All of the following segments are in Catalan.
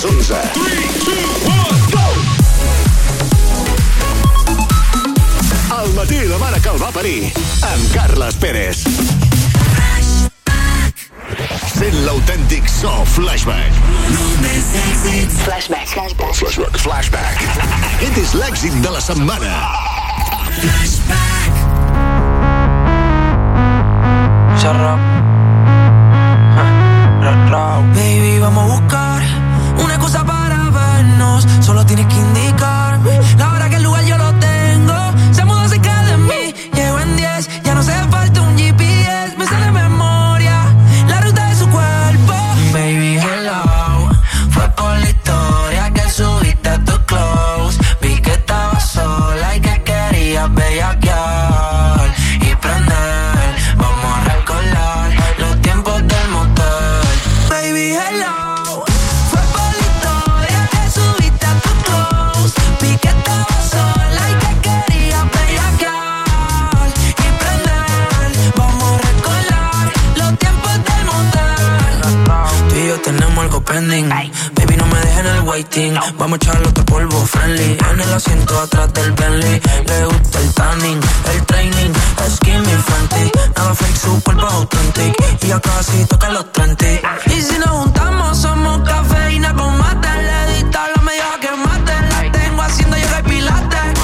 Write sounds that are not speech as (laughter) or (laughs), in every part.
les 11. 3, 2, 1, go! El matí la mare que el va parir, amb Carles Pérez. Sent l'autèntic so flashback. Flashback. Flashback. Flashback, flashback. Aquest és l'èxit de la setmana. Cerrado. Baby, vamos a buscar Solo tienes que indicarme Vamos a echarle otro polvo friendly. En el asiento atrás del Bentley. Le gusta el tanning, el training. Skinny Fenty. Nada fake, super authentic. Y ya casi toca los 20. Y si nos juntamos, somos cafeína con mate. Le dista la media que mate. La tengo haciendo yoga y pilates.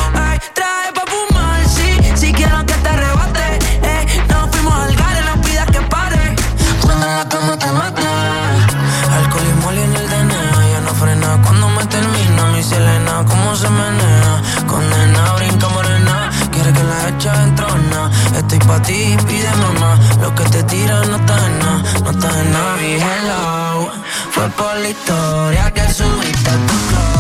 Pa' ti, pide mamá. Lo que te tiran no está en nada. No está en nada. Hello. Fue por la historia que subiste a tu.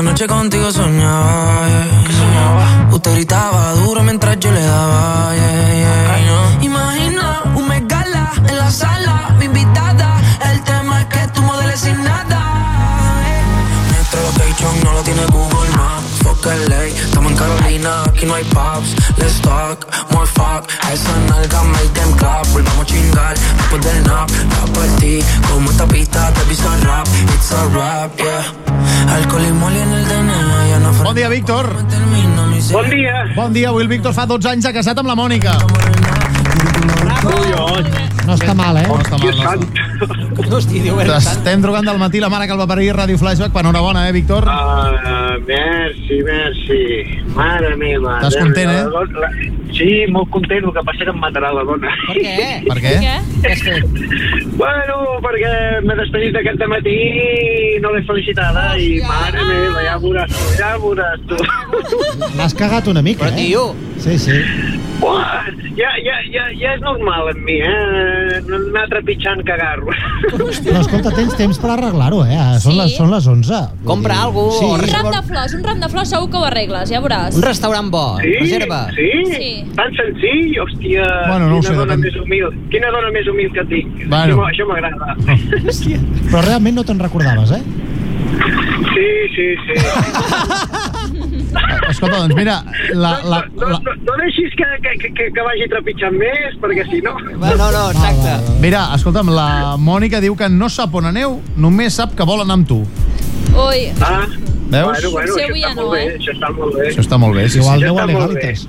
Cierto, anoche contigo soñaba, yeah. soñaba? Usted gritaba duro mientras yo le daba, yeah, yeah. Imagina un megala en la sala, mi invitada. El tema es que tú modeles sin nada. eh. Nuestro location no lo tiene Google Maps. Fuck LA, estamos en Carolina, aquí no hay pubs. Let's talk, more fuck. Esa nalga make them clap. Volvamos a chingar después del nap. La partí como esta pista de visa rap. It's a rap, yeah. Alcohol i moli en el DNA, ja no Bon dia, Víctor. Bon dia. Bon dia, avui el Víctor fa 12 anys de casat amb la Mònica. No està mal, eh? No està mal, no està mal. Hosti, diu, T'estem trucant del matí, la mare que el va parir, Ràdio Flashback. Enhorabona, eh, Víctor? Uh, merci, merci. Mare meva. Estàs content, eh? Sí, molt content, el que passa que em matarà la dona. Per què? Per què? Què has fet? Bueno, perquè m'he despedit d'aquest matí i no l'he felicitada i mare meva, ja veuràs tu, ja veuràs tu. L'has cagat una mica, Però, eh? tio, Sí, sí. Uah, ja, ja, ja, ja és normal en mi, eh? Anar trepitjant cagar-ho. Però escolta, tens temps per arreglar-ho, eh? Són, Sí. les, són les 11. Vull Compra dir, algú Sí. o Un ram de flors, un ram de flors segur que ho arregles, ja veuràs. un restaurant bo, Sí, reserva. sí, Sí. tan senzill, hòstia, Bueno, no quina sé, dona depèn. més humil, quina dona més humil que tinc. Bueno. Això, això m'agrada. Però realment no te'n recordaves, eh? Sí, sí, sí. (laughs) Escolta, doncs mira, la, la, No, la, no, no deixis que, que, que, que vagi trepitjant més, perquè si no... Va, no, no, exacte. mira, escolta'm, la Mònica diu que no sap on aneu, només sap que vol anar amb tu. Ui, Ah, Veus? bueno, bueno, Sí, això està no, bé, eh? això està molt bé. Això està molt bé, sí, Igual sí. està molt bé. legalites.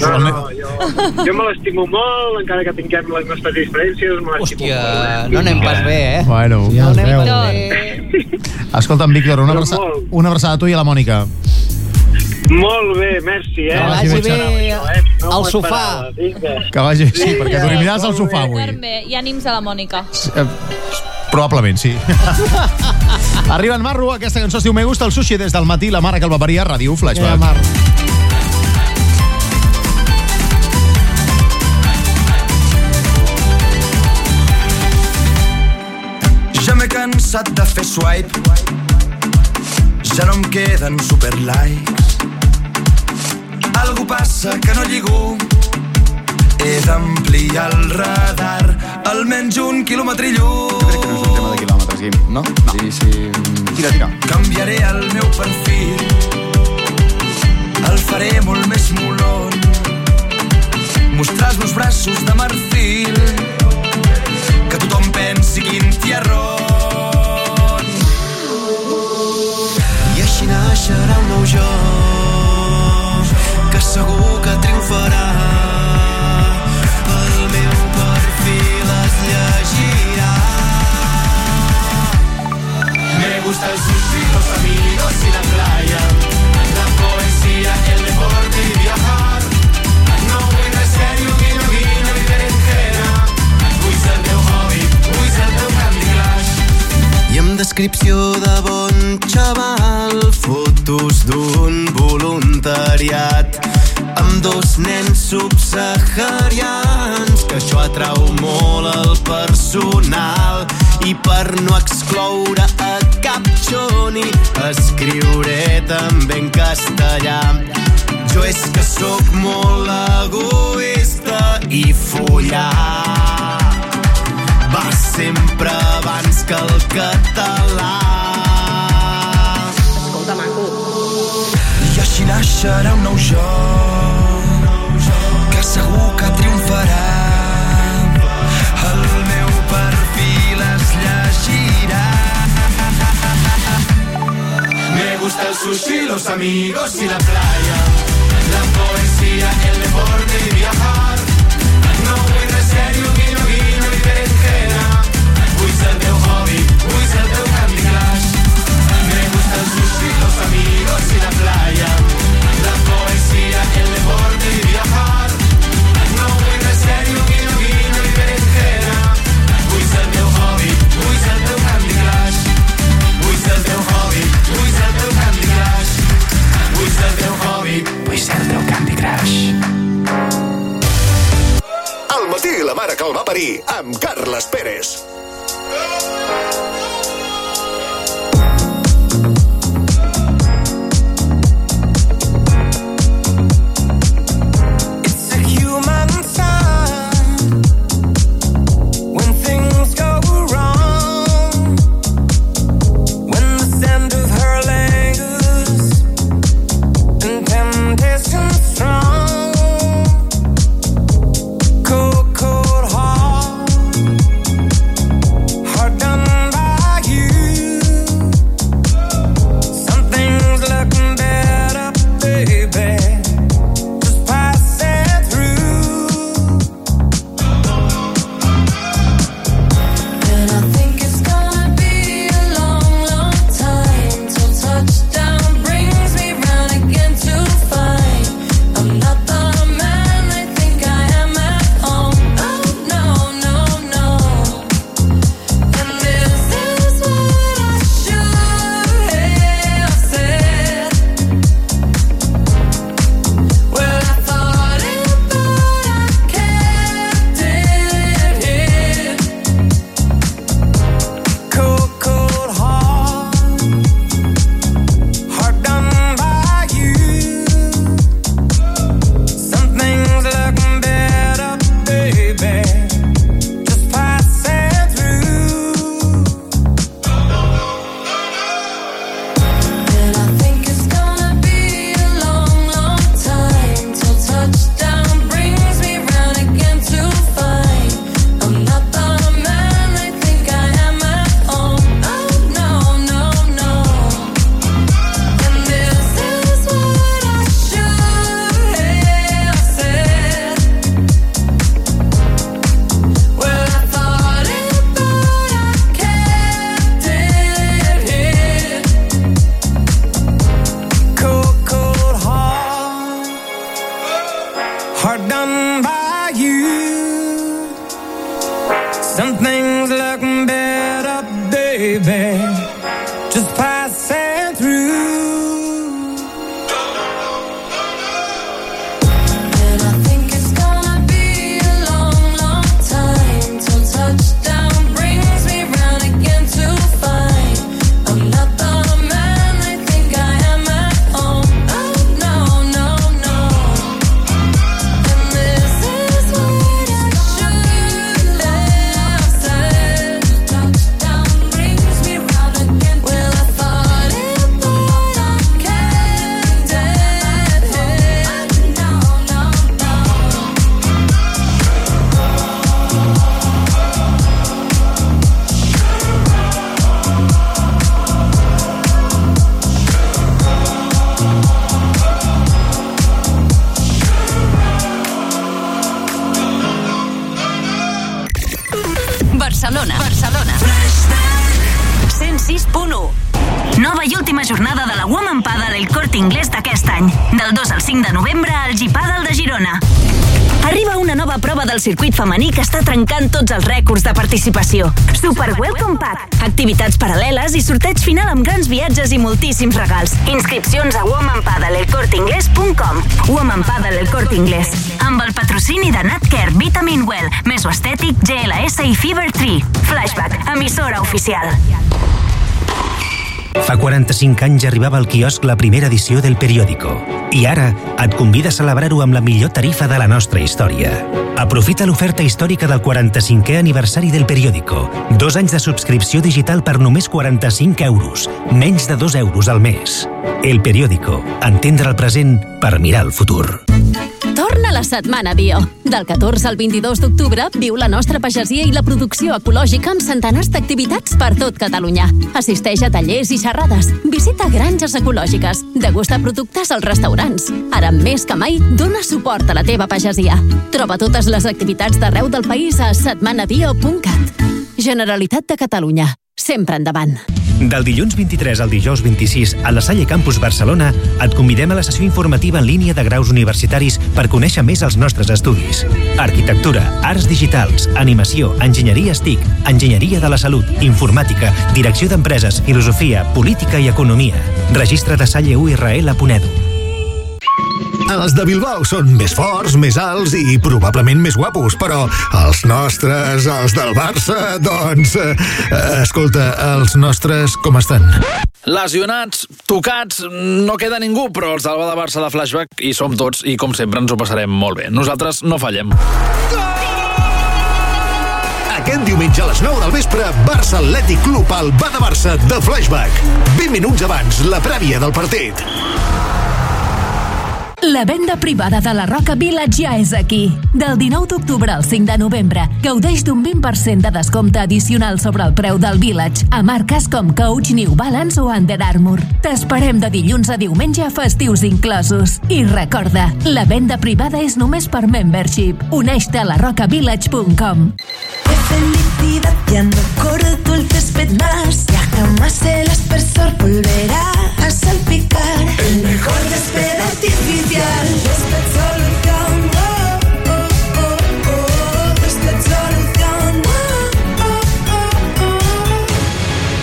No, no, jo, jo me l'estimo molt, encara que tinguem les nostres diferències, me l'estimo Hòstia, molt. no anem pas bé, eh? Bueno, Ja No anem veu. pas bé. escolta'm, Víctor, una, abraça, una abraçada a tu i a la Mònica. Molt bé, merci, eh? Que vagi vagi bé bé No al m'ho sofà. esperava, Vinga. Que vagi, sí, Vinga, perquè dormiràs al sofà bé. avui. bé. I ànims a la Mònica. Eh, Probablement, sí. (laughs) Arriba en Marro, aquesta cançó es diu Me gusta el sushi des del matí, la mare que el va parir a Ràdio Ja, Flashback. Mar. Ja m'he cansat de fer swipe ja no em queden superlikes. Algú passa que no lligo, he d'ampliar el radar almenys un quilòmetre lluny. Que no no? Sí, sí. Tira, tira. Canviaré el meu perfil, el faré molt més molon, mostrar els meus braços de marfil, que tothom pensi quin tiarron. I així naixerà un nou jo, que segur que triomfarà. Gusta el sushi, los amigos y la playa. La poesía, el deporte y viajar. No vull res serio, guiño, guiño i berenjena. Vull ser el teu hobby, vull ser el teu Candy Crush. I amb descripció de bon xaval, fotos d'un voluntariat amb dos nens subsaharians, que això atrau molt el personal. I per no excloure a cap xoni, escriuré també en castellà. Jo és que sóc molt egoista i follar va sempre abans que el català. Escolta, maco. I així naixerà un nou jo, que segur que triomfarà. Gusta el sushi, los amigos y la playa. La poesía, el deporte y viajar. Crush. Al matí la mare que el va parir amb Carles Pérez. Participació. Super Welcome Pack, activitats paral·leles i sorteig final amb grans viatges i moltíssims regals. Inscripcions a womanpaddleelcorteingles.com Woman Paddle El Corte Inglés. Amb el patrocini de Natcare, Vitamin Well, Mesoestètic, GLS i Fever 3. Flashback, emissora oficial. Fa 45 anys arribava al quiosc la primera edició del periòdico. I ara et convida a celebrar-ho amb la millor tarifa de la nostra història. Aprofita l'oferta històrica del 45è aniversari del periòdico. Dos anys de subscripció digital per només 45 euros. Menys de 2 euros al mes. El periòdico. Entendre el present per mirar el futur. Torna la Setmana Bio. Del 14 al 22 d'octubre viu la nostra pagesia i la producció ecològica amb centenars d'activitats per tot Catalunya. Assisteix a tallers i xerrades, visita granges ecològiques, degusta productes als restaurants. Ara més que mai, dona suport a la teva pagesia. Troba totes les activitats d'arreu del país a setmanabio.cat. Generalitat de Catalunya. Sempre endavant. Del dilluns 23 al dijous 26 a la Salle Campus Barcelona et convidem a la sessió informativa en línia de graus universitaris per conèixer més els nostres estudis. Arquitectura, arts digitals, animació, enginyeria STIC, enginyeria de la salut, informàtica, direcció d'empreses, filosofia, política i economia. URL a Ponedo. Els de Bilbao són més forts, més alts i probablement més guapos, però els nostres, els del Barça, doncs... Eh, escolta, els nostres com estan? Lesionats, tocats, no queda ningú, però els del de Barça de Flashback hi som tots i com sempre ens ho passarem molt bé. Nosaltres no fallem. Aquest diumenge a les 9 del vespre, Barça Atlètic Club al Bada Barça de Flashback. 20 minuts abans, la prèvia del partit. La venda privada de la Roca Village ja és aquí. Del 19 d'octubre al 5 de novembre, gaudeix d'un 20% de descompte addicional sobre el preu del Village a marques com Coach, New Balance o Under Armour. T'esperem de dilluns a diumenge a festius inclosos. I recorda, la venda privada és només per membership. Uneix-te a la rocavillage.com. felicidad ya no corto el césped más Ya jamás el aspersor volverá a salpicar El mejor césped especial.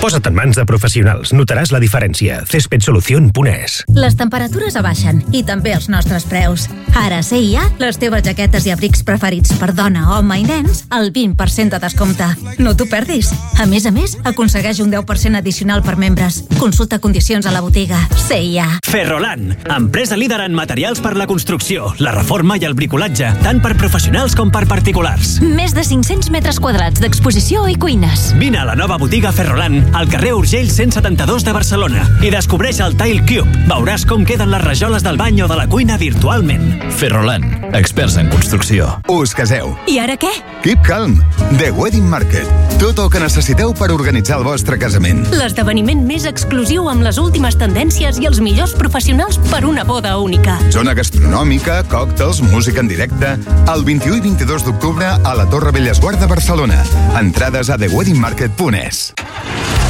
Posa't en mans de professionals. Notaràs la diferència. cespedsolucion.es Les temperatures abaixen i també els nostres preus. Ara a CIA, les teves jaquetes i abrics preferits per dona, home i nens, al 20% de descompte. No t'ho perdis. A més a més, aconsegueix un 10% addicional per membres. Consulta condicions a la botiga. CIA. Ferrolan, empresa líder en materials per la construcció, la reforma i el bricolatge, tant per professionals com per particulars. Més de 500 metres quadrats d'exposició i cuines. Vine a la nova botiga Ferrolan, al carrer Urgell 172 de Barcelona i descobreix el Tile Cube. Veuràs com queden les rajoles del bany o de la cuina virtualment. Ferrolan, experts en construcció. Us caseu. I ara què? Keep calm. The Wedding Market. Tot el que necessiteu per organitzar el vostre casament. L'esdeveniment més exclusiu amb les últimes tendències i els millors professionals per una boda única. Zona gastronòmica, còctels, música en directe... El 21 i 22 d'octubre a la Torre Bellesguard de Barcelona. Entrades a theweddingmarket.es.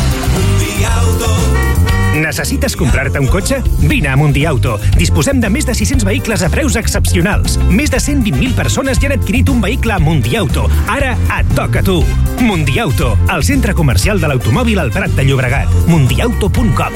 Necessites comprar-te un cotxe? Vine a Mundiauto. Disposem de més de 600 vehicles a preus excepcionals. Més de 120.000 persones ja han adquirit un vehicle a Mundiauto. Ara et toca a tu. Mundiauto, el centre comercial de l'automòbil al Prat de Llobregat. Mundiauto.com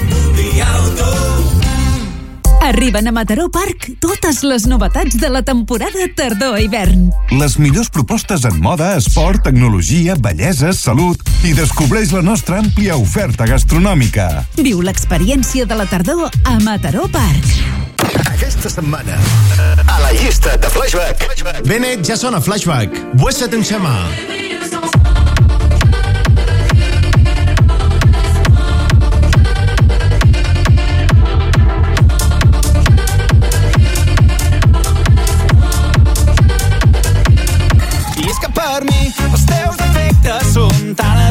Arriben a Mataró Park totes les novetats de la temporada tardor-hivern. Les millors propostes en moda, esport, tecnologia, bellesa, salut i descobreix la nostra àmplia oferta gastronòmica. Viu l'experiència de la tardor a Mataró Park. Aquesta setmana, a la llista de Flashback. Bennett ja sona Flashback. Vuesa Tenshama. I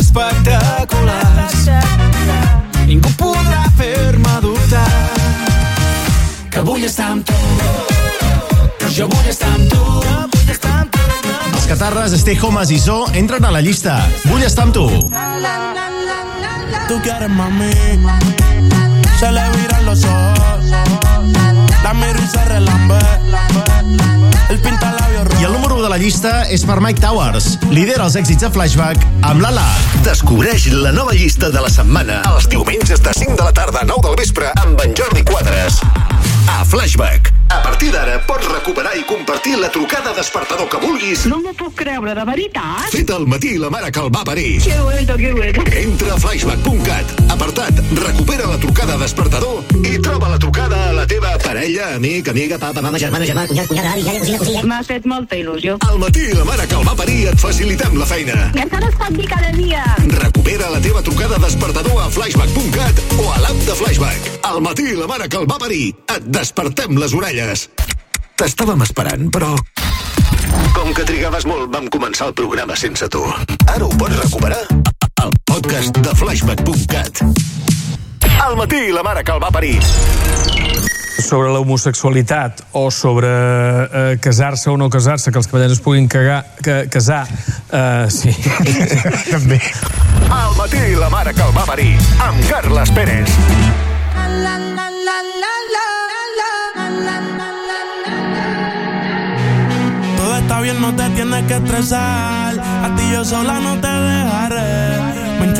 espectaculars Ningú podrà fer-me dubtar Que vull estar amb tu Jo vull estar amb tu Els Catarres, Stay Home as Iso entren a la llista. Vull estar amb tu. Tú quieres mami, se le viran los ojos. La miro y se relambe. El pinta. I el número 1 de la llista és per Mike Towers. Lidera els èxits de Flashback amb Lala. Descobreix la nova llista de la setmana els diumenges de 5 de la tarda a 9 del vespre amb en Jordi Quadres. A Flashback. A partir d'ara pots recuperar i compartir la trucada despertador que vulguis. No m'ho puc creure, de veritat? Fet al matí la mare que el va parir. Que bueno, que bueno. Entra a flashback.cat, apartat, recupera la trucada despertador i troba la trucada a la teva parella, amic, amiga, papa, mama, germana, germà, cunyat, cunyada, avi, iaia, cosina, cosilla. M'ha fet molta il·lusió. Al matí la mare que el va parir et facilitem la feina. Que encara es pot dir cada dia. Recupera la teva trucada despertador a flashback.cat o a l'app de Flashback. Al matí la mare que el va parir et despertem les orelles. T'estàvem esperant, però... Com que trigaves molt, vam començar el programa sense tu. Ara ho pots recuperar al podcast de flashback.cat. Al matí la mare que el va parir. Sobre l'homosexualitat o sobre eh, casar-se o no casar-se, que els cavallers es puguin cagar, que, casar, eh, sí. (laughs) També. Al matí la mare que el va parir. Amb Carles Pérez. Todo está bien, no te tienes que estresar. A ti yo sola no te dejaré.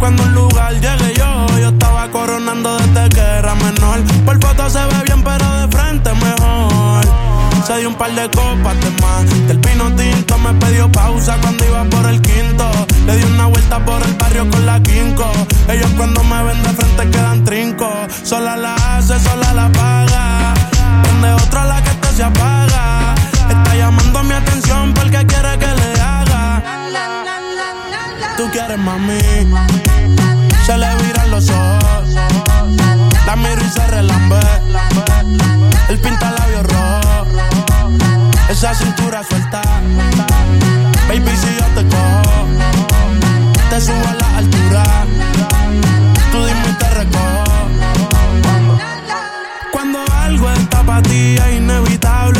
va a cuando un lugar llegue yo. Yo estaba coronando desde que era menor. Por foto se ve bien, pero de frente mejor. Se dio un par de copas de más. Del vino tinto me pidió pausa cuando iba por el quinto. Le di una vuelta por el barrio con la quinco. Ellos cuando me ven de frente quedan trinco. Sola la hace, sola la paga. Donde otra la que esto se apaga. Está llamando mi atención porque quiere que le. Tú quieres mami. Se le viran los ojos. La miro y se relambe. El pinta labios rojo. Esa cintura suelta. Baby, si yo te cojo, te subo a la altura. Tú dime y te recojo. Cuando algo está para ti es inevitable,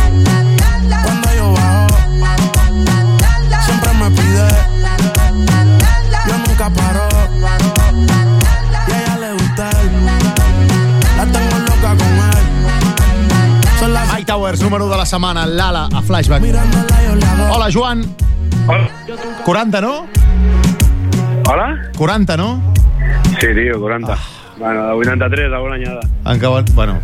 Towers, número 1 de la setmana, Lala, a Flashback. Hola, Joan. Hola. 40, no? Hola? 40, no? Sí, tio, 40. Bueno, de 83, a bona anyada. Encara, bueno,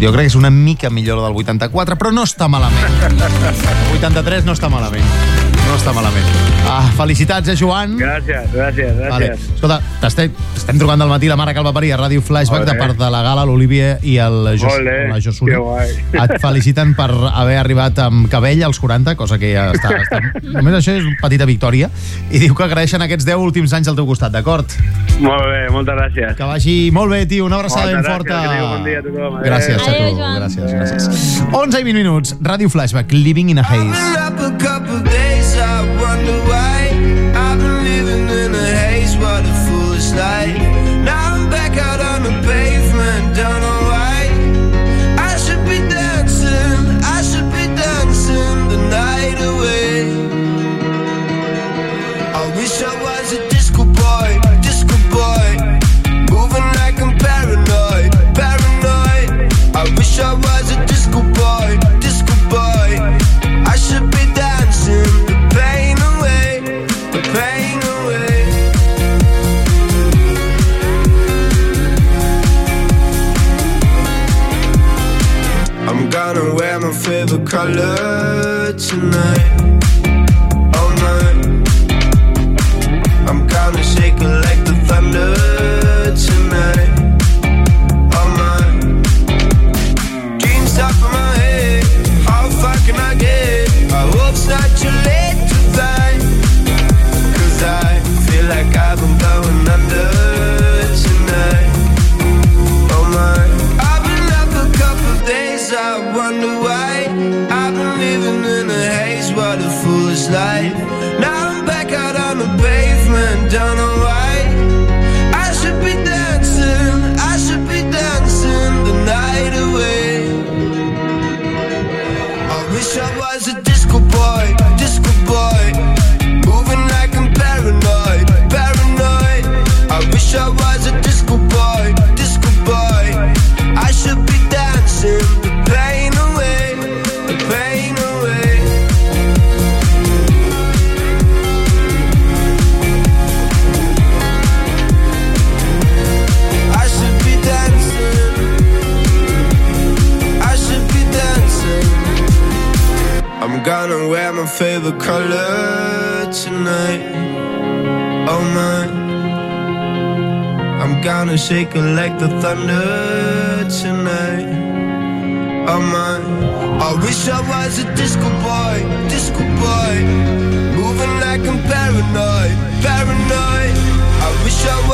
jo crec que és una mica millor del 84, però no està malament. (laughs) El 83 no està malament. No està malament. Ah, felicitats, eh, Joan. Gràcies, gràcies, gràcies. Vale. Escolta, t'estem, trucant del matí la mare que el va parir a Ràdio Flashback Ole. de part de la Gala, l'Olivia i el Jos, la Josuna. Et feliciten per haver arribat amb cabell als 40, cosa que ja està... està... Només això és una petita victòria. I diu que agraeixen aquests 10 últims anys al teu costat, d'acord? Molt bé, moltes gràcies. Que vagi molt bé, tio. Una abraçada ben Moltes forta. gràcies, bon dia a tothom. Adéu. Gràcies a tu. Joan. Gràcies, gràcies. 11 i 20 minuts. Ràdio Flashback, Living in a Haze. I wonder why I've been living in a haze, what a foolish life. Color tonight. Gonna wear my favorite color tonight. Oh my. I'm gonna shake it like the thunder tonight. Oh my. I wish I was a disco boy, disco boy. Moving like I'm paranoid, paranoid. I wish I was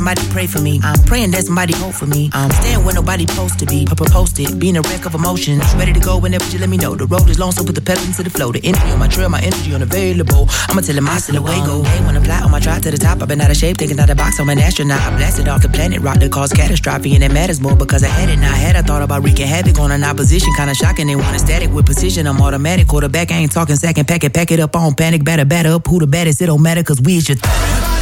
Somebody pray for me. I'm praying that somebody hope for me. I'm staying where nobody supposed to be. Papa posted, being a wreck of emotions. Ready to go whenever you let me know. The road is long, so put the pedal into the flow. The energy on my trail, my energy unavailable. I'ma tell him I still away go. Hey, when I fly on my drive to the top, I've been out of shape, thinking out of box. I'm an astronaut. I blasted off the planet, rock that caused catastrophe, and it matters more because I had it. Now I had I thought about wreaking havoc on an opposition, kinda shocking. They want a static with precision. I'm automatic, quarterback. I ain't talking second, pack it, pack it up on panic, batter, batter up. Who the baddest? It don't matter, cause we is your. Be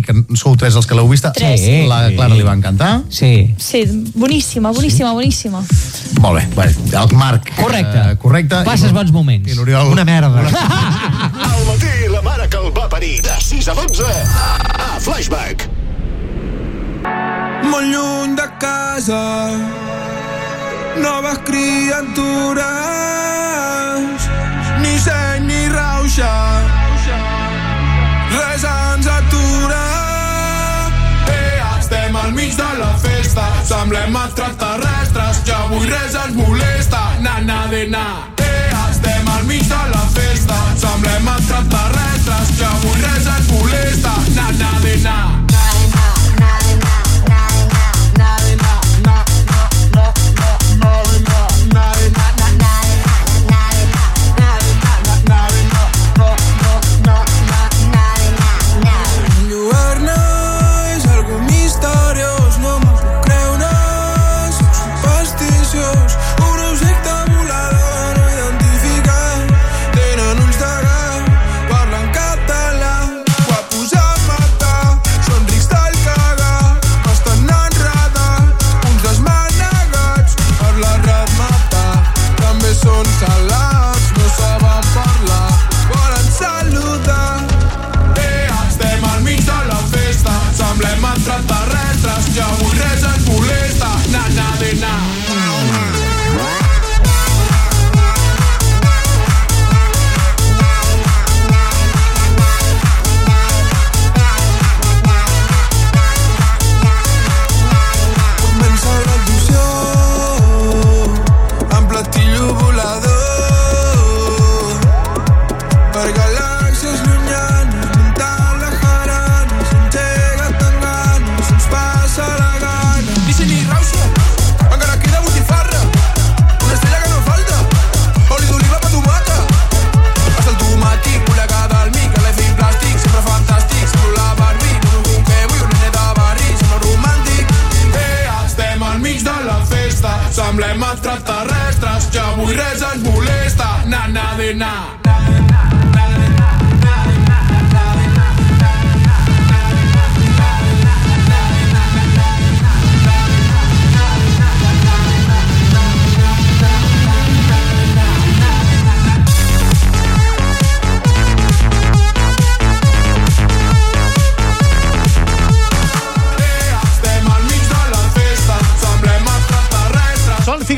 aquí, que sou tres els que l'heu vista, Tres. la Clara li va encantar. Sí. Sí, boníssima, boníssima, boníssima. Molt bé, bé el Marc. Correcte. Eh, correcte. Passes bons moments. I l'Oriol... Una merda. (laughs) Al matí, la mare que el va parir, de 6 a 12, a Flashback. Molt lluny de casa Noves criatures Ni seny ni rauxa Res ens atura festa Semblem extraterrestres Ja avui res ens molesta. Na, na, de na Eh, estem al mig de la festa. Semblem extraterrestres Ja avui res ens molesta. Na, na, de na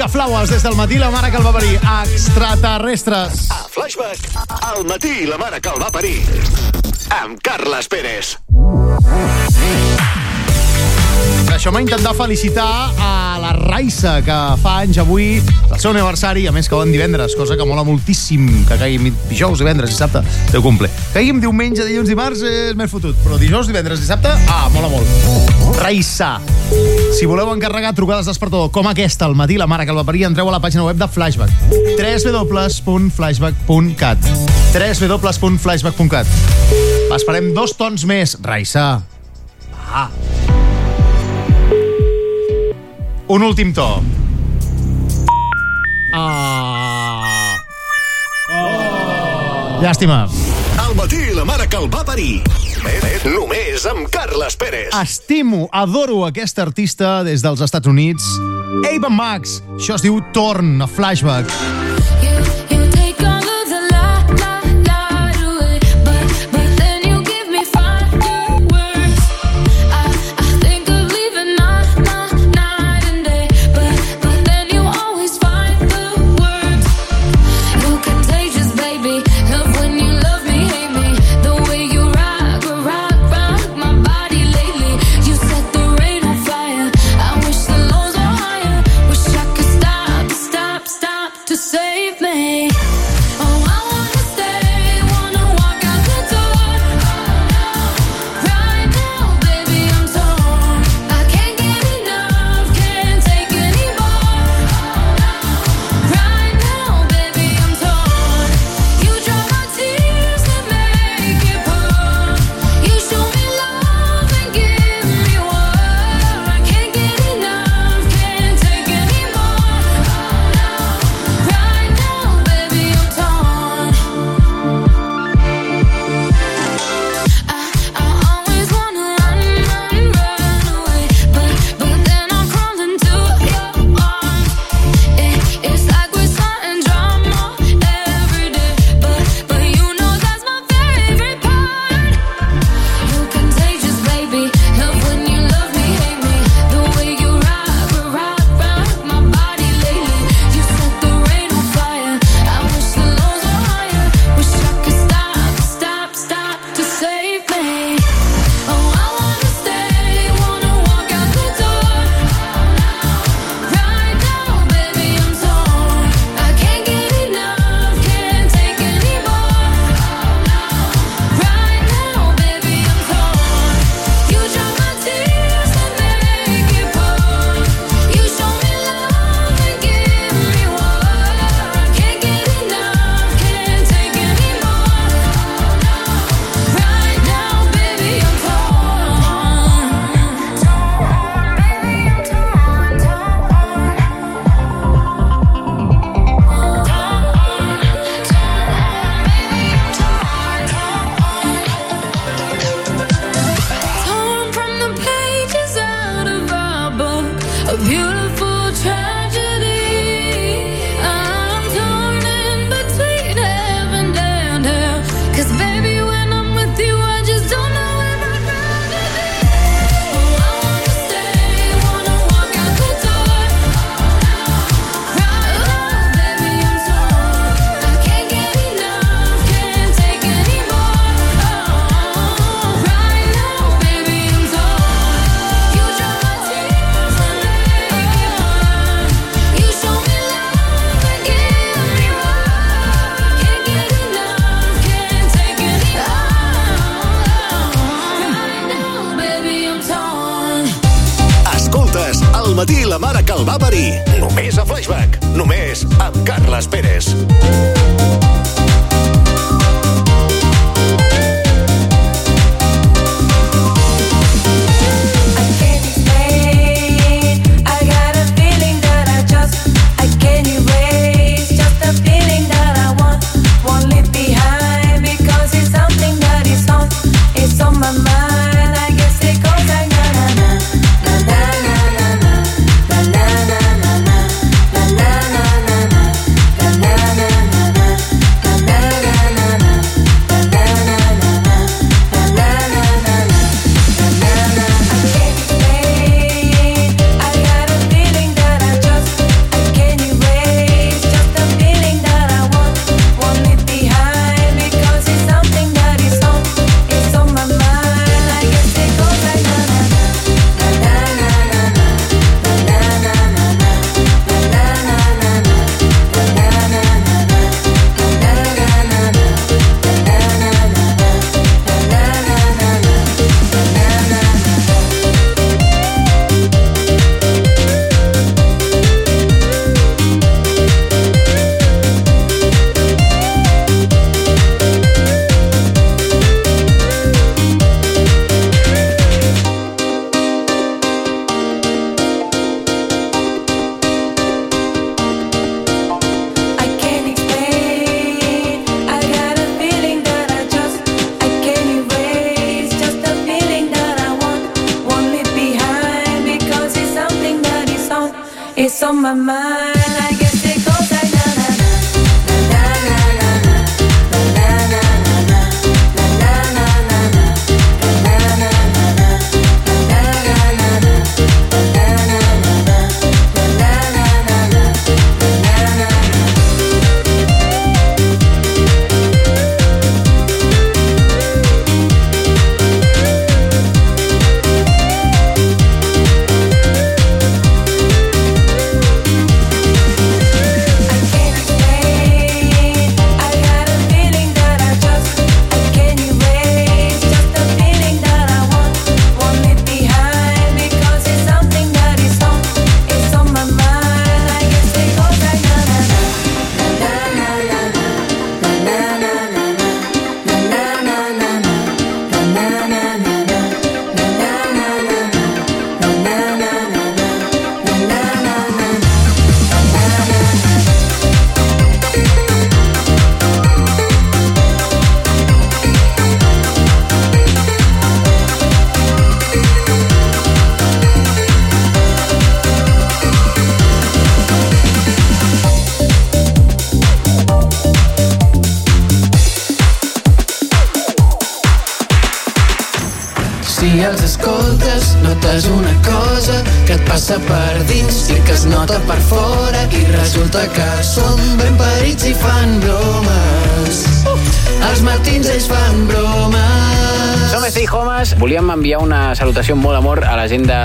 Són Figaflaues des del matí, la mare que el va parir. Extraterrestres. A Flashback, al matí, la mare que el va parir. Amb Carles Pérez. Això m'ha intentat felicitar a la Raissa, que fa anys avui del seu aniversari, a més que van divendres, cosa que mola moltíssim, que caigui dijous, divendres, dissabte, teu cumple. Caigui'm diumenge, dilluns, dimarts, és més fotut, però dijous, divendres, dissabte, ah, mola molt. Raissa. Si voleu encarregar trucades despertador com aquesta al matí, la mare que el va parir, entreu a la pàgina web de Flashback. www.flashback.cat www.flashback.cat Esperem dos tons més, Raissa. Va. Un últim to. Ah. Llàstima. Al matí, la mare que el va parir. Només amb Carles Pérez. Estimo, adoro aquesta artista des dels Estats Units. Ava Max. Això es diu Torn, a Flashback. You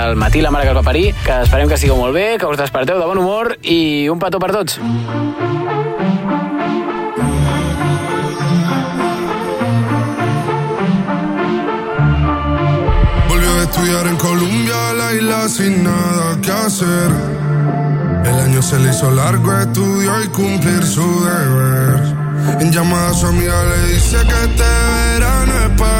al matí la mare que el va parir, que esperem que molt bé, que us desperteu de bon humor i un petó per tots. Volvió a estudiar en Colombia, la isla sin nada que hacer. El año se le hizo largo, estudió y cumplir su deber. En llamada a su amiga le dice que este verano es para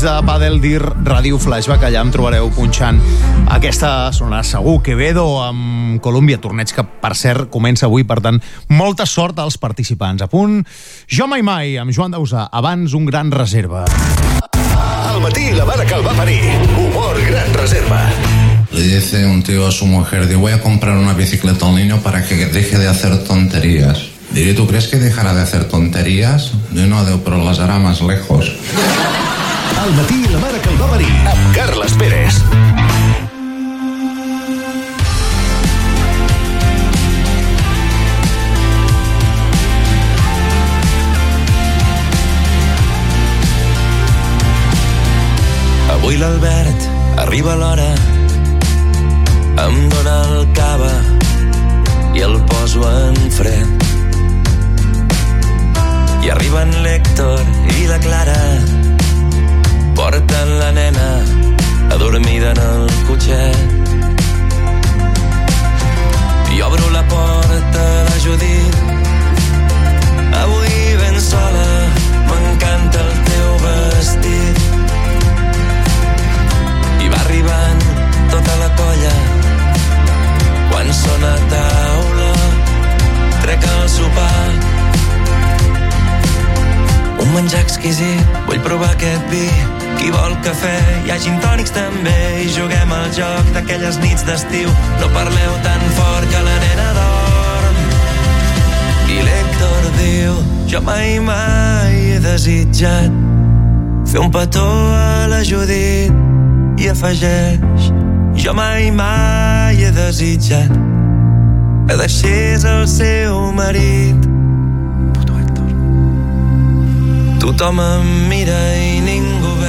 torneig de Padel Dir Ràdio Flashback. Allà em trobareu punxant aquesta sonarà segur Quevedo amb Colòmbia, torneig que, per cert, comença avui. Per tant, molta sort als participants. A punt, Jo Mai Mai, amb Joan Dausà. Abans, un gran reserva. Al matí la mare que el va parir. Humor gran reserva. Le dice un tío a su mujer, digo, voy a comprar una bicicleta al niño para que deje de hacer tonterías. Diré, ¿tú crees que dejará de hacer tonterías? No, digo, pero las hará más lejos. Al matí la mare que el va parir. Amb Carles Pérez. Avui l'Albert arriba l'hora, em dóna el cava i el poso en fred. I arriben l'Héctor i la Clara, porten la nena adormida en el cotxet. I obro la porta la Judit, avui ben sola, m'encanta el teu vestit. I va arribant tota la colla. Quan sona taula trec el sopar. Un menjar exquisit vull provar aquest vi qui vol cafè? Hi ha gin tònics també. I juguem al joc d'aquelles nits d'estiu. No parleu tan fort que la nena dorm. I l'Héctor diu jo mai mai he desitjat fer un petó a la Judit. I afegeix jo mai mai he desitjat que deixés el seu marit. Tothom em mira i ningú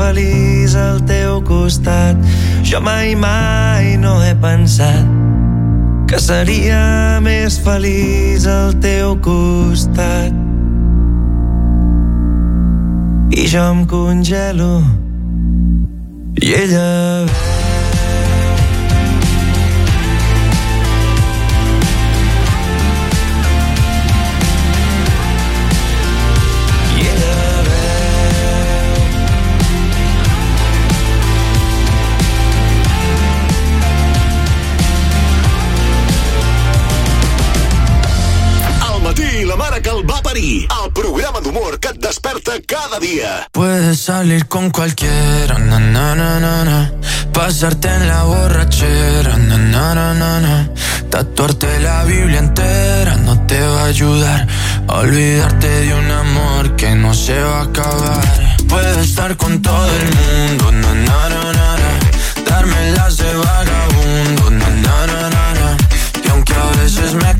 feliç al teu costat jo mai mai no he pensat que seria més feliç al teu costat. I jo em congelo i ella dia. Puedes salir con cualquiera, na, na, na, pasarte en la borrachera, tatuarte la Biblia entera no te va a ayudar olvidarte de un amor que no se va a acabar. Puedes estar con todo el mundo, darme las de vagabundo, y aunque a veces me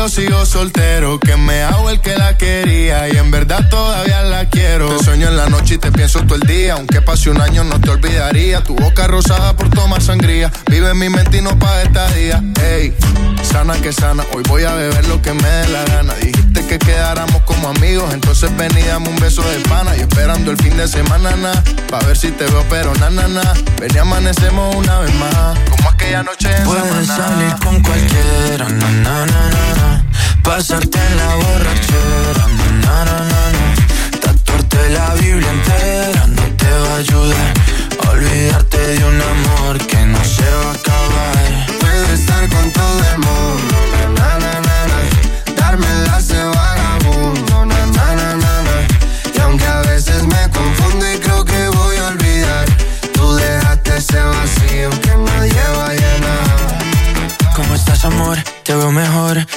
yo sigo soltero, que me hago el que la quería y en verdad todavía la quiero. Te sueño en la noche y te pienso todo el día, aunque pase un año no te olvidaría. Tu boca rosada por tomar sangría, vive en mi mente y no paga estadía. Ey, sana que sana, hoy voy a beber lo que me dé la gana. Dijiste que quedáramos como amigos, entonces veníamos un beso de pana y esperando el fin de semana, na, pa' ver si te veo, pero na, na, na. Ven y amanecemos una vez más, como aquella noche en Puedes Samaná. salir con cualquiera, na, na, na, na. Pasarte en la borrachera, na, na, na, na, na. tatuarte la Biblia entera no te va a ayudar olvidarte de un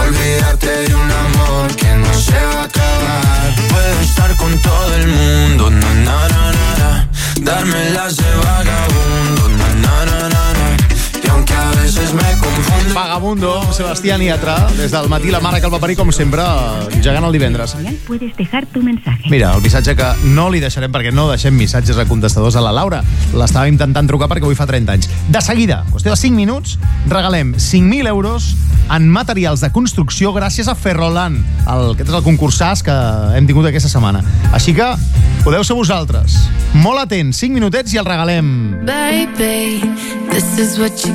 Olvidarte de un amor que no se va a acabar. Puedo estar con todo el mundo, na, na, na, na, darme las de vagabundo, na, na, aunque a veces me confundo. Vagabundo, Sebastián Iatra, des del matí la mare que el paperí, com sempre, gegant el divendres. Puedes dejar tu mensaje. Mira, el missatge que no li deixarem perquè no deixem missatges a contestadors a la Laura. L'estava intentant trucar perquè avui fa 30 anys. De seguida, qüestió de 5 minuts, regalem 5.000 euros en materials de construcció gràcies a Ferrolan, el, aquest és el concursàs que hem tingut aquesta setmana. Així que podeu ser vosaltres. Molt atents, 5 minutets i el regalem. Baby, this is what you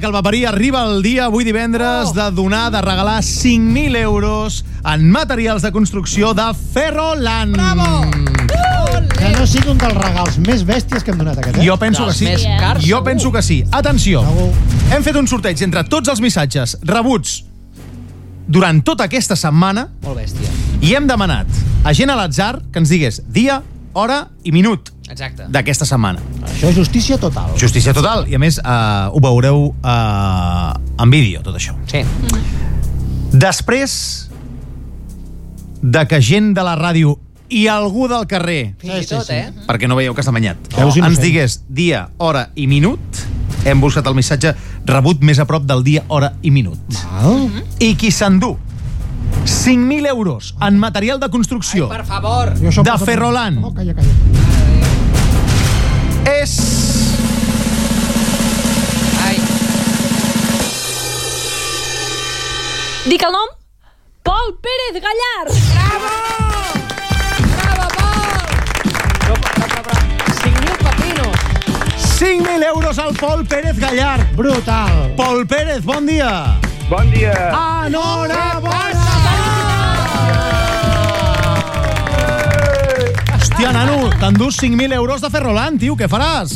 que el Vaperí arriba el dia avui divendres oh. de donar, de regalar 5.000 euros en materials de construcció de Ferroland. Bravo! Que no sigui un dels regals més bèsties que hem donat aquest, eh? Jo penso que sí. cars, jo segur. penso que sí. Atenció. Hem fet un sorteig entre tots els missatges rebuts durant tota aquesta setmana Molt bèstia. i hem demanat a gent a l'atzar que ens digués dia, hora i minut d'aquesta setmana. Això és justícia total. Justícia total. I a més, eh, ho veureu eh, en vídeo, tot això. Sí. Després de que gent de la ràdio i algú del carrer, sí, sí, tot, eh? Mm-hmm. perquè no veieu que s'ha banyat, oh. ens digués dia, hora i minut, hem buscat el missatge rebut més a prop del dia, hora i minut. Oh. I qui s'endú 5.000 euros en material de construcció Ai, per favor. de Ferrolan, oh, calla, calla és... Dic el nom? Pol Pérez Gallar. Bravo! Bravo, Pol! 5.000 pepinos. 5.000 euros al Pol Pérez Gallar. Brutal. Pol Pérez, bon dia. Bon dia. Enhorabona! Hòstia, nano, t'endús 5.000 euros de Ferrolan, tio, què faràs?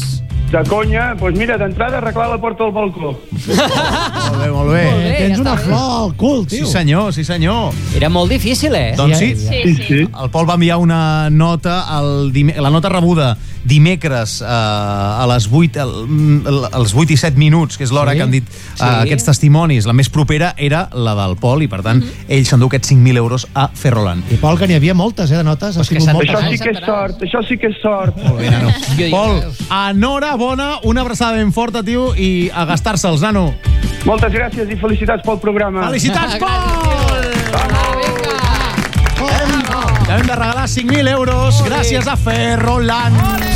De conya, doncs mira, d'entrada arreglar la porta del balcó. Molt bé, molt bé. Eh, tens una flor al cul, tio. Sí senyor, sí senyor. Era molt difícil, eh? Doncs sí, Sí, sí. el Pol va enviar una nota, el dime- la nota rebuda dimecres eh, a les 8, el, als 8 i 7 minuts, que és l'hora Sí. que han dit Sí. eh, aquests testimonis. La més propera era la del Pol i, per tant, ell s'endú aquests 5.000 euros a Ferrolan. I Pol, que n'hi havia moltes, eh, de notes. Has que tingut moltes. Això sí que és sort, això sí que és sort. Molt bé, nano. Pol, enhorabona, una abraçada ben forta, tio, i a gastar-se'ls, nano. Moltes gràcies i felicitats pel programa. Felicitats, Pol! Vinga. Que hem de regalar 5.000 euros gràcies a Ferrolan. Cada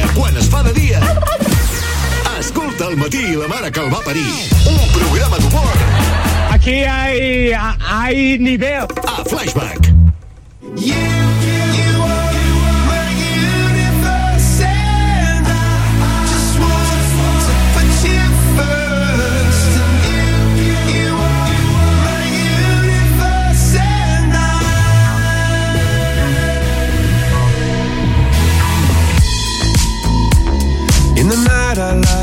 dia, quan es fa de dia, escolta el matí i la mare que el va parir. Un programa d'humor Aquí hay, hay nivel. a Flashback.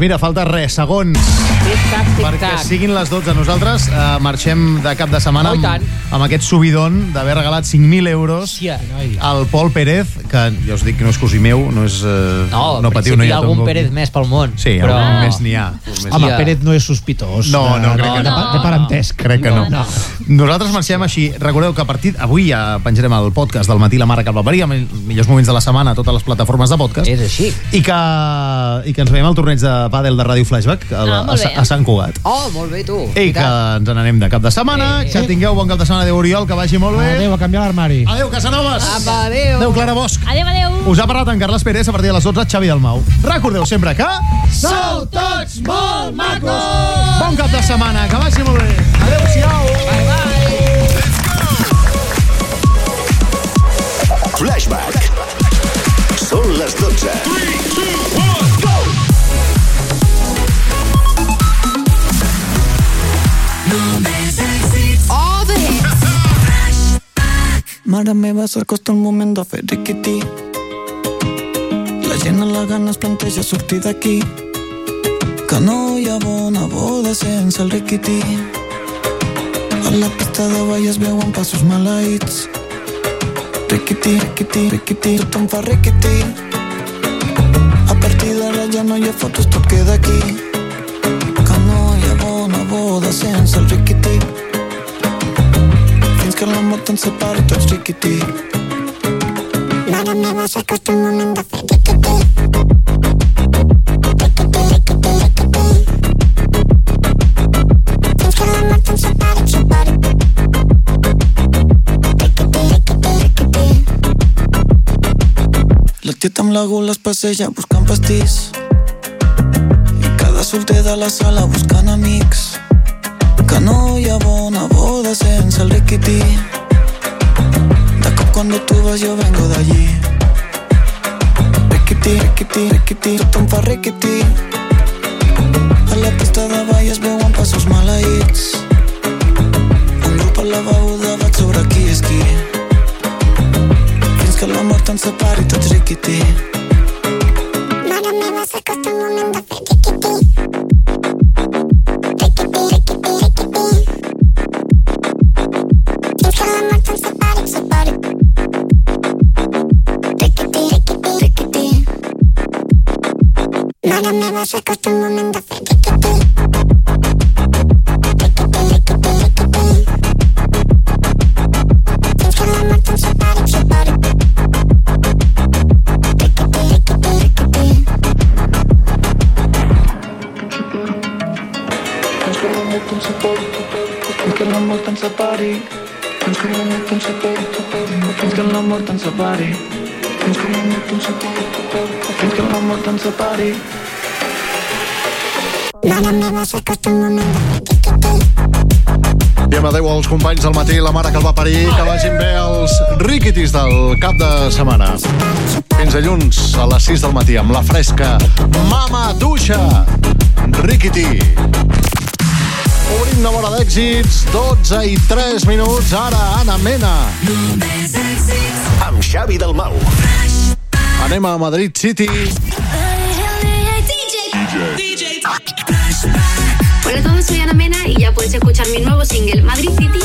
Doncs mira, falta res, segons. Tic-tac, Perquè tic-tac. siguin les 12. Nosaltres eh, marxem de cap de setmana Oh, amb, amb aquest subidon d'haver regalat 5.000 euros Hòstia. al Pol Pérez, que ja us dic que no és cosí meu, no és... Eh, No, no no patiu, no hi ha algun tongo. Pérez més pel món. Sí, però... algun més n'hi ha. Més Home, Ja. Pérez no és sospitós. No, no, de, crec que de, no. de parentesc. Crec que no. No. Nosaltres marxem així. Recordeu que a partir avui ja penjarem el podcast del matí la mare que el amb els millors moments de la setmana a totes les plataformes de podcast. És així. I que, i que ens veiem al torneig de pàdel de Ràdio Flashback a, la, Ah, a, a Sant Cugat. Oh, molt bé, tu. I que ens n'anem de cap de setmana, que tingueu bon cap de setmana. Adéu, Oriol, que vagi molt bé. Adéu, a canviar l'armari. Adéu, Casanovas. Apa, adéu. Adéu, Clara Bosch. Adéu, adéu. Us ha parlat en Carles Pérez a partir de les 12, Xavi Dalmau. Recordeu sempre que... Sou tots molt macos! Bon cap de setmana, que vagi molt bé. Adéu-siau. Bye, bye. Flashback. Són les 12. All the hits. Mare meva, s'acosta el moment de fer riquití. La gent a la gana es planteja sortir d'aquí. Que no hi ha bona boda sense el riquití. A la pista de ball es veuen passos maleïts. Riquití, riquití, riquití, tothom fa riquití. A partir d'ara ja no hi ha fotos, tot queda aquí. Que no hi ha bona boda sense el riquití. Fins que la mort ens separi tots riquití. Mare meva, s'acosta el moment de fer La tieta amb la gula es passeja buscant pastís. I cada solter de la sala buscant amics. Que no hi ha bona boda sense el riquití. De cop quan tu vas jo vengo d'allí. Riquití, riquití, riquití, tothom fa riquití. A la pista de ball es veuen passos maleïts. Un grup a la beguda vaig sobre qui és qui. Fins que la mort ens separi companys del matí, la mare que el va parir, que vagin bé els riquitis del cap de setmana. Fins dilluns a les 6 del matí amb la fresca Mama Duixa, Riquití. Obrim una hora d'èxits, 12 i 3 minuts, ara Anna Mena. Amb Xavi Dalmau. Anem a Madrid City. Hola a todos, Mena y ya puedes escuchar mi nuevo single Madrid City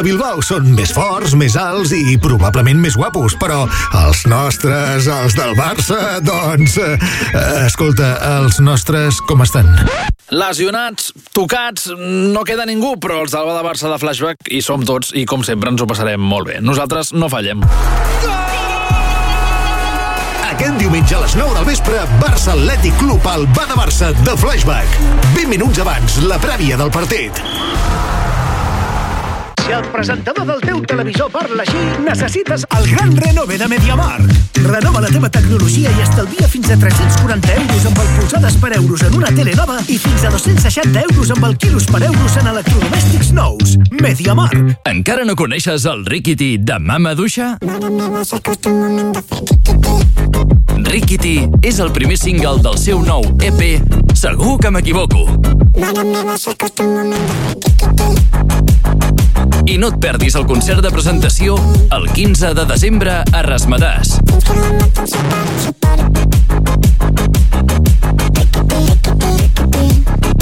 de Bilbao són més forts, més alts i probablement més guapos, però els nostres, els del Barça, doncs... Eh, escolta, els nostres com estan? Lesionats, tocats, no queda ningú, però els d'Alba de Barça de Flashback hi som tots i, com sempre, ens ho passarem molt bé. Nosaltres no fallem. Aquest diumenge a les 9 del vespre, Barça Atlètic Club al Ba de Barça de Flashback. 20 minuts abans, la prèvia del partit. Si el presentador del teu televisor parla així, necessites el gran renove de MediaMarkt. Renova la teva tecnologia i estalvia fins a 340 euros amb el polsades per euros en una tele nova i fins a 260 euros amb el quilos per euros en electrodomèstics nous. MediaMarkt. Encara no coneixes el Rikiti de Mama Duixa? Rikiti és el primer single del seu nou EP Segur que m'equivoco. I no et perdis el concert de presentació el 15 de desembre a Rasmadàs.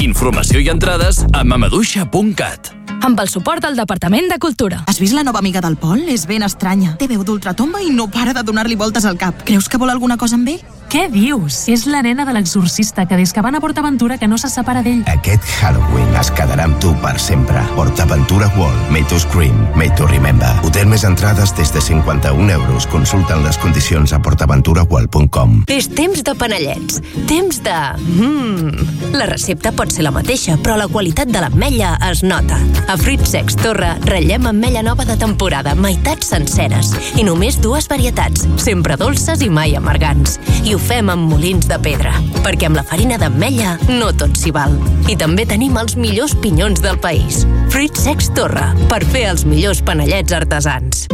Informació i entrades a mamaduixa.cat. Amb el suport del Departament de Cultura. Has vist la nova amiga del Pol? És ben estranya. Té veu d'ultratomba i no para de donar-li voltes al cap. Creus que vol alguna cosa amb ell? Què dius? És la nena de l'exorcista que des que van a PortAventura que no se separa d'ell. Aquest Halloween es quedarà amb tu per sempre. PortAventura World, made to scream, made to remember. Hotel més entrades des de 51 euros. Consulten les condicions a portaventuraworld.com. És temps de panellets. Temps de... Mm. La recepta pot ser la mateixa, però la qualitat de l'ametlla es nota. A Fruit Sex Torre ratllem ametlla nova de temporada, meitats senceres. I només dues varietats, sempre dolces i mai amargants. I ho fem amb molins de pedra, perquè amb la farina d'ametlla no tot s'hi val. I també tenim els millors pinyons del país. Fruit Sex Torre, per fer els millors panellets artesans.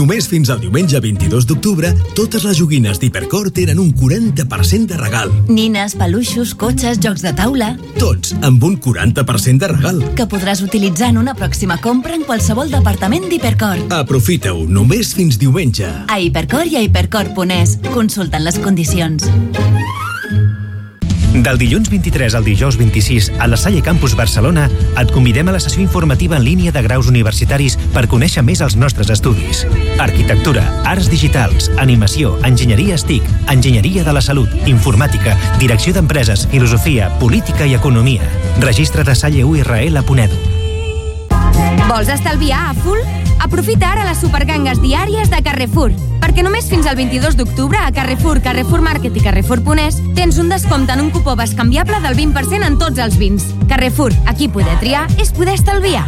Només fins al diumenge 22 d'octubre, totes les joguines d'Hipercor tenen un 40% de regal. Nines, peluixos, cotxes, jocs de taula... Tots amb un 40% de regal. que podràs utilitzar en una pròxima compra en qualsevol departament d'Hipercor. Aprofita-ho només fins diumenge. A Hipercor i a hipercor.es. Consulten les condicions. Del dilluns 23 al dijous 26 a la Salle Campus Barcelona et convidem a la sessió informativa en línia de graus universitaris per conèixer més els nostres estudis. Arquitectura, arts digitals, animació, enginyeria STIC, enginyeria de la salut, informàtica, direcció d'empreses, filosofia, política i economia. Registra't a salleurl.edu. Vols estalviar a full? Aprofita ara les supergangues diàries de Carrefour, perquè només fins al 22 d'octubre a Carrefour, Carrefour Market i Carrefour.es tens un descompte en un cupó bescanviable del 20% en tots els vins. Carrefour, aquí poder triar és poder estalviar.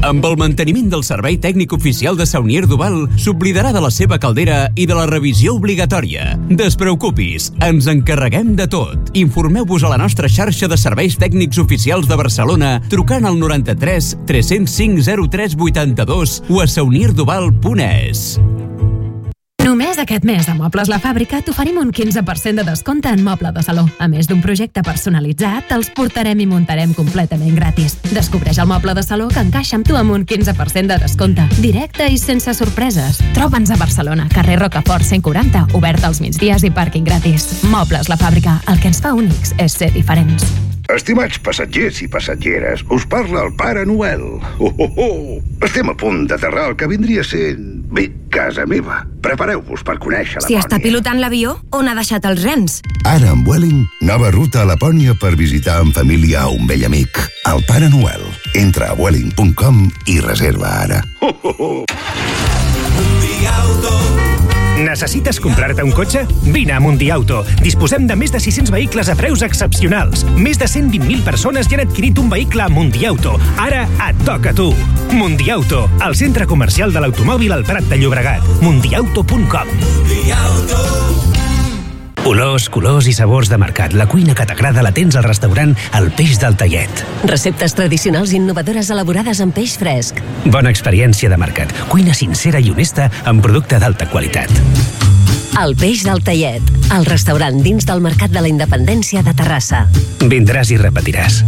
Amb el manteniment del servei tècnic oficial de Saunier Duval, s'oblidarà de la seva caldera i de la revisió obligatòria. Despreocupis, ens encarreguem de tot. Informeu-vos a la nostra xarxa de serveis tècnics oficials de Barcelona trucant al 93 305 03 82 o a saunierduval.es. Només aquest mes a Mobles La Fàbrica t'oferim un 15% de descompte en moble de saló. A més d'un projecte personalitzat, te'ls portarem i muntarem completament gratis. Descobreix el moble de saló que encaixa amb tu amb un 15% de descompte. Directe i sense sorpreses. Troba'ns a Barcelona, carrer Rocafort 140, obert als migdies i pàrquing gratis. Mobles La Fàbrica, el que ens fa únics és ser diferents. Estimats passatgers i passatgeres, us parla el Pare Noel. Oh, oh, oh. Estem a punt d'aterrar al que vindria sent, bé, casa meva. Prepareu-vos per conèixer Si la està pilotant l'avió, on ha deixat els rens? Ara amb Welling, nova ruta a Lapònia per visitar en família a un vell amic, el Pare Noel. Entra a welling.com i reserva ara. Oh, oh, oh. Necessites comprar-te un cotxe? Vine a Mundiauto. Disposem de més de 600 vehicles a preus excepcionals. Més de 120.000 persones ja han adquirit un vehicle a Mundiauto. Ara et toca a tu. Mundiauto, el centre comercial de l'automòbil al Prat de Llobregat. Mundiauto.com Olors, colors i sabors de mercat. La cuina que t'agrada la tens al restaurant El Peix del Tallet. Receptes tradicionals i innovadores elaborades amb peix fresc. Bona experiència de mercat. Cuina sincera i honesta amb producte d'alta qualitat. El Peix del Tallet, el restaurant dins del Mercat de la Independència de Terrassa. Vindràs i repetiràs.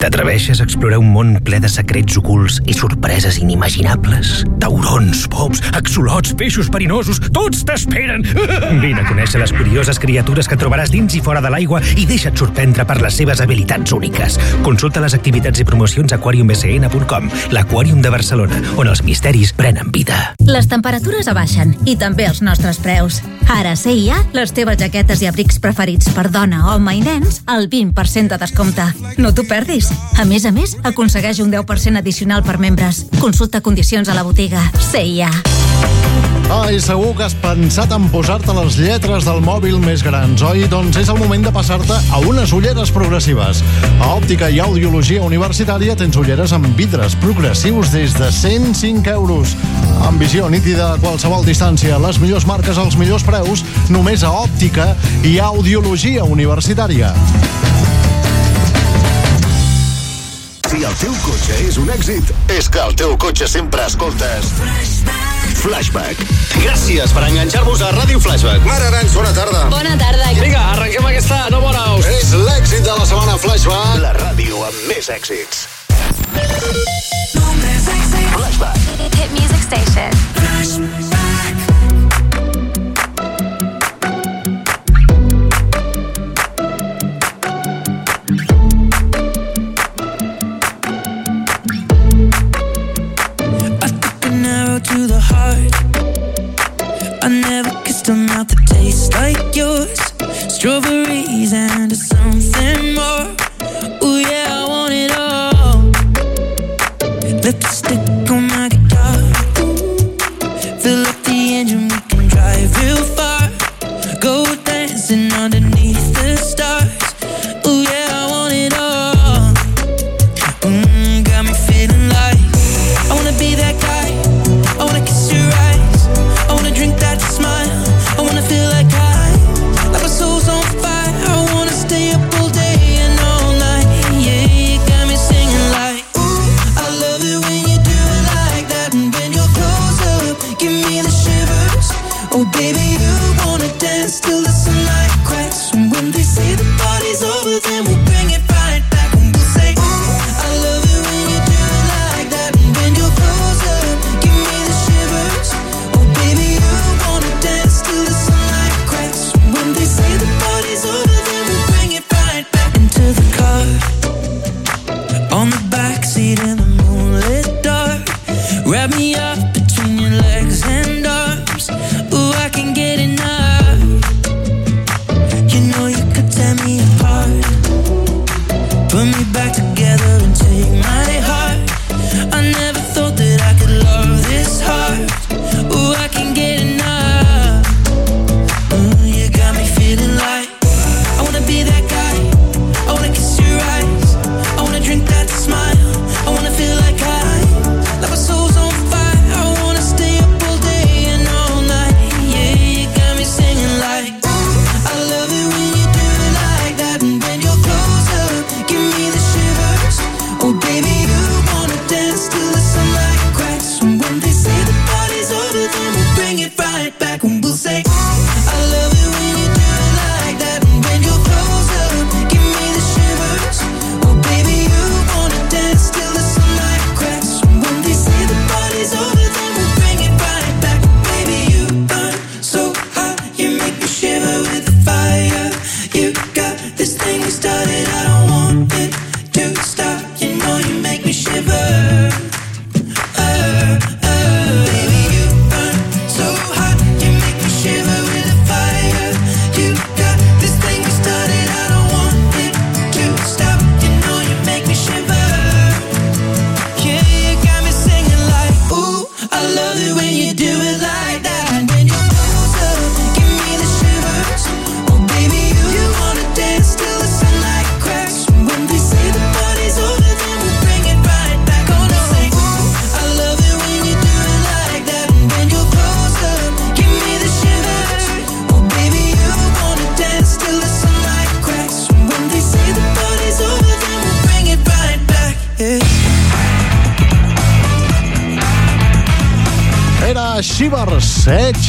T'atreveixes a explorar un món ple de secrets ocults i sorpreses inimaginables? Taurons, pops, axolots, peixos perinosos, tots t'esperen! (laughs) Vine a conèixer les curioses criatures que trobaràs dins i fora de l'aigua i deixa't sorprendre per les seves habilitats úniques. Consulta les activitats i promocions a aquariumbcn.com, l'Aquàrium de Barcelona, on els misteris prenen vida. Les temperatures abaixen i també els nostres preus. Ara a CIA, les teves jaquetes i abrics preferits per dona, home i nens al 20% de descompte. No t'ho perdis. A més a més, aconsegueix un 10% addicional per membres. Consulta condicions a la botiga. CIA. Ai, segur que has pensat en posar-te les lletres del mòbil més grans, oi? Doncs és el moment de passar-te a unes ulleres progressives. A Òptica i Audiologia Universitària tens ulleres amb vidres progressius des de 105 euros. Amb visió nítida a qualsevol distància, les millors marques als millors preus, només a Òptica i Audiologia Universitària. Si el teu cotxe és un èxit, és que el teu cotxe sempre escoltes... Flashback. Gràcies per enganxar-vos a Ràdio Flashback. Mare Aranys, bona tarda. Bona tarda. Vinga, arrenquem aquesta nova hora. És l'èxit de la setmana Flashback. La ràdio amb més èxits. Flashback. Hit music station. an a mouth that tastes like yours. Strawberries and something more. Ooh yeah, I want it all. Lipstick on my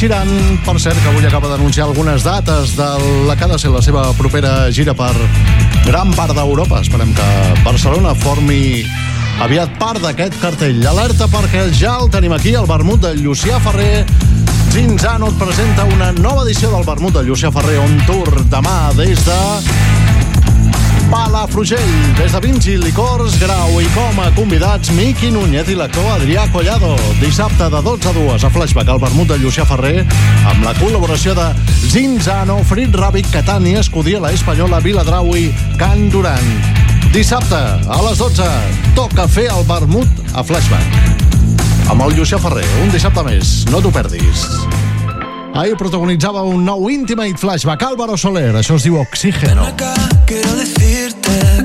Sheeran. Per cert, que avui acaba d'anunciar algunes dates de la que ha de ser la seva propera gira per gran part d'Europa. Esperem que Barcelona formi aviat part d'aquest cartell. Alerta perquè ja el tenim aquí, el vermut de Llucià Ferrer. Zinzano et presenta una nova edició del vermut de Llucià Ferrer on tour demà des de Palafrugell. Des de Vinci Licors, Grau i com a convidats, Miqui Núñez i l'actor Adrià Collado. Dissabte de 12 a 2 a Flashback al vermut de Llucià Ferrer amb la col·laboració de Zinzano, Frit Ràbic, Catani, Escudiela Espanyola, Viladrau i Can Duran. Dissabte a les 12 toca fer el vermut a Flashback amb el Llucià Ferrer. Un dissabte més, no t'ho perdis. Ahir protagonitzava un nou Intimate Flashback, Álvaro Soler. Això es diu Oxígeno. Quiero decirte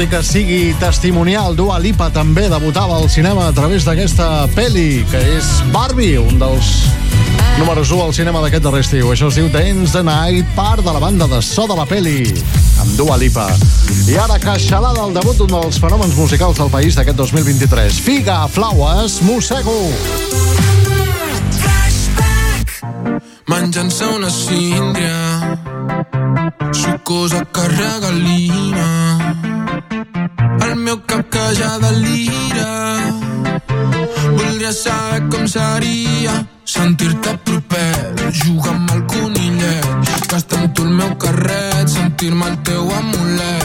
tot i que sigui testimonial, Dua Lipa també debutava al cinema a través d'aquesta peli, que és Barbie, un dels números 1 al cinema d'aquest darrer estiu. Això es diu Dance the Night, part de la banda de so de la peli, amb Dua Lipa. I ara queixalada al debut d'un dels fenòmens musicals del país d'aquest 2023. Figa, Flaues, Mossego. Menjant-se una síndria Sucosa que ja delira. Voldria saber com seria Sentir-te proper Jugar amb el conillet Gastar amb tu el meu carret Sentir-me el teu amulet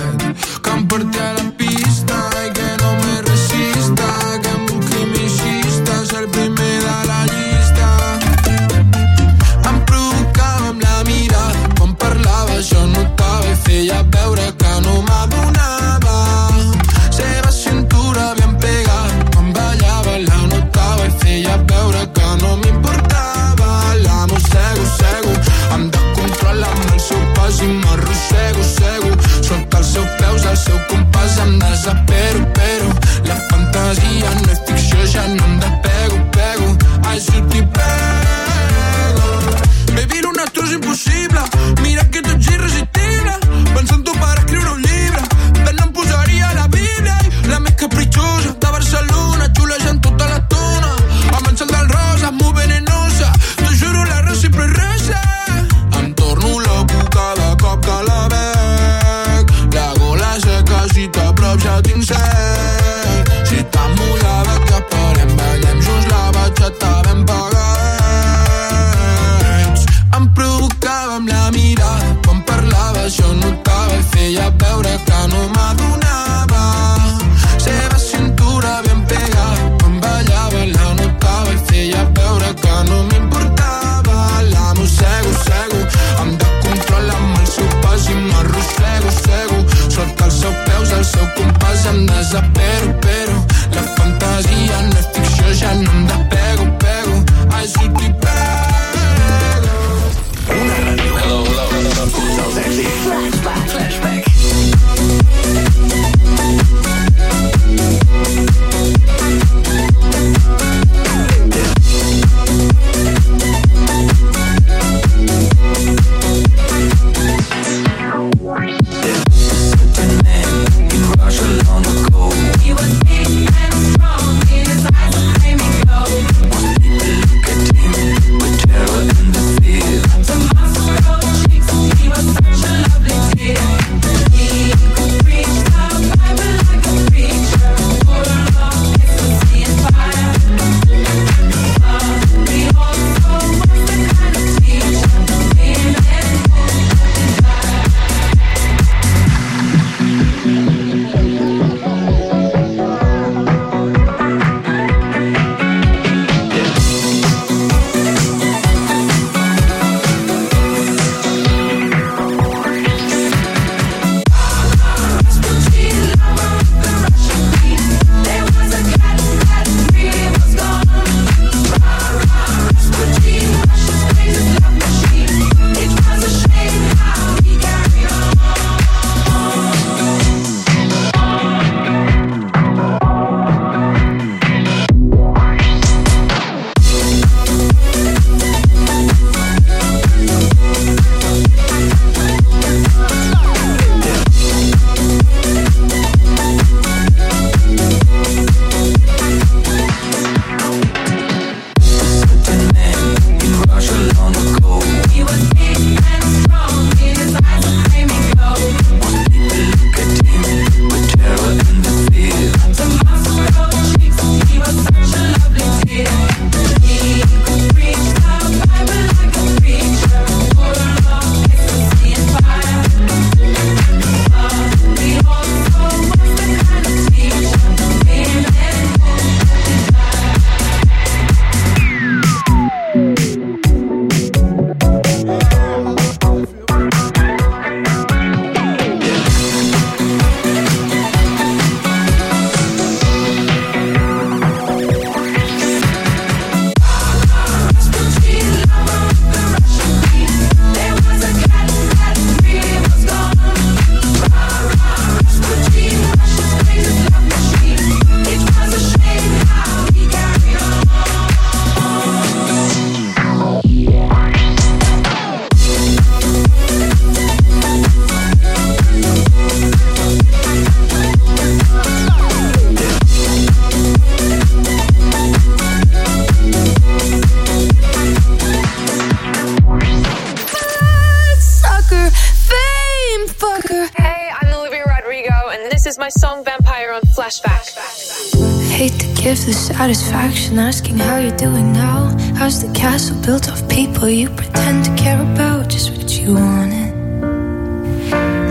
satisfaction asking how you're doing now. How's the castle built of people you pretend to care about? Just what you wanted.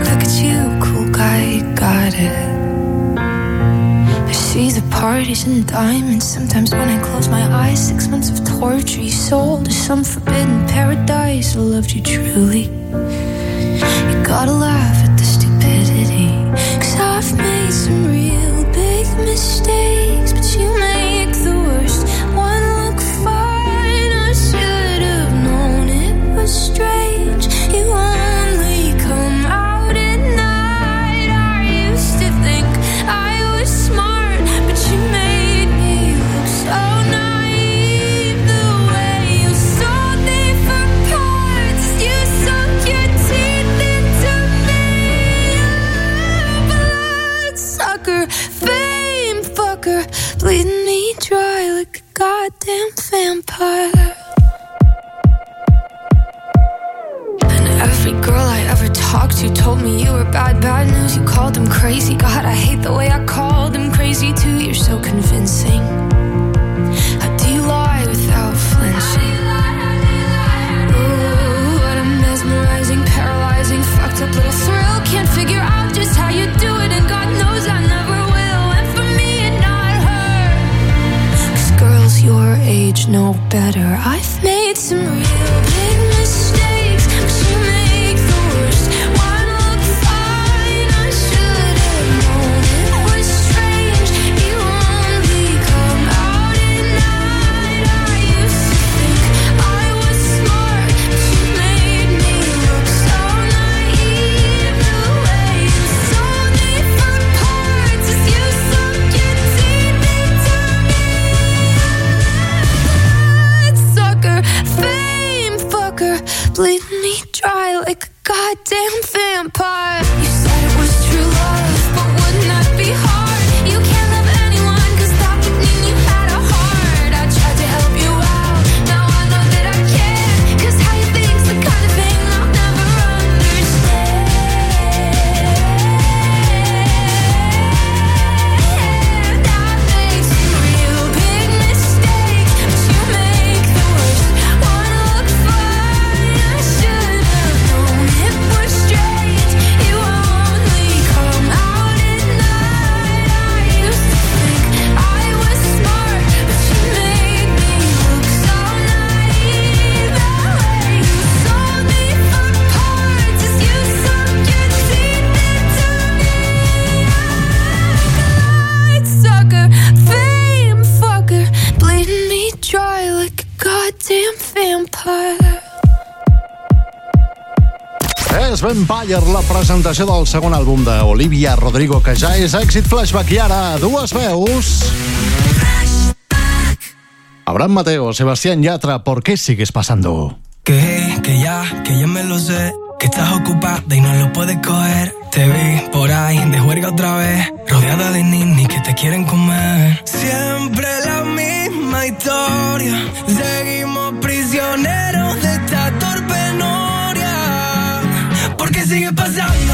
Look at you, cool guy, you got it. I see the parties and diamonds. Sometimes when I close my eyes, six months of torture you sold to some forbidden paradise. I loved you truly. You gotta laugh at the stupidity. Cause I've made some real big mistakes, but you made versió del segon àlbum d'Olivia Rodrigo, que ja és èxit flashback i ara dues veus. Abraham Mateo, Sebastián Yatra, ¿por qué sigues pasando? Que, que ya, que ya me lo sé, que estás ocupada y no lo puedes coger. Te vi por ahí de juerga otra vez, rodeada de ninis que te quieren comer. Siempre la misma historia, seguimos prisioneros de esta torpe noria. ¿Por qué sigue pasando?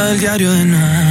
Noria es esa del diario de Noah.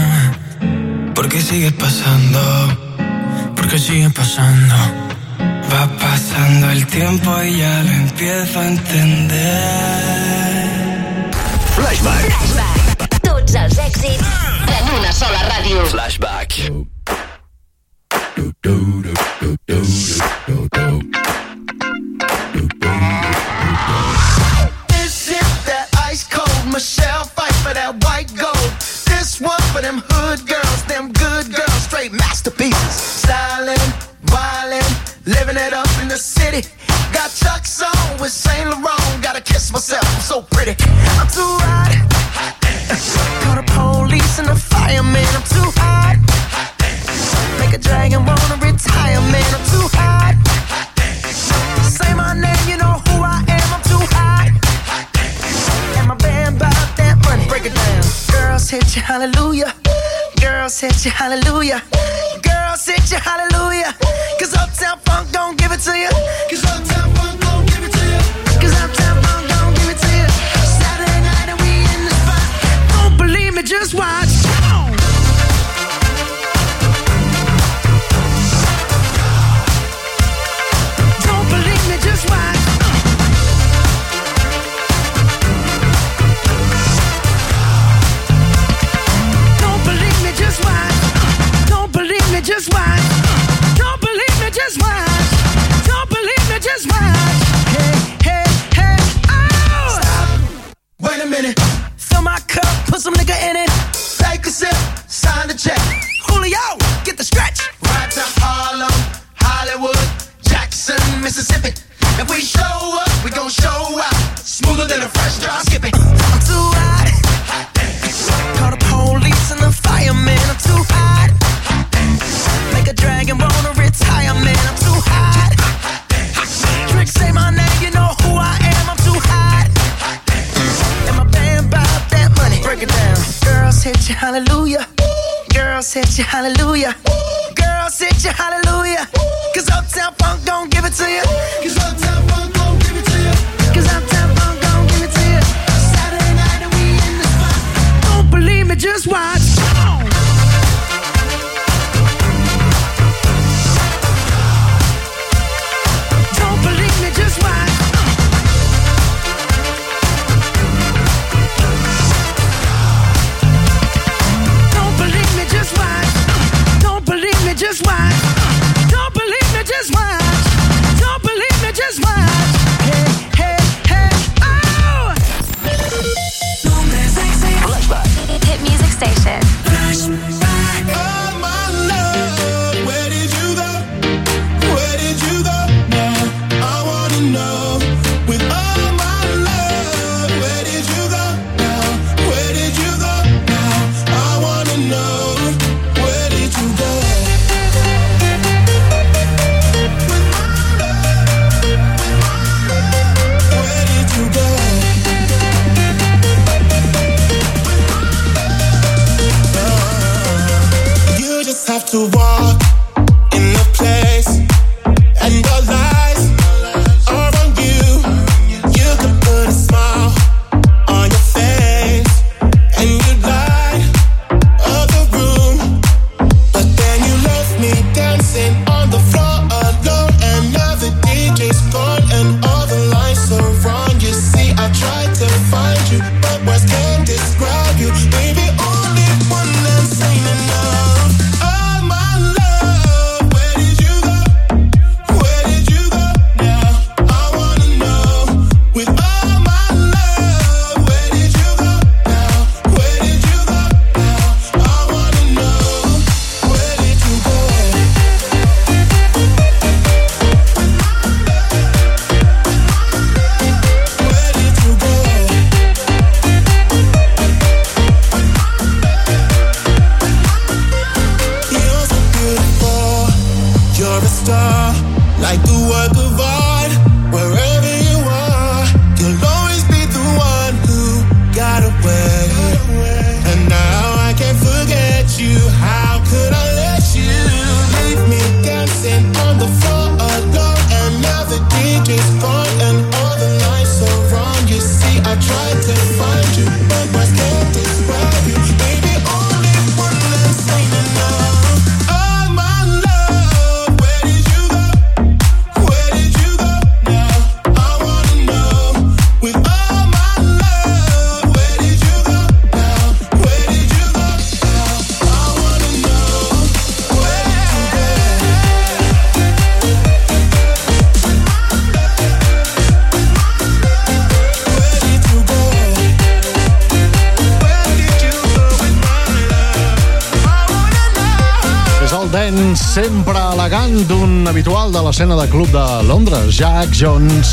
D'un habitual de l'escena de club de Londres, Jack Jones,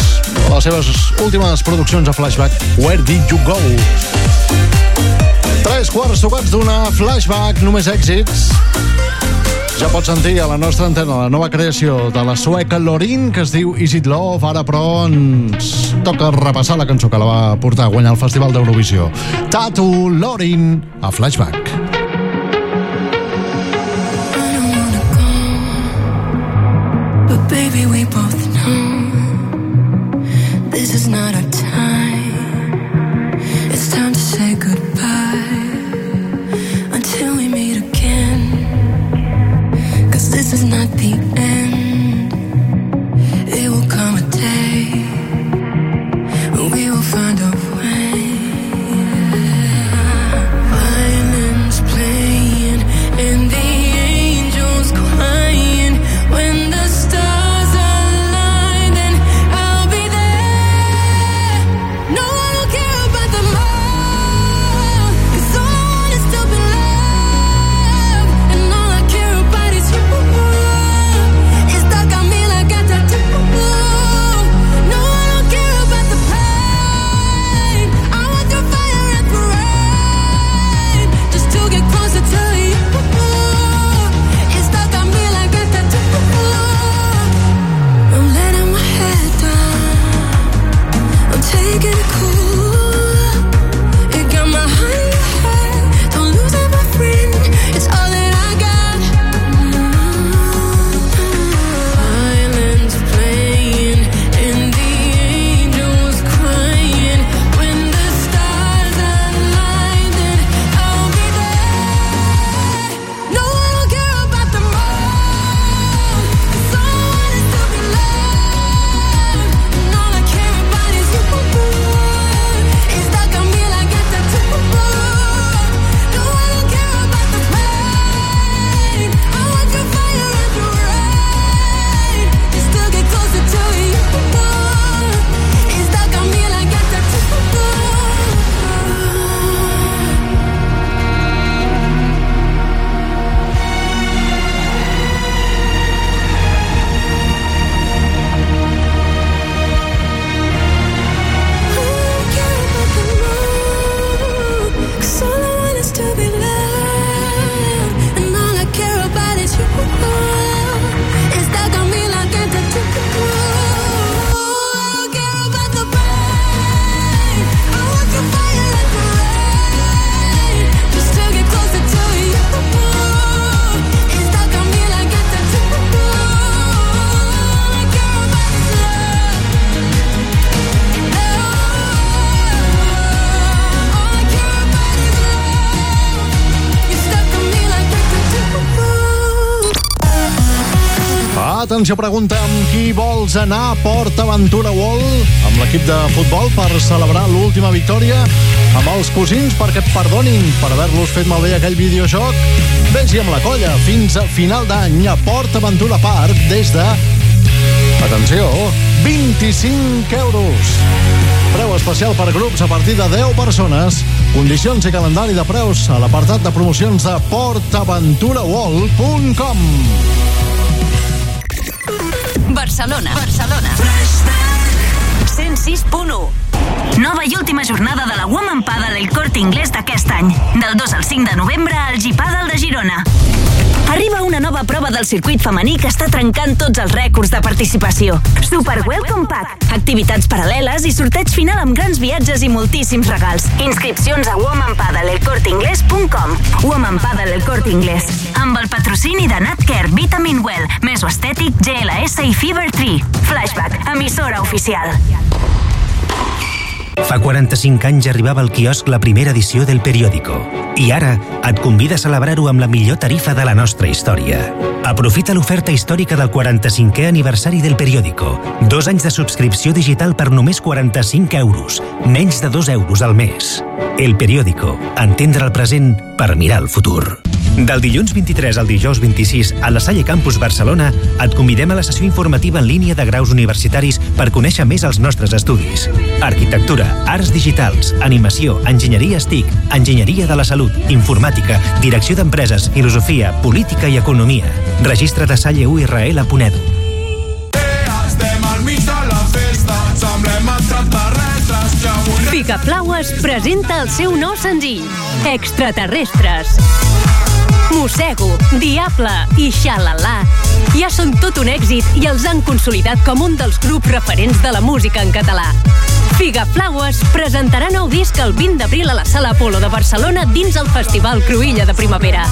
les seves últimes produccions a flashback, Where Did You Go? Tres quarts tocats d'una flashback, només èxits. Ja pots sentir a la nostra antena la nova creació de la sueca Lorin, que es diu Is It Love, ara però ens toca repassar la cançó que la va portar a guanyar el Festival d'Eurovisió. Tatu Lorin, a Flashback. Atenció, pregunta amb qui vols anar a Port Aventura World amb l'equip de futbol per celebrar l'última victòria amb els cosins perquè et perdonin per haver-los fet malbé aquell videojoc. Vés-hi amb la colla fins a final d'any a Port Aventura Park des de... Atenció, 25 euros. Preu especial per grups a partir de 10 persones. Condicions i calendari de preus a l'apartat de promocions de portaventuraworld.com Barcelona. Barcelona. 106.1 Nova i última jornada de la Woman Paddle El Corte Inglés d'aquest any. Del 2 al 5 de novembre al G-Paddle de Girona. Arriba una nova prova del circuit femení que està trencant tots els rècords de participació. Super Welcome Pack, activitats paral·leles i sorteig final amb grans viatges i moltíssims regals. Inscripcions a womanpaddleelcorteingles.com Woman. Amb el patrocini de Natcare, Vitamin Well, Mesoestètic, GLS i Fever 3. Flashback, emissora oficial. Fa 45 anys arribava al quiosc la primera edició del periòdico. I ara et convida a celebrar-ho amb la millor tarifa de la nostra història. Aprofita l'oferta històrica del 45è aniversari del periòdico. Dos anys de subscripció digital per només 45 euros. Menys de 2 euros al mes. El periòdico. Entendre el present per mirar el futur. Del dilluns 23 al dijous 26 a la Salle Campus Barcelona et convidem a la sessió informativa en línia de graus universitaris per conèixer més els nostres estudis. Arquitectura, arts digitals, animació, enginyeria STIC, enginyeria de la salut, informàtica, direcció d'empreses, filosofia, política i economia. Registra't a de semblem extraterrestres que avui... Picaflaues presenta el seu nou senzill, Extraterrestres. Mossego, Diable i Xalala ja són tot un èxit i els han consolidat com un dels grups referents de la música en català. Figaflaues presentarà nou disc el 20 d'abril a la Sala Apolo de Barcelona dins el Festival Cruïlla de Primavera.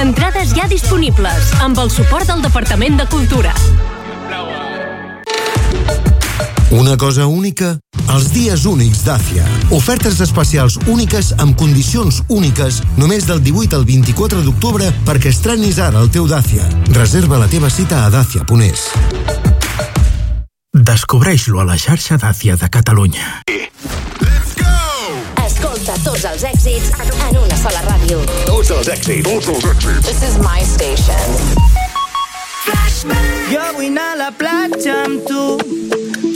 Entrades ja disponibles, amb el suport del Departament de Cultura. Una cosa única? Els dies únics d'Àcia. Ofertes especials úniques amb condicions úniques només del 18 al 24 d'octubre perquè estrenis ara el teu Dàcia. Reserva la teva cita a dacia.es. Descobreix-lo a la xarxa Dàcia de Catalunya. Escolta tots els èxits en una sola ràdio. Tots els èxits. Tots els èxits. This is my station. Jo vull anar a la platja amb tu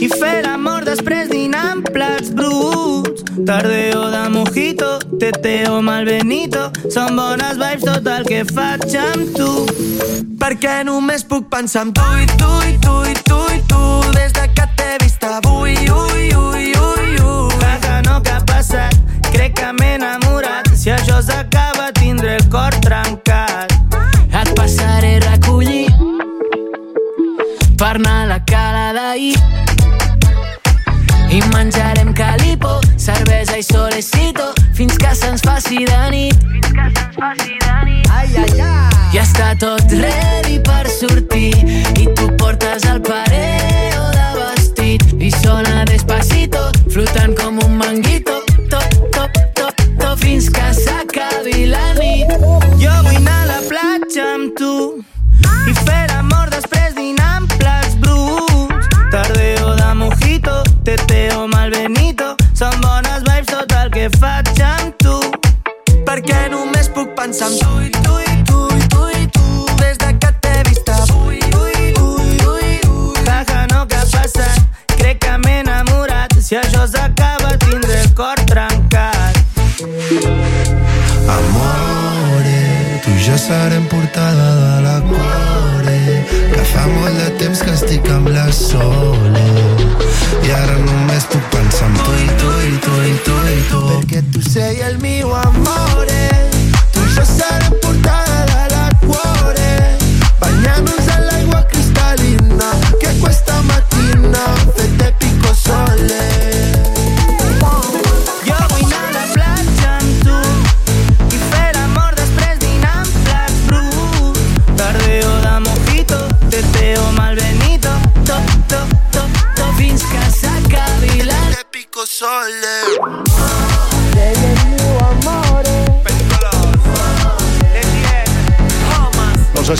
i fer amor després dinar amb plats bruts. Tardeo de mojito, teteo malbenito, són bones vibes tot el que faig amb tu. Perquè només puc pensar en tu i tu i tu i tu i tu Des de que t'he vist avui, ui, ui, ui, ui Caga, no que ha passat, crec que m'he enamorat. Si això s'acaba tindré el cor trencat. Molt de temps que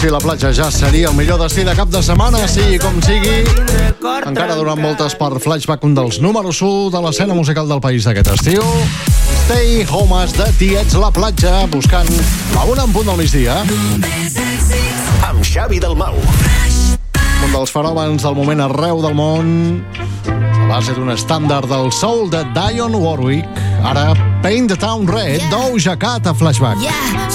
si la platja ja seria el millor destí de cap de setmana, sigui com sigui. Encara durant moltes per Flashback, un dels números 1 de l'escena musical del país d'aquest estiu. Stay Homes de Tiets la platja, buscant la una en punt del migdia. Amb Xavi Dalmau. Un dels fenòmens del moment arreu del món, a base d'un estàndard del soul de Dion Warwick, ara Paint the Town Red, Doja Cat a Flashback. Yeah,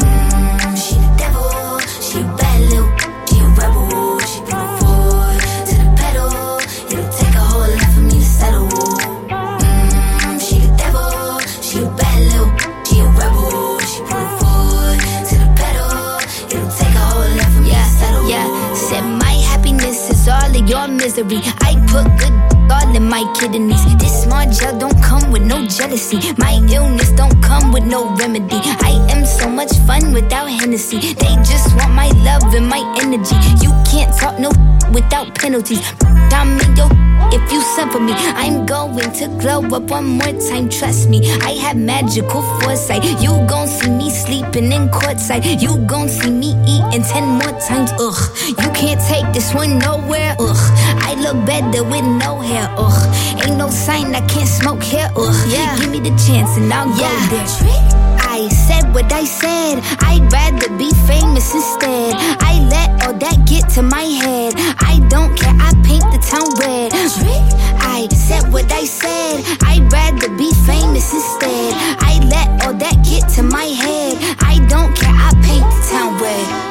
Misery. I put good all in my kidneys. This small gel don't come with no jealousy. My illness don't come with no remedy. I am so much fun without Hennessy. They just want my love and my energy. You can't talk no without penalties. I'm in your if you for me, I'm going to glow up one more time. Trust me, I have magical foresight. You gon' see me sleeping in courtside. You gon' see me eating ten more times. Ugh, you can't take this one nowhere. Ugh, look better with no hair. Ugh, ain't no sign I can't smoke here. Ugh, yeah. give me the chance and I'll go there. I said what I said. I'd rather be famous instead. I let all that get to my head. I don't care. I paint the town red. I said what I said. I'd rather be famous instead. I let all that get to my head. I don't care. I paint the town red.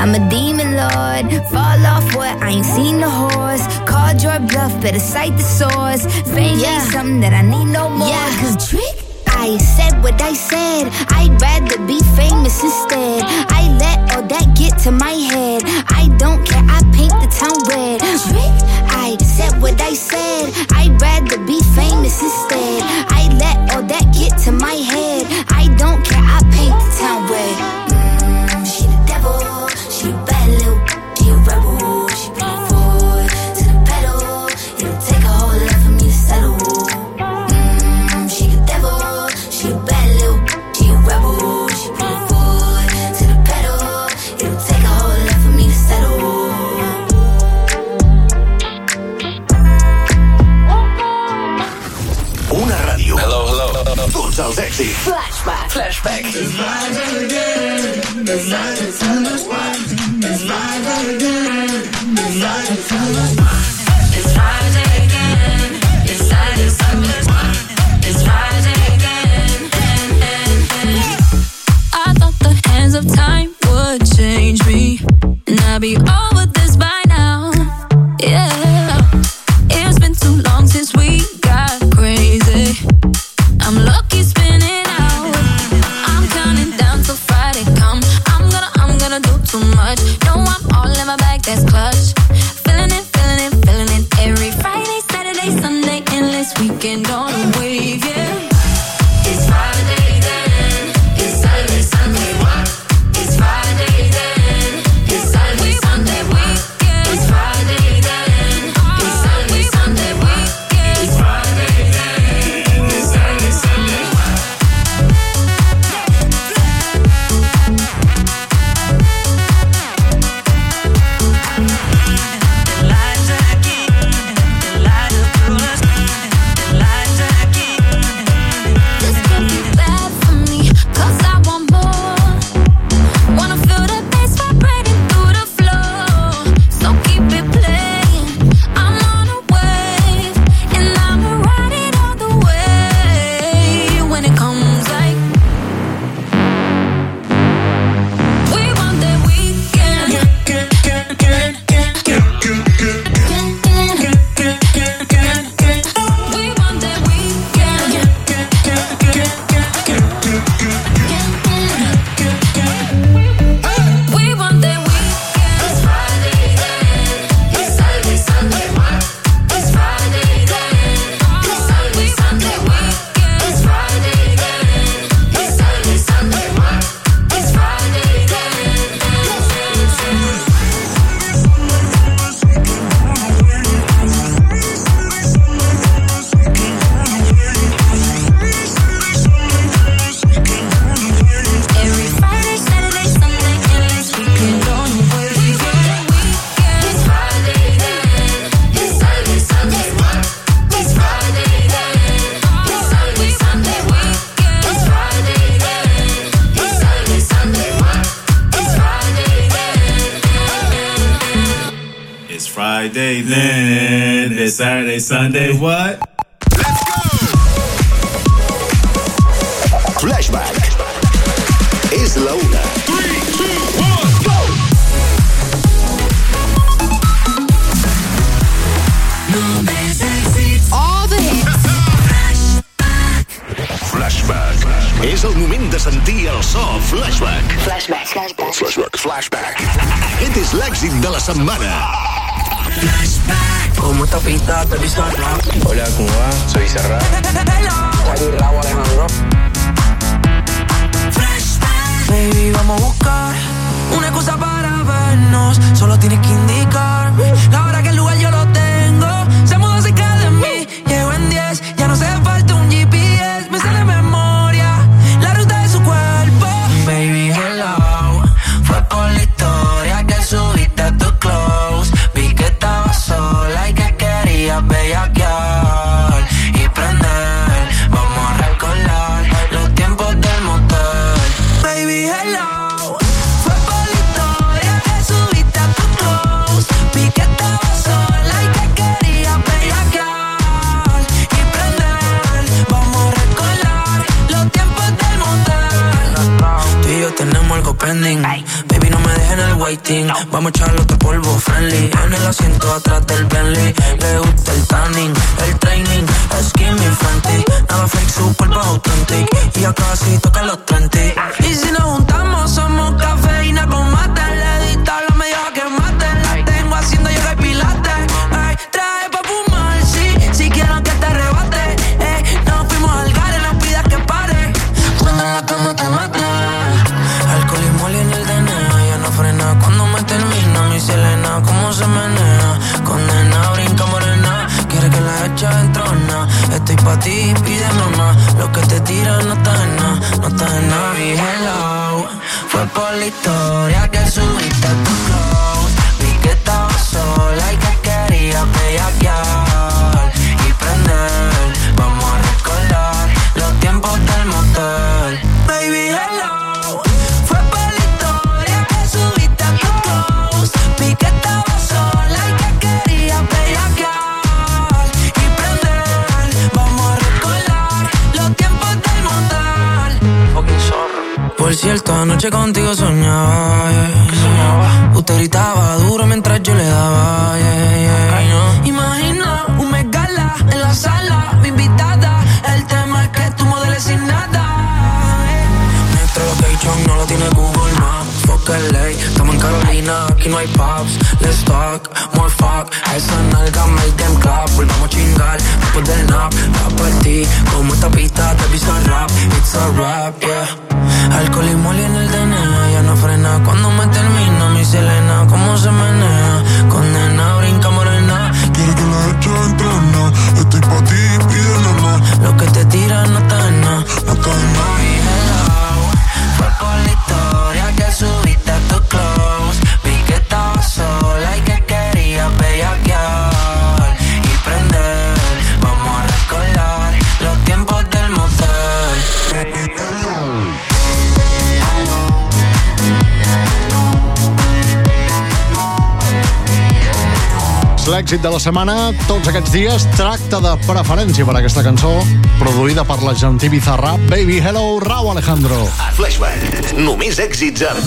I'm a demon lord. Fall off what? I ain't seen the horse. Called your bluff, better cite the source. Fame ain't something that I need no more. Yeah, cause trick. I said what I said. I'd rather be famous instead. I let all that get to my head. I don't care. I paint the town red. Trick. I said what I said. I'd rather be famous instead. I let all that get to my head. I don't care. I paint the town red. Flashback. Flashback. It's vibrant again. It's like it's. It's vibrant again. It's like it's. It's vibrant again. It's like it's. It's vibrant again. I thought the hands of time would change me, and I'd be all. Sunday, what? Flashback. És la una. All the hits. Flashback. És el moment de sentir el so Flashback. Flashback. Flashback. Flashback. Flashback. Aquest és l'èxit de la setmana. Pista te. Hola, ¿cómo va? Soy Alejandro. Baby, vamos a buscar una excusa para vernos. Solo tienes que indicarme la Vamos a echarle otro polvo friendly. En el asiento atrás del Bentley. Le gusta el tanning, el training. Skinny friendly. Nada fake, su cuerpo es authentic. Y ya casi toca los la historia anoche contigo soñaba, yeah. Usted gritaba duro mientras yo le daba, yeah, yeah, no. Imagina un megala en la sala, mi invitada. El tema es que tú modeles sin nada. Nuestro location no lo tiene Google Maps. Fuck LA, estamos en Carolina, aquí no hay pubs. Let's talk, more fuck. Esa nalga make them clap. Volvamos a chingar después del nap. Va por ti, como esta pista te pisa rap. It's a rap, yeah. Alcohol y mole en el DNA, ya no frena cuando me termina. Mi Selena, cómo se menea. L'èxit de la setmana. Tots aquests dies tracta de preferència per aquesta cançó, produïda per la Gentí Bizarra, Baby Hello, Rau Alejandro. Flashback. Només èxits amb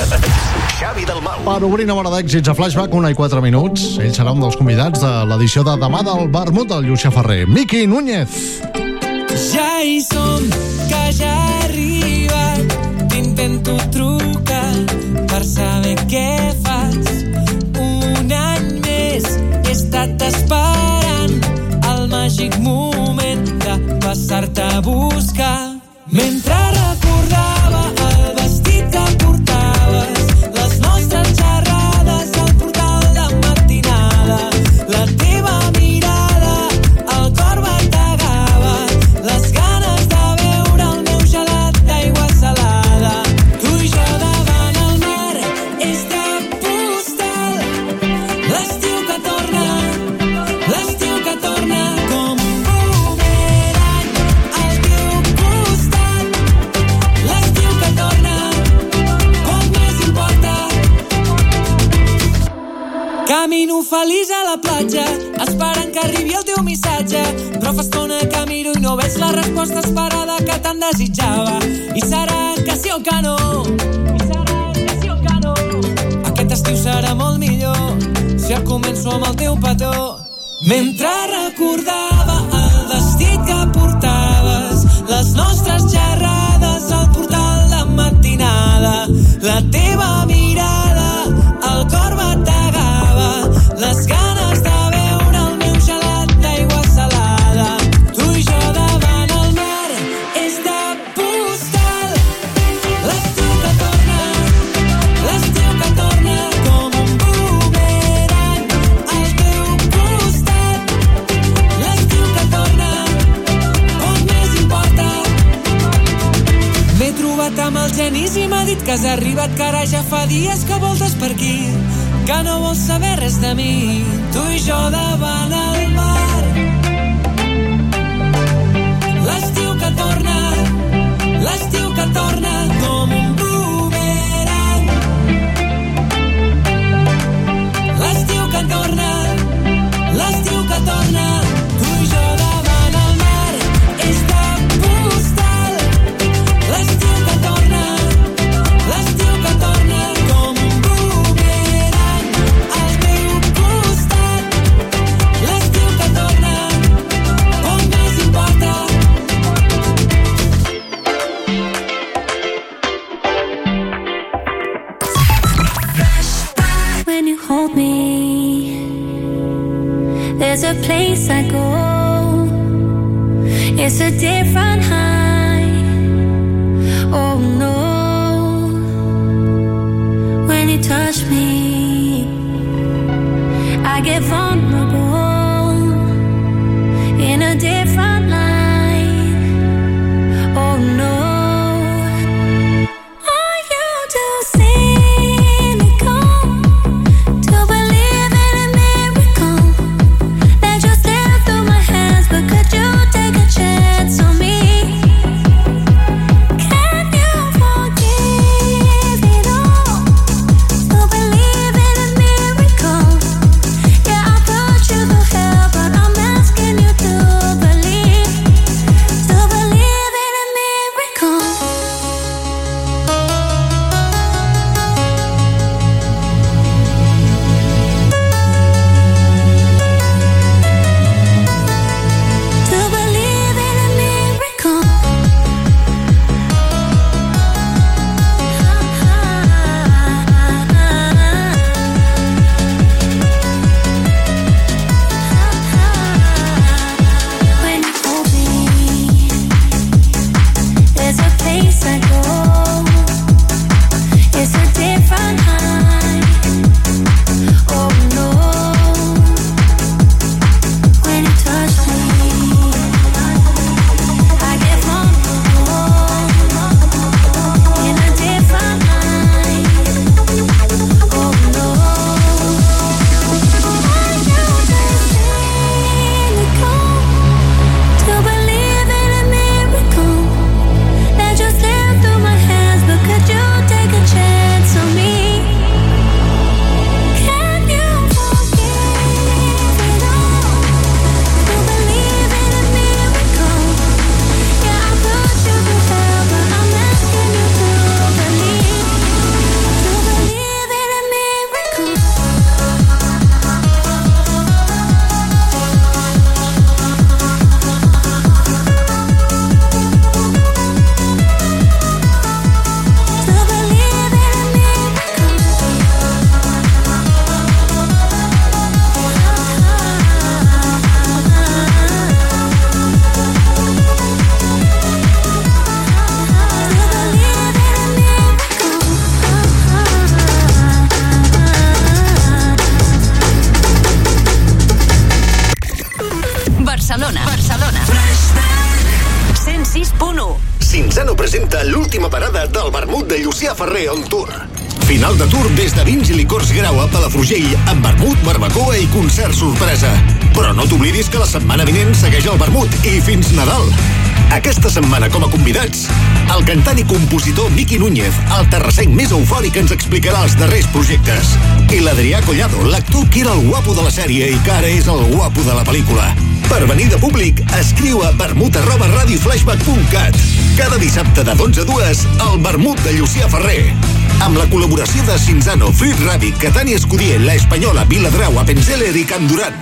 Xavi Dalmau. Per obrir una hora d'èxits a Flashback, una i quatre minuts. Ell serà un dels convidats de l'edició de demà del Vermut del Llucia Ferrer. Miqui Núñez. Ja hi som, que ja he arribat. T'intento trucar el màgic moment de passar-te a buscar. Mentre resposta esperada que tant desitjava. I serà que sí o que no. I serà que sí o que no. Aquest estiu serà molt millor si el començo amb el teu petó. Mentre recordava el vestit que portaves, les nostres xerrades al portal de matinada, la teva mirada que has arribat, cara, ja fa dies que voltes per aquí, que no vols saber res de mi, tu i jo davant el mar. L'estiu que torna, l'estiu que torna com un boomerang. L'estiu que torna, l'estiu que torna cantant i compositor Miqui Núñez, el terrassenc més eufòric ens explicarà els darrers projectes. I l'Adrià Collado, l'actor que era el guapo de la sèrie i que ara és el guapo de la pel·lícula. Per venir de públic, escriu a vermut arroba. Cada dissabte de 12 a 2, el vermut de Llucià Ferrer. Amb la col·laboració de Cinzano, Frit Rabbit, Catània Escudier, La Espanyola, Viladrau, Apenzeller i Can Duran.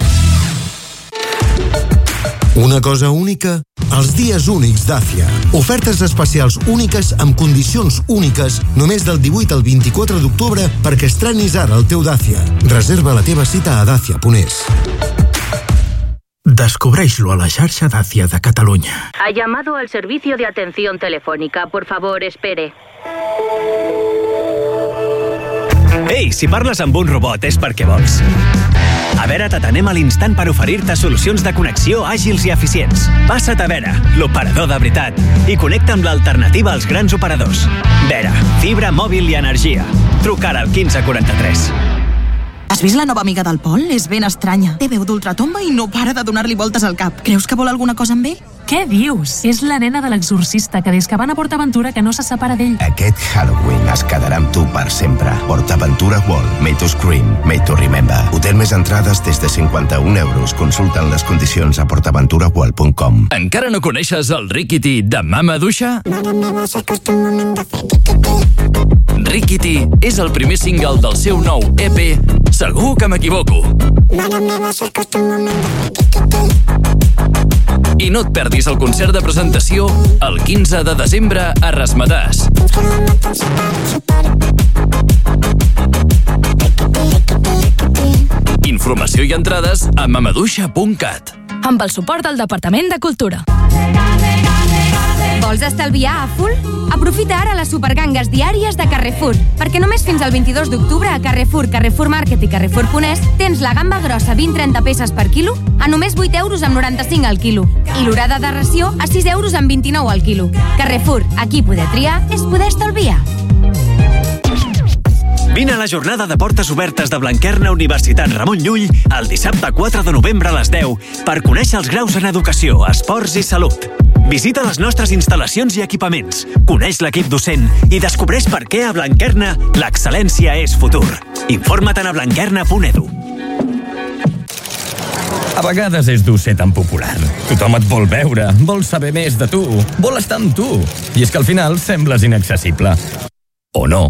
Una cosa única? Els dies únics d'Àcia. Ofertes especials úniques amb condicions úniques només del 18 al 24 d'octubre perquè estrenis ara el teu Dàcia. Reserva la teva cita a dacia.es. Descobreix-lo a la xarxa Dacia de Catalunya. Ha llamado al servicio de atención telefónica. Por favor, espere. Ei, si parles amb un robot és perquè vols. A Vera t'atenem a l'instant per oferir-te solucions de connexió àgils i eficients. Passa't a Vera, l'operador de veritat, i connecta amb l'alternativa als grans operadors. Vera, fibra mòbil i energia. Truca ara al 1543. Has vist la nova amiga del Pol? És ben estranya. Té veu d'ultratomba i no para de donar-li voltes al cap. Creus que vol alguna cosa amb ell? Què dius? És la nena de l'exorcista que des que van a PortAventura que no se separa d'ell. Aquest Halloween es quedarà amb tu per sempre. PortAventura World, made to scream, made to remember. Hotel més entrades des de 51 euros. Consulten les condicions a portaventuraworld.com. Encara no coneixes el Rikiti de Mama Duixa? Rikiti és el primer single del seu nou EP Segur que m'equivoco. I no et perdis el concert de presentació el 15 de desembre a Rasmatàs. Informació i entrades a mamaduixa.cat. Amb el suport del Departament de Cultura. Vols estalviar a full? Aprofita ara les supergangues diàries de Carrefour, perquè només fins al 22 d'octubre a Carrefour, Carrefour Market i Carrefour Ponés tens la gamba grossa 20-30 peces per quilo a només 8 euros amb 95 al quilo i l'orada de ració a 6 euros amb 29 al quilo. Carrefour, aquí poder triar és poder estalviar. Vine a la jornada de portes obertes de Blanquerna Universitat Ramon Llull el dissabte 4 de novembre a les 10 per conèixer els graus en Educació, Esports i Salut. Visita les nostres instal·lacions i equipaments, coneix l'equip docent i descobreix per què a Blanquerna l'excel·lència és futur. Informa't a blanquerna.edu. A vegades és dur ser tan popular. Tothom et vol veure, vol saber més de tu, vol estar amb tu. I és que al final sembles inaccessible. O no.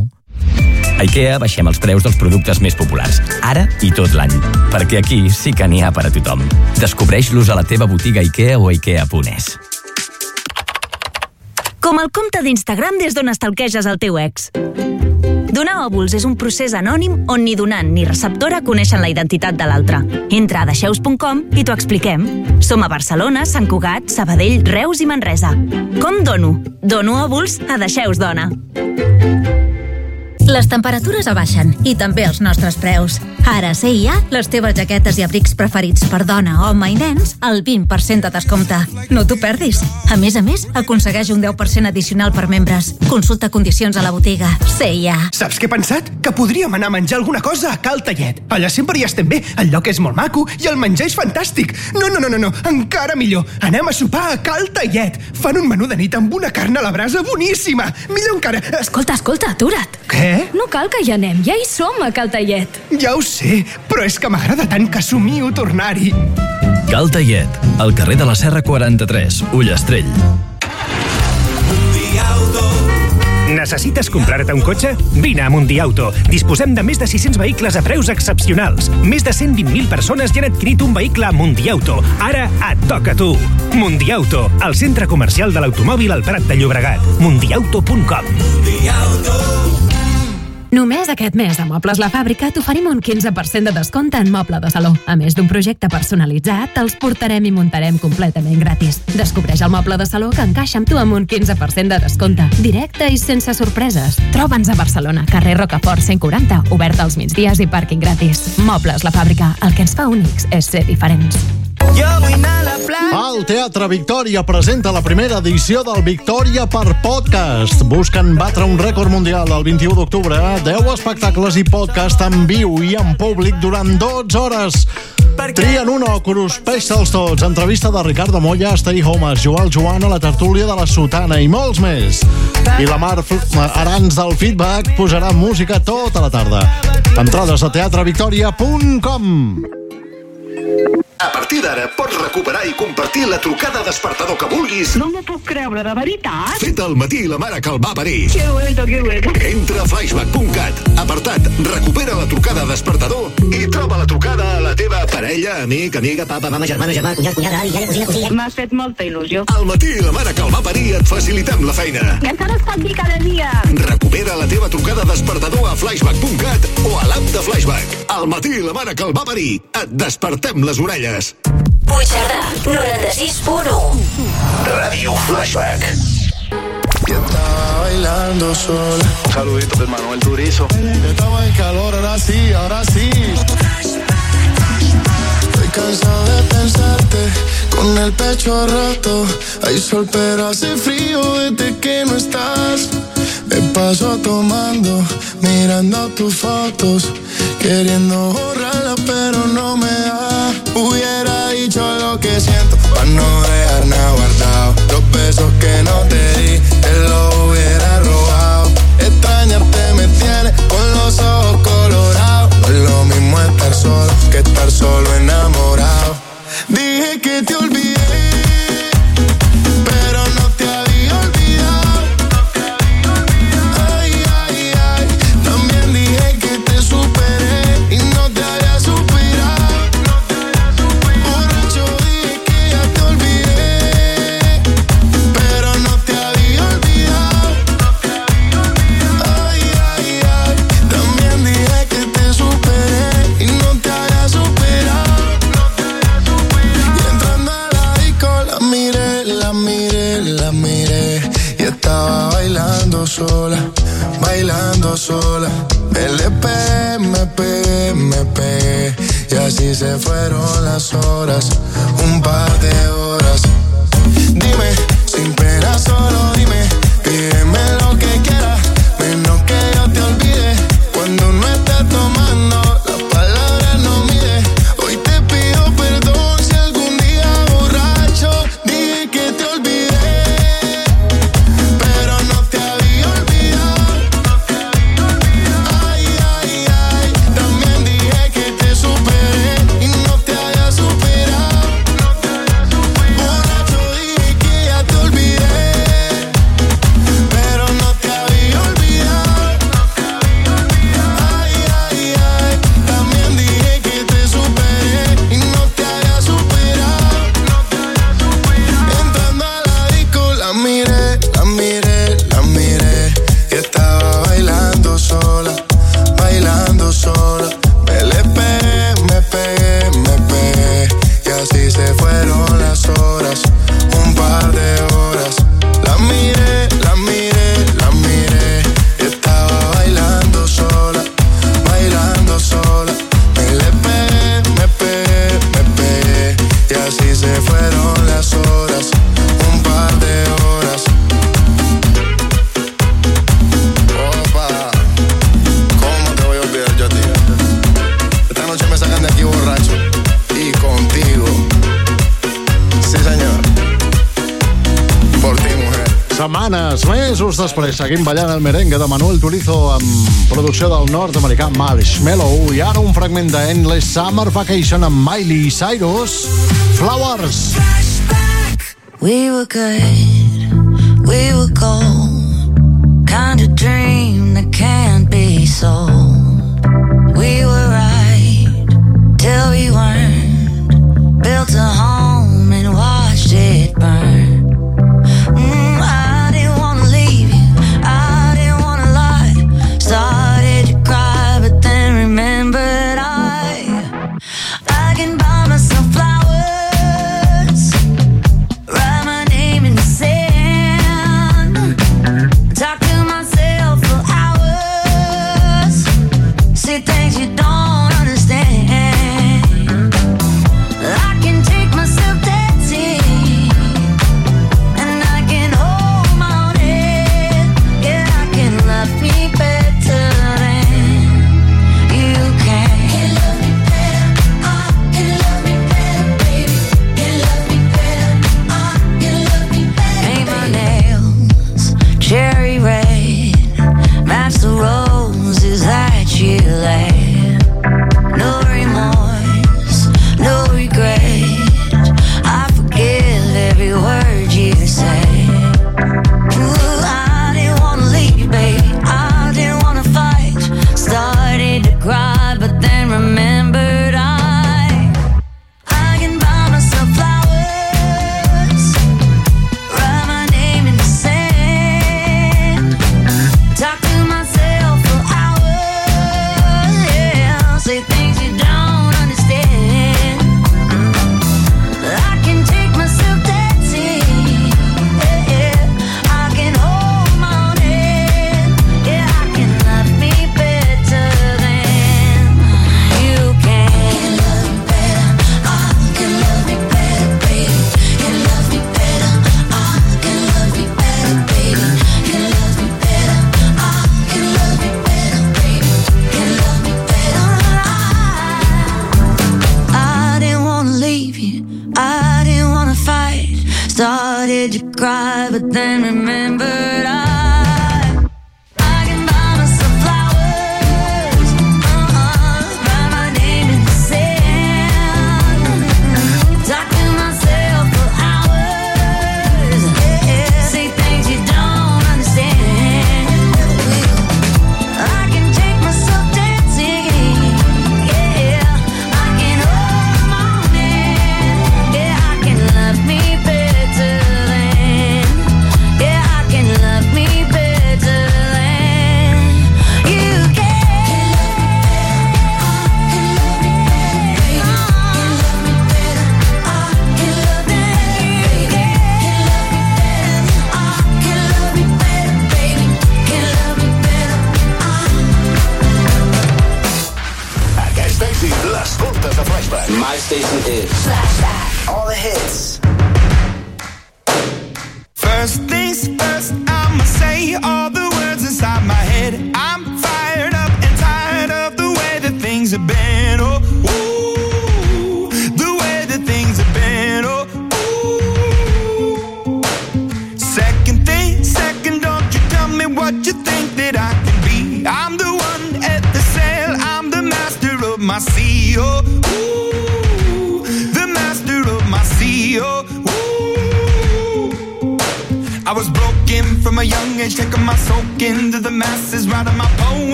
A IKEA baixem els preus dels productes més populars, ara i tot l'any, perquè aquí sí que n'hi ha per a tothom. Descobreix-los a la teva botiga IKEA o ikea.es. Com el compte d'Instagram des d'on estalqueges el teu ex. Donar òvuls és un procés anònim on ni donant ni receptora coneixen la identitat de l'altre. Entra a deixeus.com i t'ho expliquem. Som a Barcelona, Sant Cugat, Sabadell, Reus i Manresa. Com dono? Dono òvuls a Deixeus Dona. Les temperatures abaixen i també els nostres preus. Ara a CIA, les teves jaquetes i abrics preferits per dona, home i nens, al 20% de descompte. No t'ho perdis. A més a més, aconsegueix un 10% addicional per membres. Consulta condicions a la botiga. CIA. Saps què he pensat? Que podríem anar a menjar alguna cosa a Cal Tallet. Allà sempre hi estem bé, el lloc és molt maco i el menjar és fantàstic. No, no, no, no, no, encara millor. Anem a sopar a Cal Tallet. Fan un menú de nit amb una carn a la brasa boníssima. Millor encara... Escolta, escolta, atura't. Què? No cal que hi anem, ja hi som a Cal Tallet. Ja ho sé, però és que m'agrada tant que somio tornar-hi. Cal Tallet, al carrer de la Serra 43, Ullastrell. Necessites comprar-te un cotxe? Vine a Mundiauto. Disposem de més de 600 vehicles a preus excepcionals. Més de 120.000 persones ja han adquirit un vehicle a Mundiauto. Ara et toca a tu. Mundiauto, el centre comercial de l'automòbil al Prat de Llobregat. Mundiauto.com Només aquest mes a Mobles La Fàbrica t'oferim un 15% de descompte en moble de saló. A més d'un projecte personalitzat, te'ls portarem i muntarem completament gratis. Descobreix el moble de saló que encaixa amb tu amb un 15% de descompte. Directe i sense sorpreses. Troba'ns a Barcelona, carrer Rocafort 140, obert als migdies i pàrquing gratis. Mobles La Fàbrica, el que ens fa únics és ser diferents. El Teatre Victòria presenta la primera edició del Victòria per podcast. Busquen batre un rècord mundial el 21 d'octubre. 10 espectacles i podcast en viu i en públic durant 12 hores. Trien un o cruspeix-te'ls tots. Entrevista de Ricardo Moya, Stay Homes, Joel Joan a la tertúlia de la Sotana i molts més. I la Mar Arans del Feedback posarà música tota la tarda. Entrades a teatrevictoria.com A partir d'ara pots recuperar i compartir la trucada despertador que vulguis. No m'ho puc creure, de veritat? Fet al matí la mare que el va parir. Que bueno, que bueno. Entra a flashback.cat, apartat, recupera la trucada despertador i troba la trucada a la teva parella, amic, amiga, papa, mama, germana, germà, cunyat, cunyada, avi, iaia, cosina, cosilla. M'has fet molta il·lusió. Al matí la mare que el va parir et facilitem la feina. I encara es pot dir cada dia. Recupera la teva trucada despertador a flashback.cat o a l'app de Flashback. Al matí la mare que el va parir et despertem les orelles. Puigcerdà, 96.1. Ràdio Flashback. Estaba bailando sola. Un saludito de Manuel Turizo. Estaba en calor, ahora sí, ahora sí. Cansado de pensarte con el pecho roto. Hay sol, pero hace frío desde que no estás. Me paso tomando, mirando tus fotos, queriendo borrarlas, pero no me da. Hubiera dicho lo que siento, para no dejar nada guardado. Los besos que no te di, te los hubiera robado. Extrañarte me tiene con los ojos colorados. No es lo mismo estar solo que estar solo enamorado. Así se fueron las horas, després, seguim ballant el merengue de Manuel Turizo amb producció del nord-americà Marshmello i ara un fragment de Endless Summer Vacation amb Miley Cyrus Flowers We were good, we were gold. Kind of dream that can't be sold.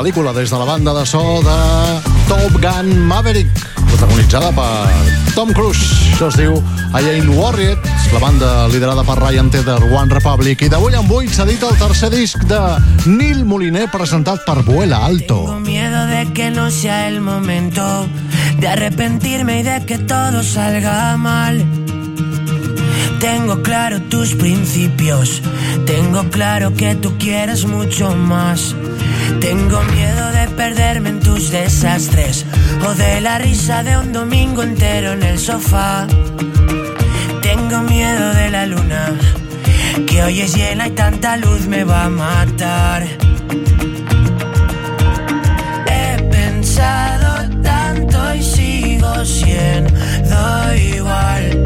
Pel·lícula des de la banda de so de Top Gun Maverick, protagonitzada per Tom Cruise. Això es diu I Ain't Worried, la banda liderada per Ryan Tedder, One Republic. I d'avui en 8 s'edita el tercer disc de Neil Moliner presentat per Vuela Alto. Tengo miedo de que no sea el momento de arrepentirme y de que todo salga mal. Tengo claro tus principios, tengo claro que tú quieres mucho más. Tengo miedo de perderme en tus desastres o de la risa de un domingo entero en el sofá. Tengo miedo de la luna, que hoy es llena y tanta luz me va a matar. He pensado tanto y sigo siendo igual.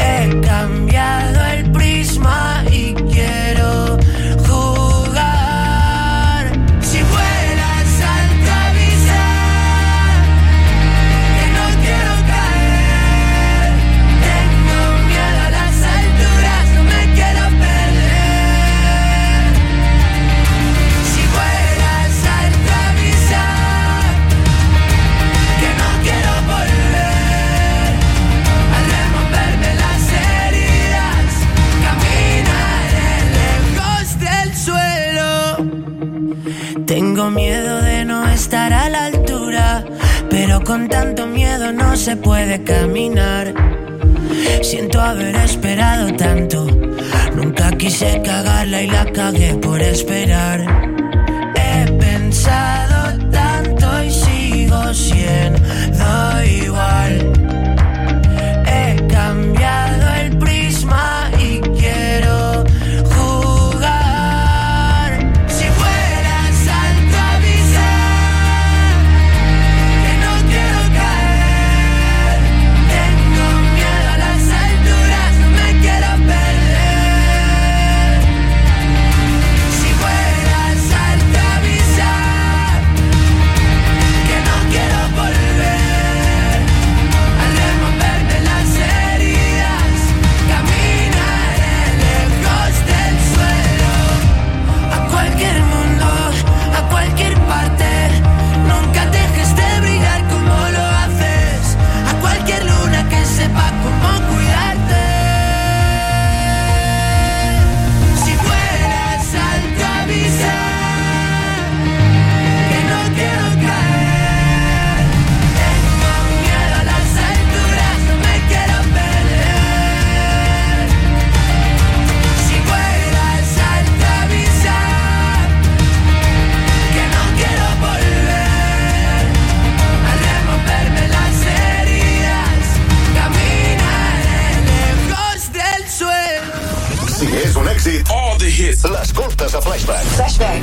He cambiado el prisma y quiero Tengo miedo de no estar a la altura, pero con tanto miedo no se puede caminar. Siento haber esperado tanto, nunca quise cagarla y la cagué por esperar. He pensado tanto y sigo siendo l'escoltes eh, a Flashback. Flashback.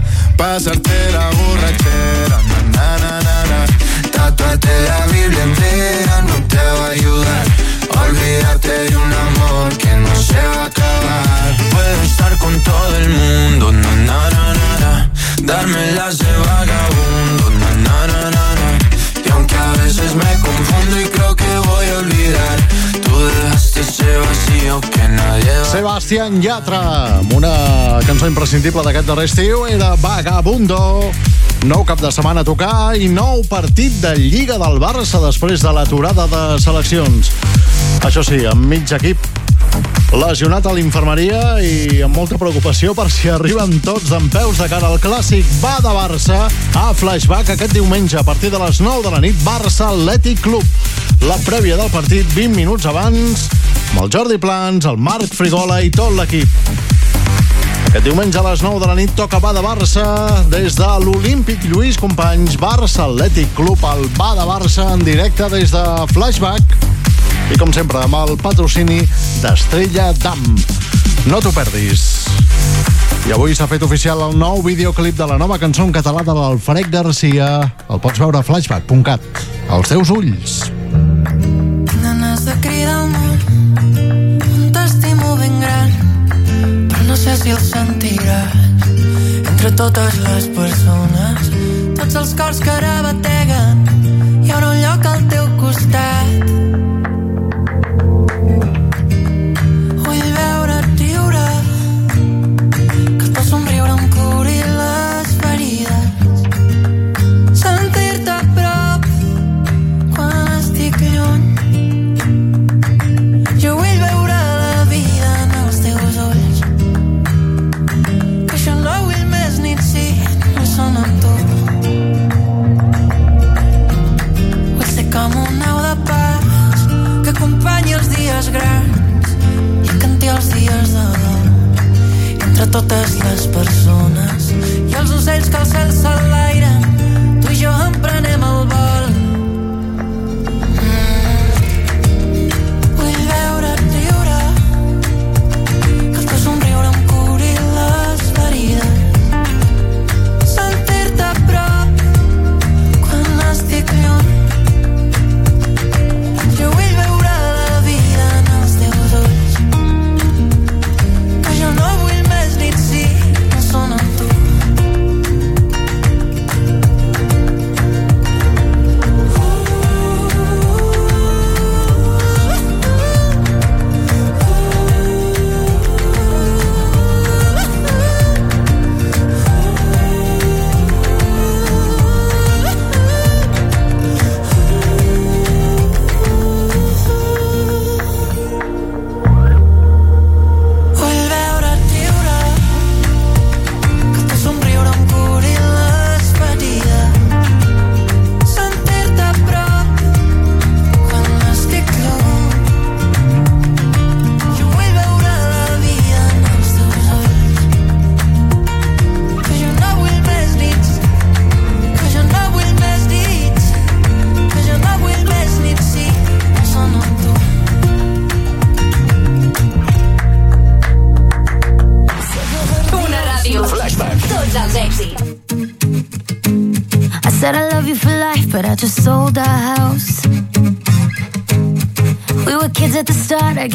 pasarte la borrachera. Na, na, na, na, Tatuate la Biblia entera no te va a ayudar. Olvídate de un amor que no se va a acabar. Puedo estar con todo el mundo, na, na, na, na, na. darme las de vagabundo, na, na, na, na, na. Y aunque a veces me confundo y creo Sebastián Yatra, amb una cançó imprescindible d'aquest darrer estiu, era Vagabundo. Nou cap de setmana a tocar i nou partit de Lliga del Barça després de l'aturada de seleccions. Això sí, amb mig equip lesionat a l'infermeria i amb molta preocupació per si arriben tots d'en peus de cara al clàssic va de Barça a Flashback aquest diumenge a partir de les 9 de la nit Barça Atlètic Club. La prèvia del partit 20 minuts abans amb el Jordi Plans, el Marc Frigola i tot l'equip. Aquest diumenge a les 9 de la nit toca Bada Barça des de l'Olímpic Lluís Companys Barça Atlètic Club al Bada Barça en directe des de Flashback i com sempre amb el patrocini d'Estrella Damm. No t'ho perdis. I avui s'ha fet oficial el nou videoclip de la nova cançó en català de l'Alfred Garcia. El pots veure a flashback.cat. Els teus ulls. Sé si el sentiràs. Entre totes les persones Tots els cors que ara bateguen totes les persones i els ocells que al cel s'enlairen tu i jo emprenem el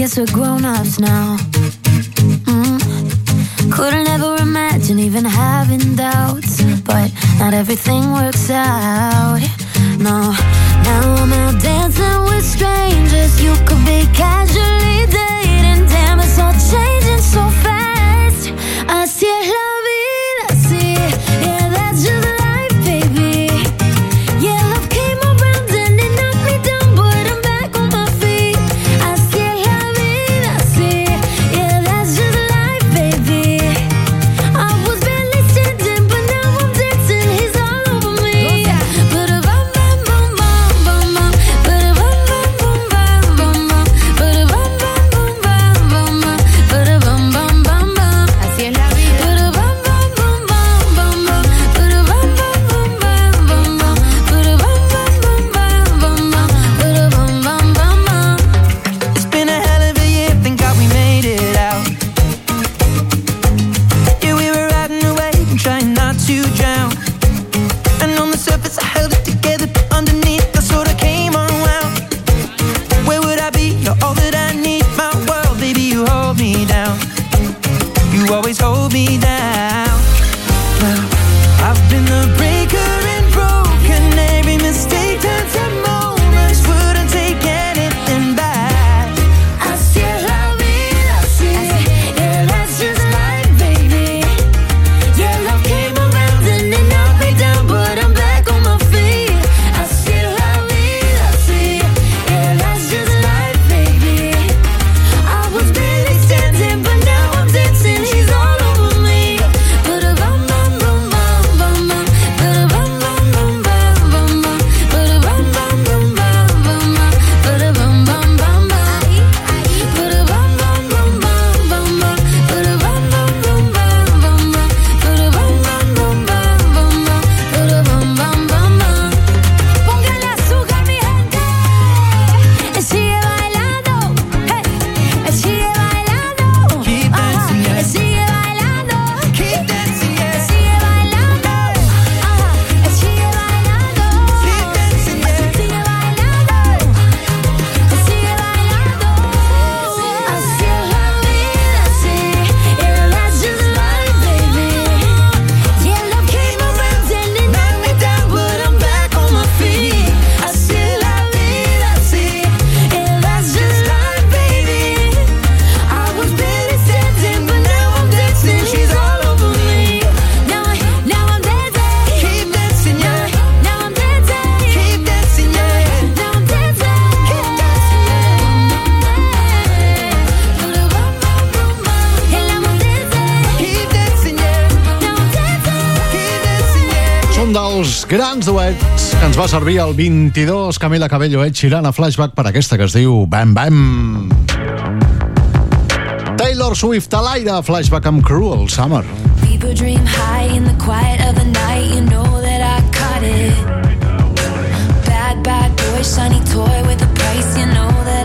guess we're grown ups now. Mm. Couldn't ever imagine even having doubts, but not everything works out. No, now I'm out dancing servir el 22 Camila Cabello Ed Sheeran a flashback per aquesta que es diu Bam Bam. Taylor Swift a l'aire, flashback amb Cruel Summer. People dream high in the quiet of the night. You know that I caught it. Bad, bad boy, shiny toy with a price. You know that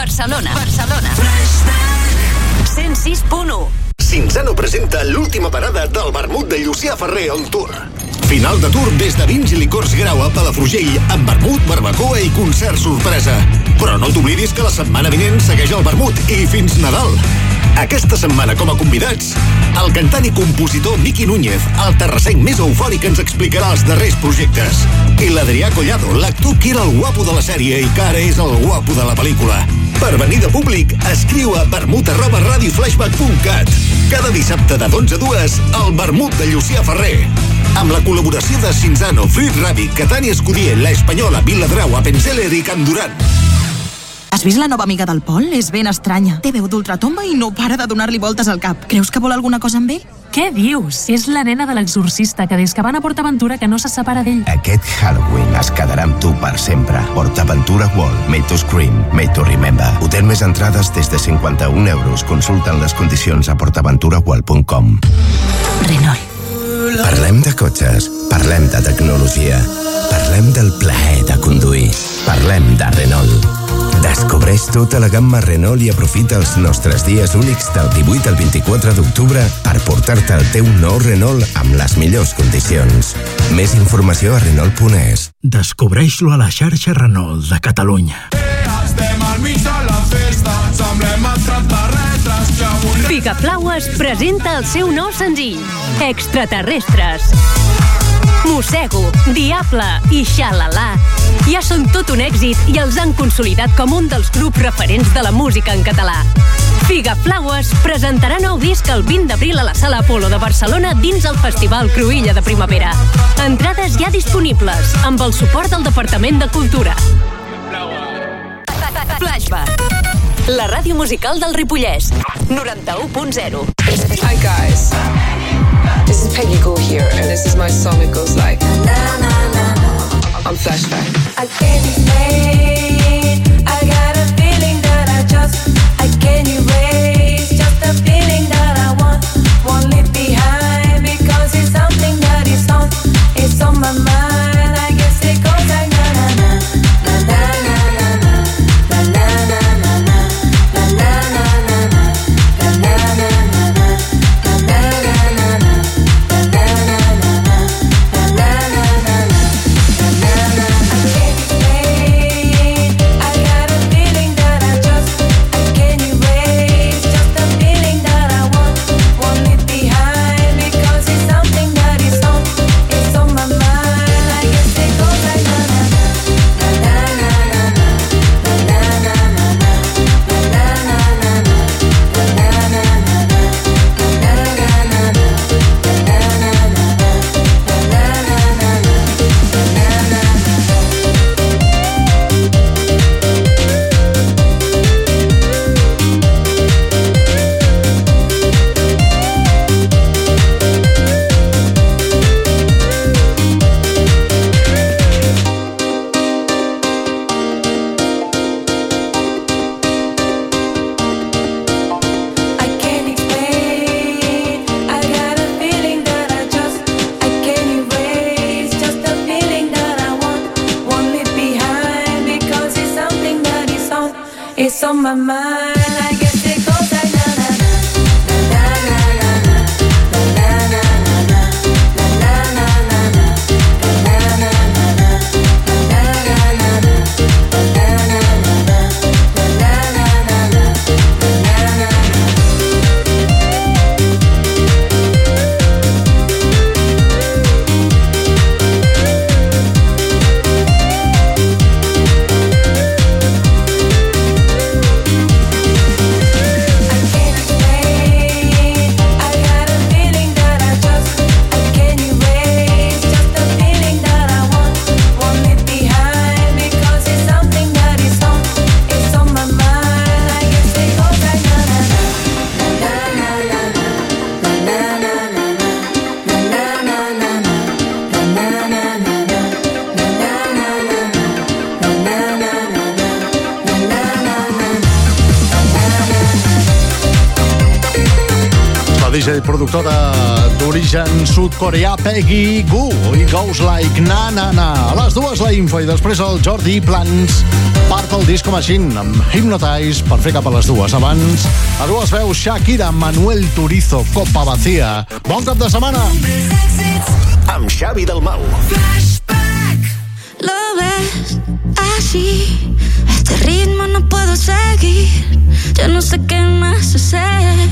Barcelona. Barcelona. 106.1 Cinzano presenta l'última parada del vermut de Llucià Ferrer on tour. Final de tour des de vins i licors grau a Palafrugell amb vermut, barbacoa i concert sorpresa. Però no t'oblidis que la setmana vinent segueix el vermut i fins Nadal. Aquesta setmana, com a convidats, el cantant i compositor Miqui Núñez, el terrassenc més eufòric ens explicarà els darrers projectes. I l'Adrià Collado, l'actor que era el guapo de la sèrie i que ara és el guapo de la pel·lícula. Per venir de públic, escriu a vermut arroba radioflashback.cat. Cada dissabte de 12 a 2, el vermut de Llucià Ferrer. Amb la col·laboració de Cinzano, Fruit Rabbit, Catània Escudier, La Espanyola, Viladrau, Apenzeller i Can Duran. Has vist la nova amiga del Pol? És ben estranya. Té veu d'ultratomba i no para de donar-li voltes al cap. Creus que vol alguna cosa amb ell? Què dius? És la nena de l'exorcista que des que van a PortAventura que no se separa d'ell. Aquest Halloween es quedarà amb tu per sempre. PortAventura World, made to scream, made to remember. Hotel més entrades des de 51 euros. Consulten les condicions a portaventuraworld.com. Renault. Parlem de cotxes, parlem de tecnologia, parlem del plaer de conduir, parlem de Renault. Descobreix tota la gamma Renault i aprofita els nostres dies únics del 18 al 24 d'octubre per portar-te el teu nou Renault amb les millors condicions. Més informació a Renault.es. Descobreix-lo a la xarxa Renault de Catalunya. Estem al mig de la festa, semblem extraterrestres que avui... Picaflaues presenta el seu nou senzill, Extraterrestres. Mossego, Diable i Xalala ja són tot un èxit i els han consolidat com un dels grups referents de la música en català. Figaflaues presentarà nou disc el 20 d'abril a la Sala Apolo de Barcelona dins el Festival Cruïlla de Primavera. Entrades ja disponibles amb el suport del Departament de Cultura. Flashback. La ràdio musical del Ripollès. 91.0. Hi guys, this is Peggy Goo here, and this is my song. It goes like on flashback. I can't explain. I got a feeling that I just I can't erase. Just a feeling that my. d'origen sud-coreà Peggy Gu i Goes Like Na Na Na. A les dues la info i després el Jordi Plans part el disc com així amb Hypnotize per fer cap a les dues. Abans, a dues veus Shakira, Manuel Turizo, Copa Vacía. Bon cap de setmana! Amb Xavi Dalmau. Mau. lo ves así, este ritmo no puedo seguir, Ya no sé qué más hacer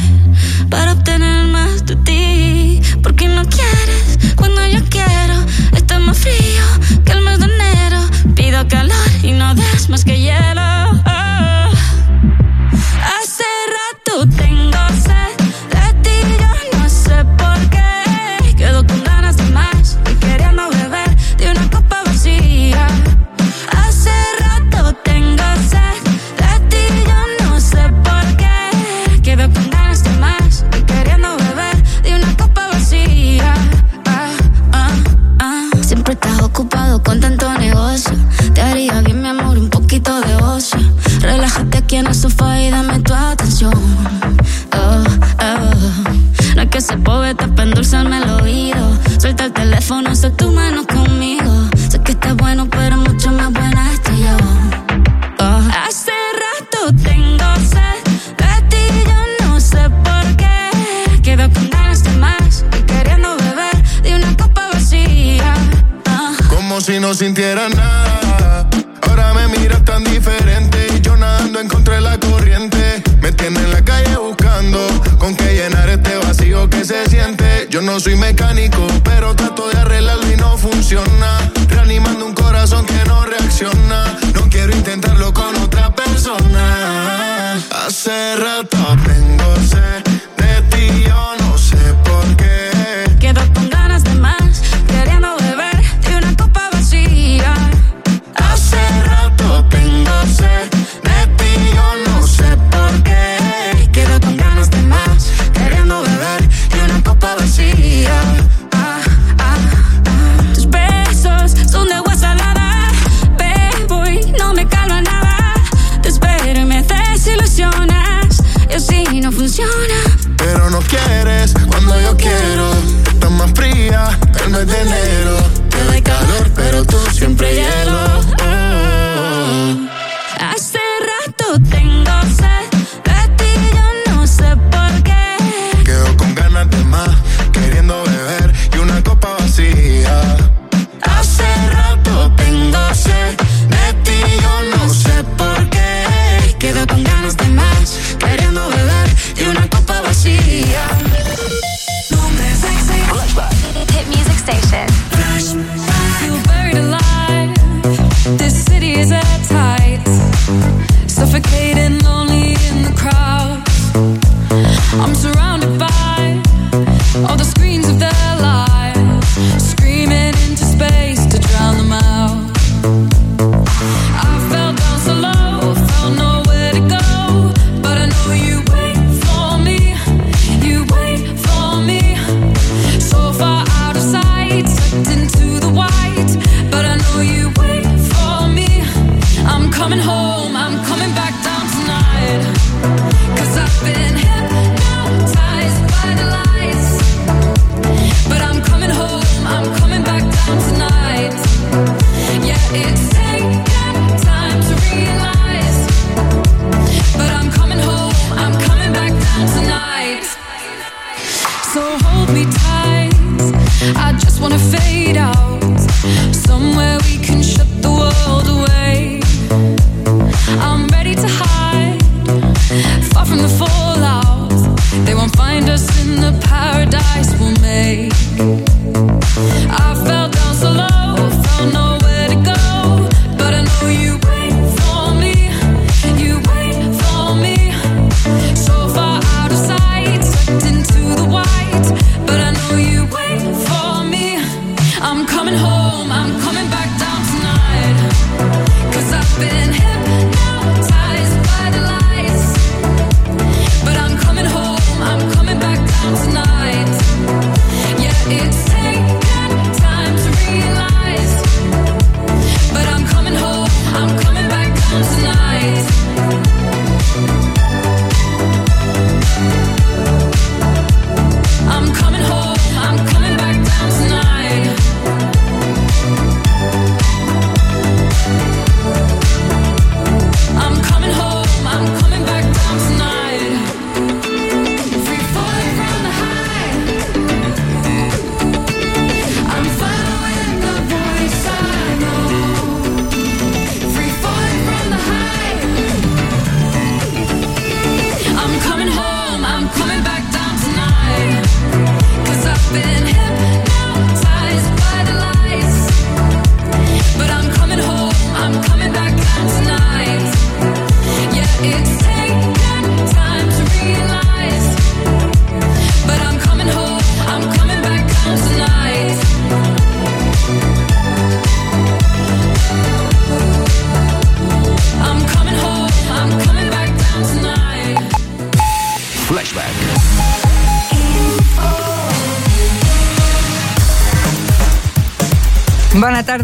para obtener más de ti. Porque no quieres cuando yo quiero. Está más frío que el mes de enero. Pido calor y no das más que hielo. sintieran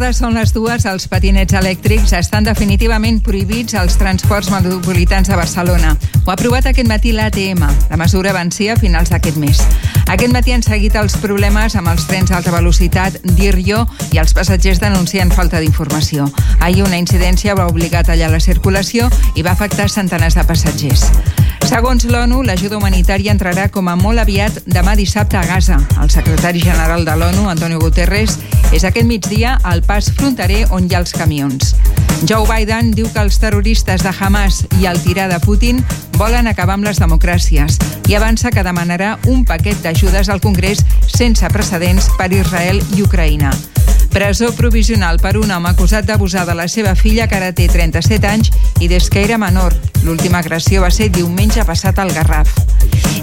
tarda, són les dues. Els patinets elèctrics estan definitivament prohibits als transports metropolitans de Barcelona. Ho ha aprovat aquest matí l'ATM. La mesura vencia a finals d'aquest mes. Aquest matí han seguit els problemes amb els trens d'alta velocitat d'Irrio i els passatgers denuncien falta d'informació. Ahir una incidència va obligar a tallar la circulació i va afectar centenars de passatgers. Segons l'ONU, l'ajuda humanitària entrarà com a molt aviat demà dissabte a Gaza. El secretari general de l'ONU, Antonio Guterres, és aquest migdia al pas fronterer on hi ha els camions. Joe Biden diu que els terroristes de Hamas i el tirà de Putin volen acabar amb les democràcies i avança que demanarà un paquet d'ajudes al Congrés sense precedents per Israel i Ucraïna. Presó provisional per un home acusat d'abusar de la seva filla, que ara té 37 anys, i des que era menor. L'última agressió va ser diumenge passat al Garraf.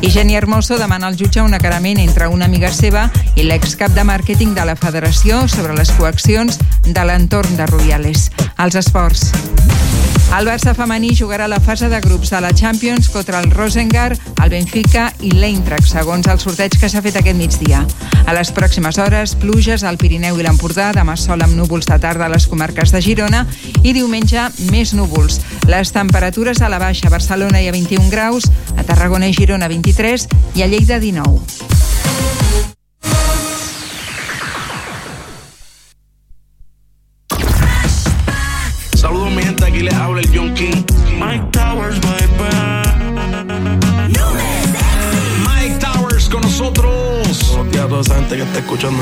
I Geni Hermoso demana al jutge un acarament entre una amiga seva i l'excap de màrqueting de la Federació sobre les coaccions de l'entorn de Rubiales. Els esports. El Barça femení jugarà la fase de grups de la Champions contra el Rosengar, el Benfica i l'Eintracht, segons el sorteig que s'ha fet aquest migdia. A les pròximes hores, pluges al Pirineu i l'Empordà, demà sol amb núvols de tarda a les comarques de Girona i diumenge més núvols. Les temperatures a la baixa a Barcelona hi ha 21 graus, a Tarragona i Girona 23 i a Lleida 19. Saludos mi gente, aquí les habla el John King. Mike Towers, baby. Mike Towers con nosotros. Y a toda esa gente que está escuchando.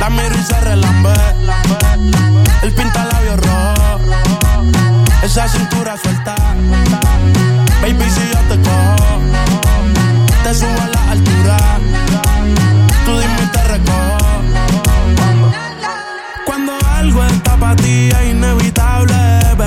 La miro y se relambe. El pinta labios rojo. Esa cintura suelta. Baby, si yo te cojo, te subo a la altura. Tú dime y te recojo. Cuando algo está para ti es inevitable,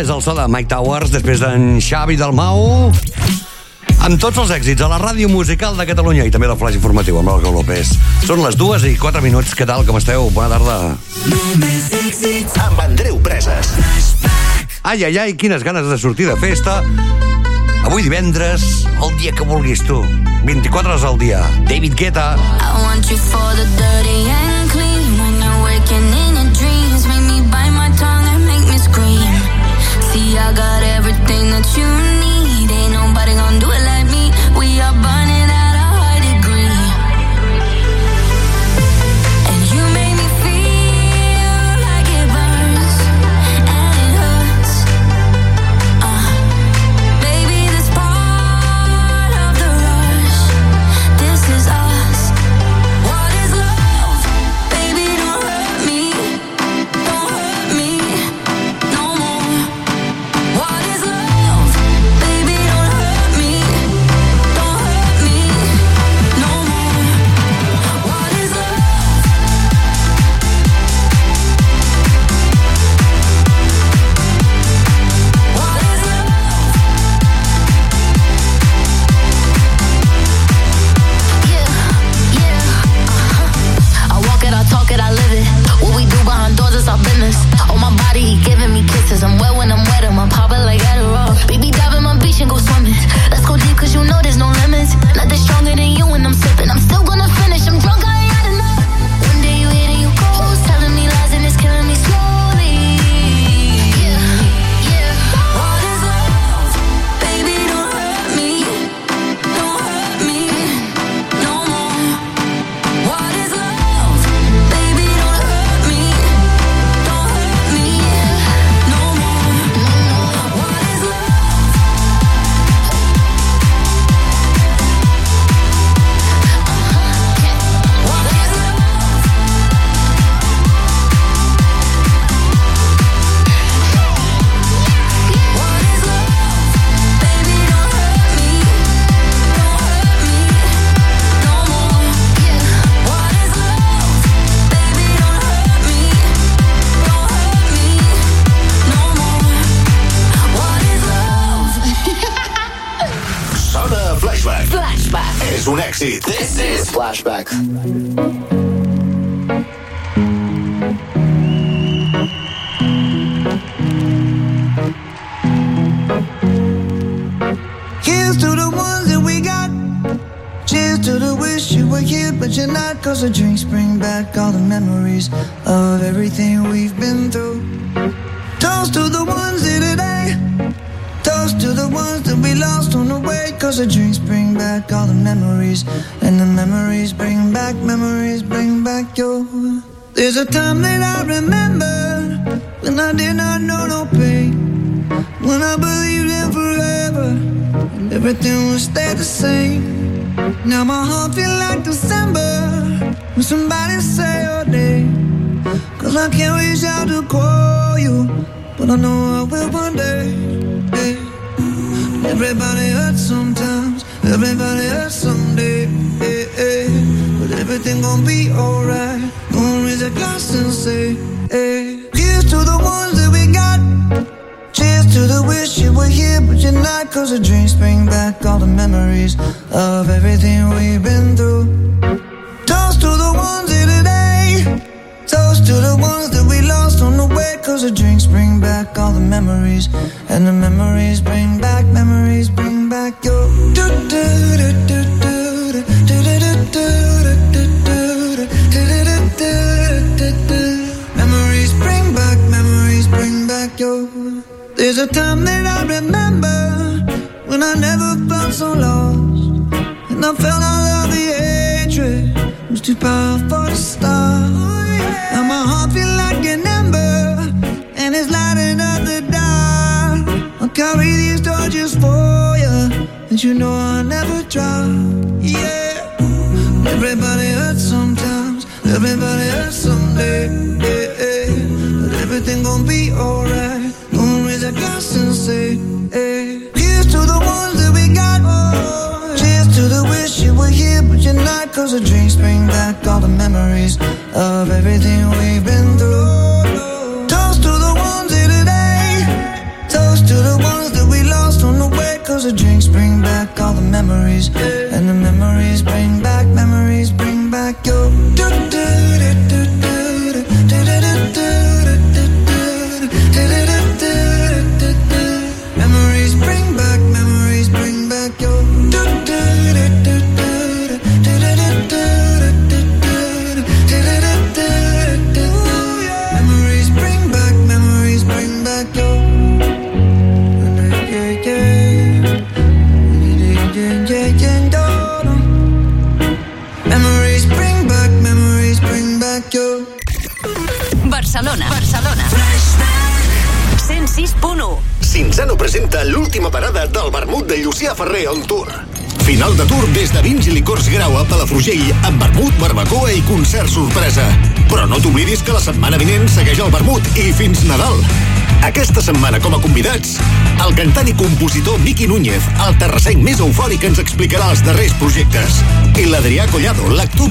És el so de Mike Towers després d'en Xavi Dalmau amb tots els èxits a la ràdio musical de Catalunya i també del flash informatiu amb l'Olga López. Són les dues i quatre minuts. Què tal? Com esteu? Bona tarda. Amb Andreu Preses. Ai, ai, ai, quines ganes de sortir de festa. Avui divendres, el dia que vulguis tu. 24 hores al dia. David Guetta. I want you for the dirty and clean. When you're waking in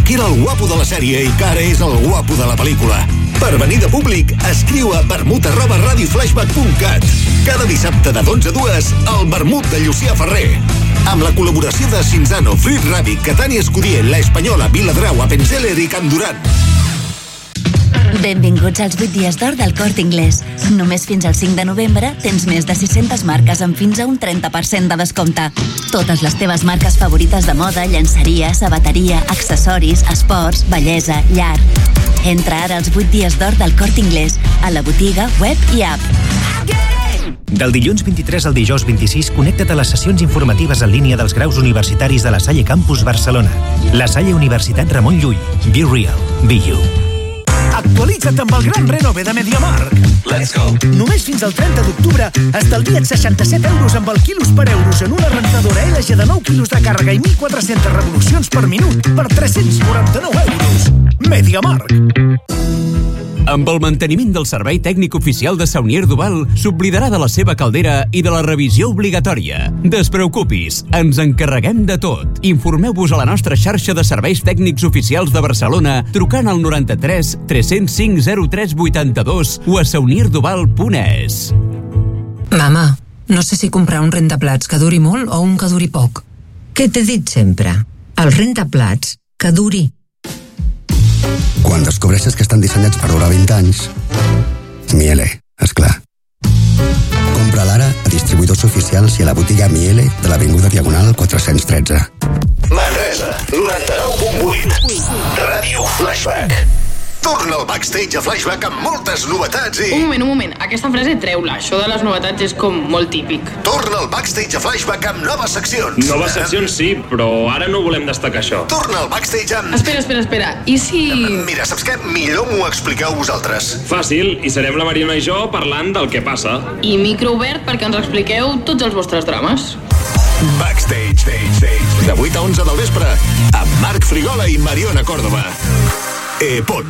que era el guapo de la sèrie i que ara és el guapo de la pel·lícula. Per venir de públic, escriu a vermut arroba radioflashback.cat. Cada dissabte de 12 a 2, el vermut de Llucià Ferrer. Amb la col·laboració de Cinzano, Frit Rabbit, Catani Escudier, La Espanyola, Viladrau, Apenzeller i Can Duran. Benvinguts als 8 dies d'or del Cort Inglés. Només fins al 5 de novembre tens més de 600 marques amb fins a un 30% de descompte. Totes les teves marques favorites de moda, llançaria, sabateria, accessoris, esports, bellesa, llar. Entra ara als 8 dies d'or del Cort Inglés, a la botiga, web i app. Del dilluns 23 al dijous 26, connecta't a les sessions informatives en línia dels graus universitaris de la Salle Campus Barcelona. La Salle Universitat Ramon Llull. Be real. Be you. Actualitza't amb el gran renove de MediaMark. Let's go. Només fins al 30 d'octubre estalvia't 67 euros amb el quilos per euros en una rentadora LG de 9 quilos de càrrega i 1.400 revolucions per minut per 349 euros. MediaMark. Amb el manteniment del servei tècnic oficial de Saunier Duval, s'oblidarà de la seva caldera i de la revisió obligatòria. Despreocupis, ens encarreguem de tot. Informeu-vos a la nostra xarxa de serveis tècnics oficials de Barcelona trucant al 93 305 0382 o a saunierduval.es. Mama, no sé si comprar un rentaplats que duri molt o un que duri poc. Què t'he dit sempre? El rentaplats, que duri. Quan descobreixes que estan dissenyats per durar 20 anys, Miele, és clar. Compra l'ara a distribuïdors oficials i a la botiga Miele de l'Avinguda Diagonal 413. Manresa, 99.8. Ràdio Flashback. Torna al backstage a Flashback amb moltes novetats i... Un moment, un moment. Aquesta frase treu-la. Això de les novetats és com molt típic. Torna al backstage a Flashback amb noves seccions. Noves seccions sí, però ara no volem destacar això. Torna al backstage amb... Espera, espera, espera. I si... Mira, saps què? Millor m'ho expliqueu vosaltres. Fàcil, i serem la Mariona i jo parlant del que passa. I micro obert perquè ens expliqueu tots els vostres drames. Backstage, stage, stage. De 8 a 11 del vespre, amb Marc Frigola i Mariona Còrdova. E punt.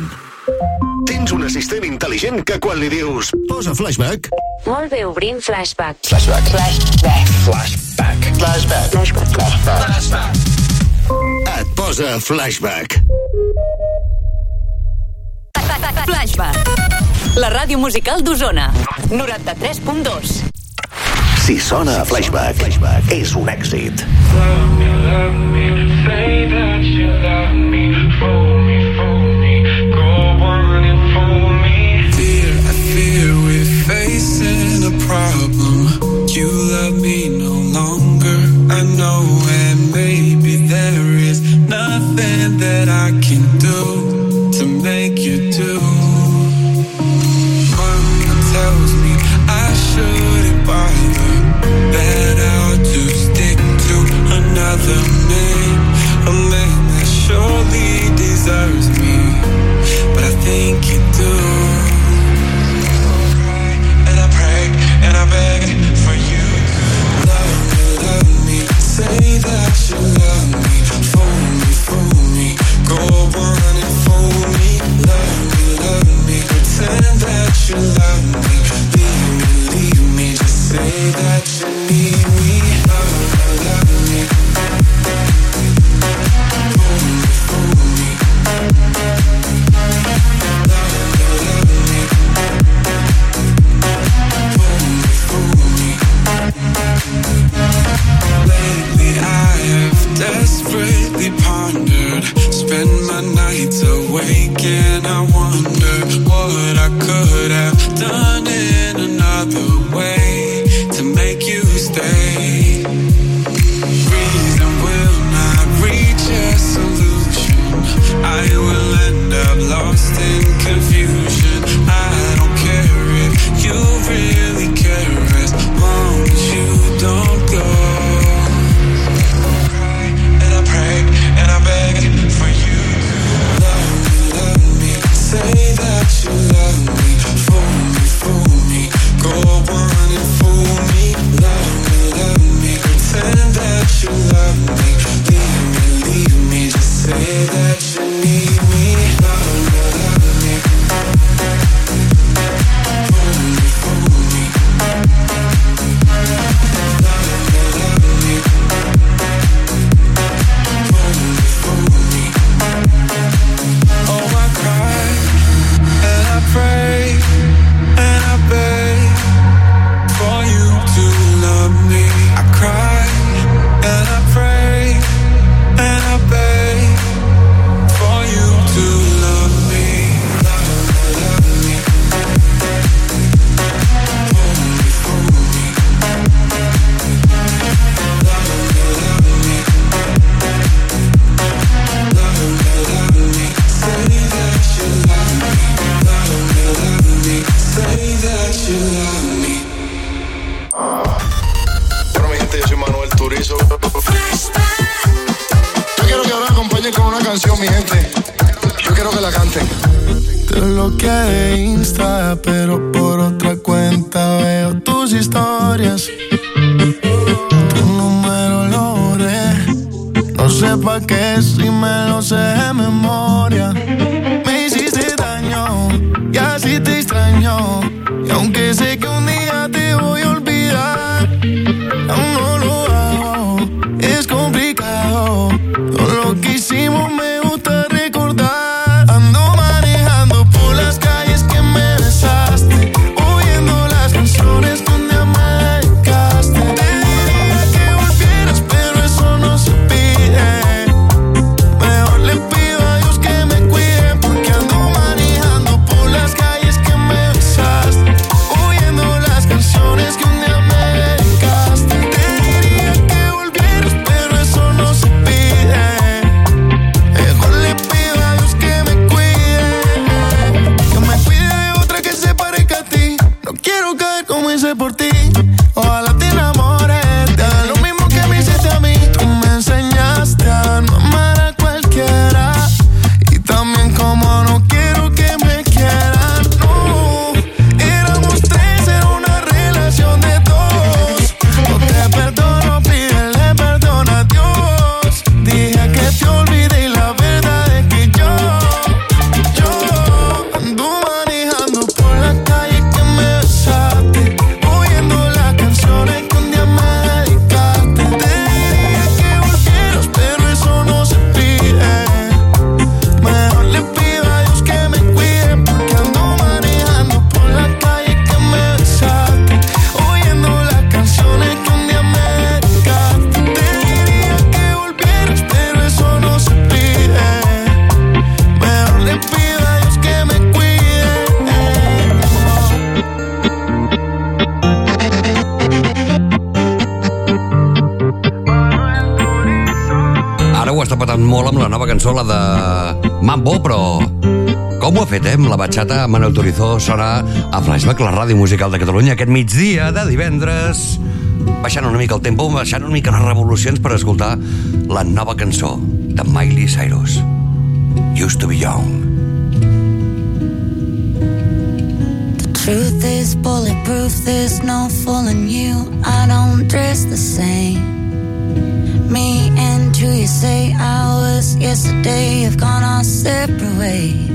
Tens un assistent intel·ligent que quan li dius posa flashback, Molt bé, obrim flashback. Flashback. Flashback. flashback, flashback, Flashback. flashback, et posa flashback. Flashback. La ràdio musical d'Osona. 93.2. Si sona a flashback, flashback és un èxit. Fear, that I nights awake and I wonder What I could have done in another way To make you stay. Reason will not reach a solution. I will end up lost Lorenzo serà a Flashback, la ràdio musical de Catalunya, aquest migdia de divendres, baixant una mica el tempo, baixant una mica les revolucions per escoltar la nova cançó de Miley Cyrus, Used to be Young. Truth is bulletproof, there's no fooling you. I don't dress the same. Me and you, you say I was yesterday, have gone our separate ways.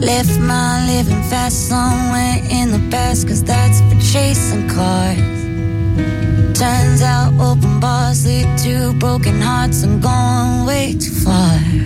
Left my living fast somewhere in the past, cause that's for chasing cars. Turns out open bars lead to broken hearts. I'm going way too far.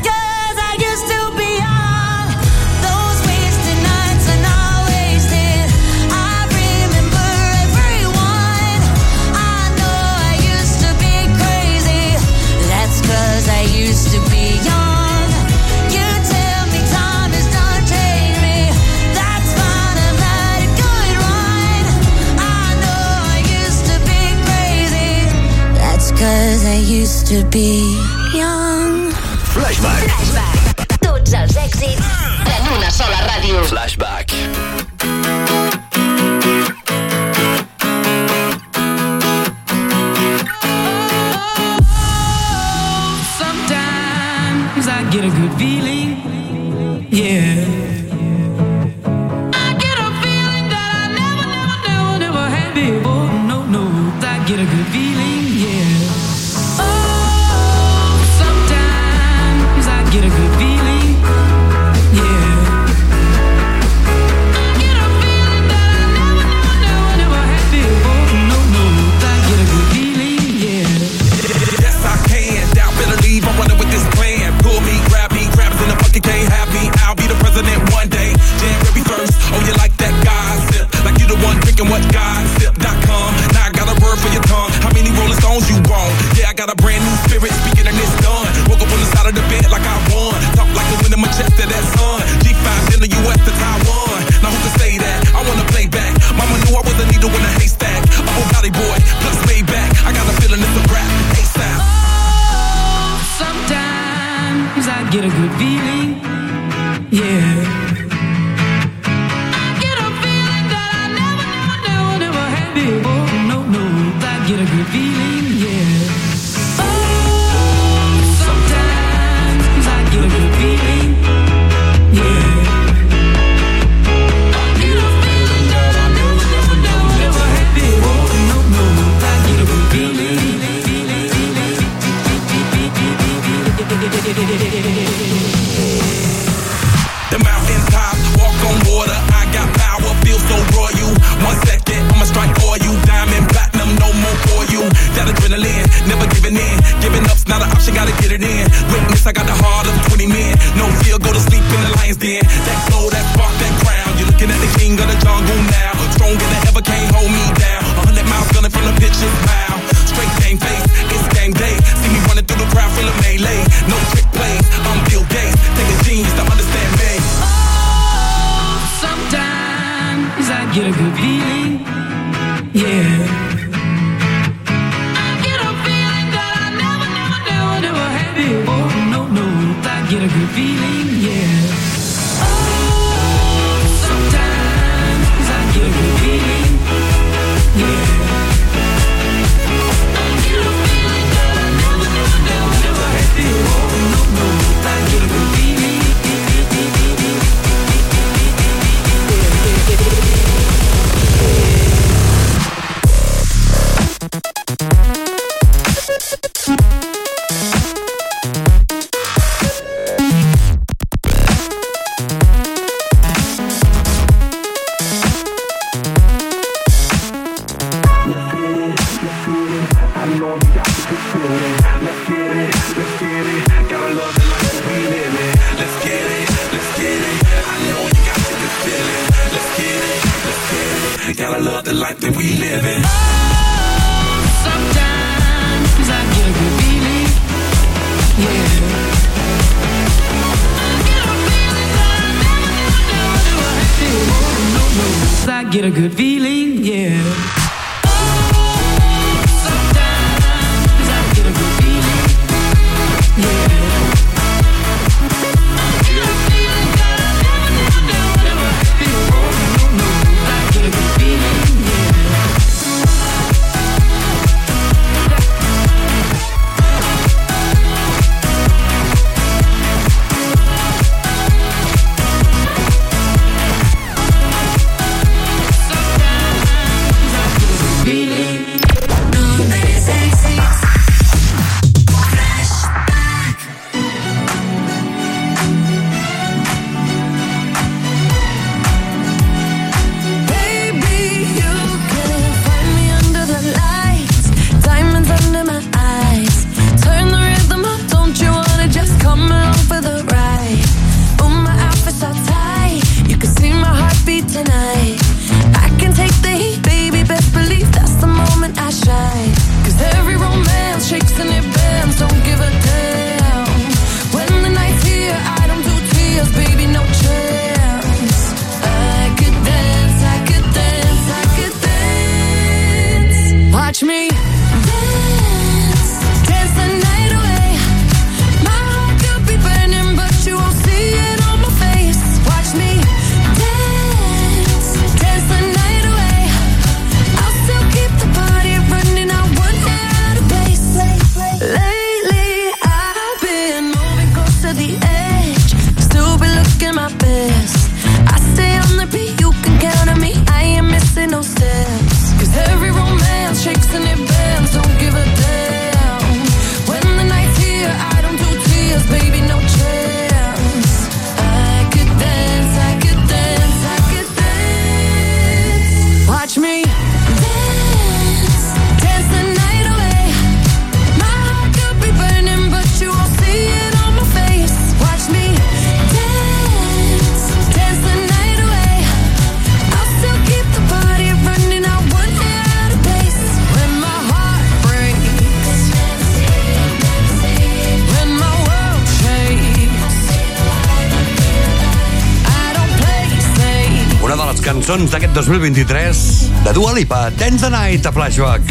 used to be young. Flashback. Flashback. Tots els èxits en una sola ràdio. Flashback. Oh No, no, that get a grip. aquest 2023 de Dua Lipa, Dance the Night a Flashback.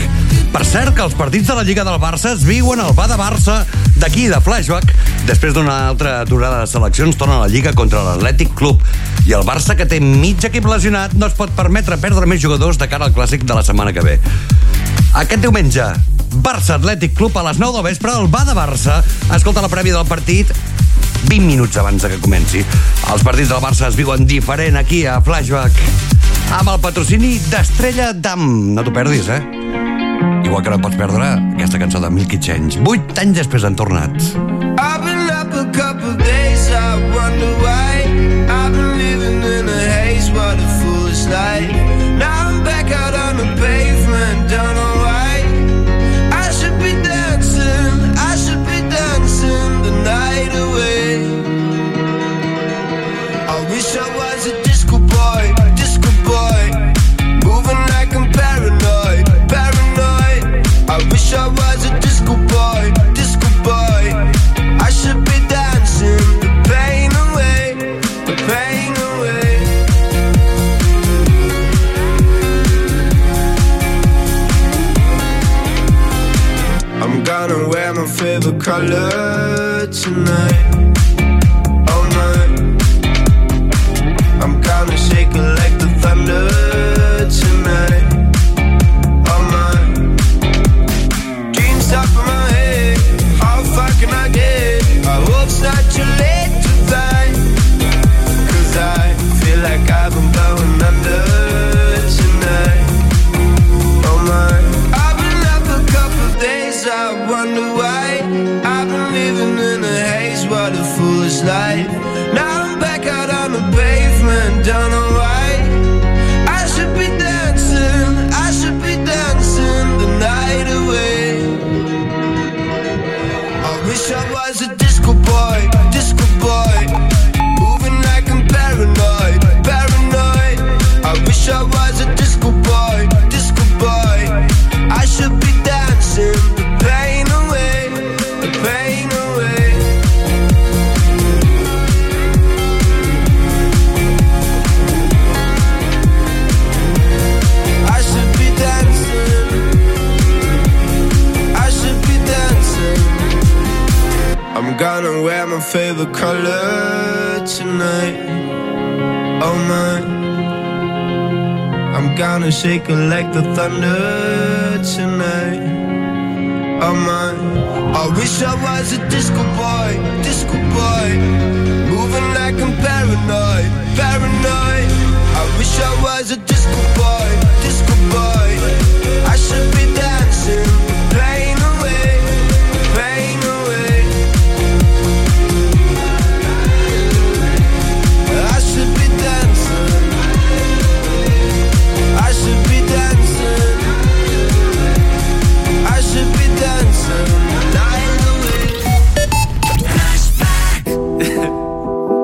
Per cert, que els partits de la Lliga del Barça es viuen al Ba de Barça d'aquí, de Flashback. Després d'una altra durada de seleccions, torna a la Lliga contra l'Atlètic Club. I el Barça, que té mig equip lesionat, no es pot permetre perdre més jugadors de cara al Clàssic de la setmana que ve. Aquest diumenge, Barça Atlètic Club a les 9 del vespre al Ba de Barça. Escolta la prèvia del partit 20 minuts abans de que comenci. Els partits del Barça es viuen diferent aquí a Flashback amb el patrocini d'Estrella Damm. No t'ho perdis, eh? Igual que no pots perdre aquesta cançó de Milky Change. Vuit anys després han tornat. I've been up a couple days, I wonder why I've been living in a haze, what a foolish life Now I'm back out on the pavement, done I should be dancing, I should be dancing the night away I wish tonight. favorite color tonight. Oh my, I'm gonna shake it like the thunder tonight. Oh my, I wish I was a disco boy, disco boy, moving like I'm paranoid, paranoid. I wish I was.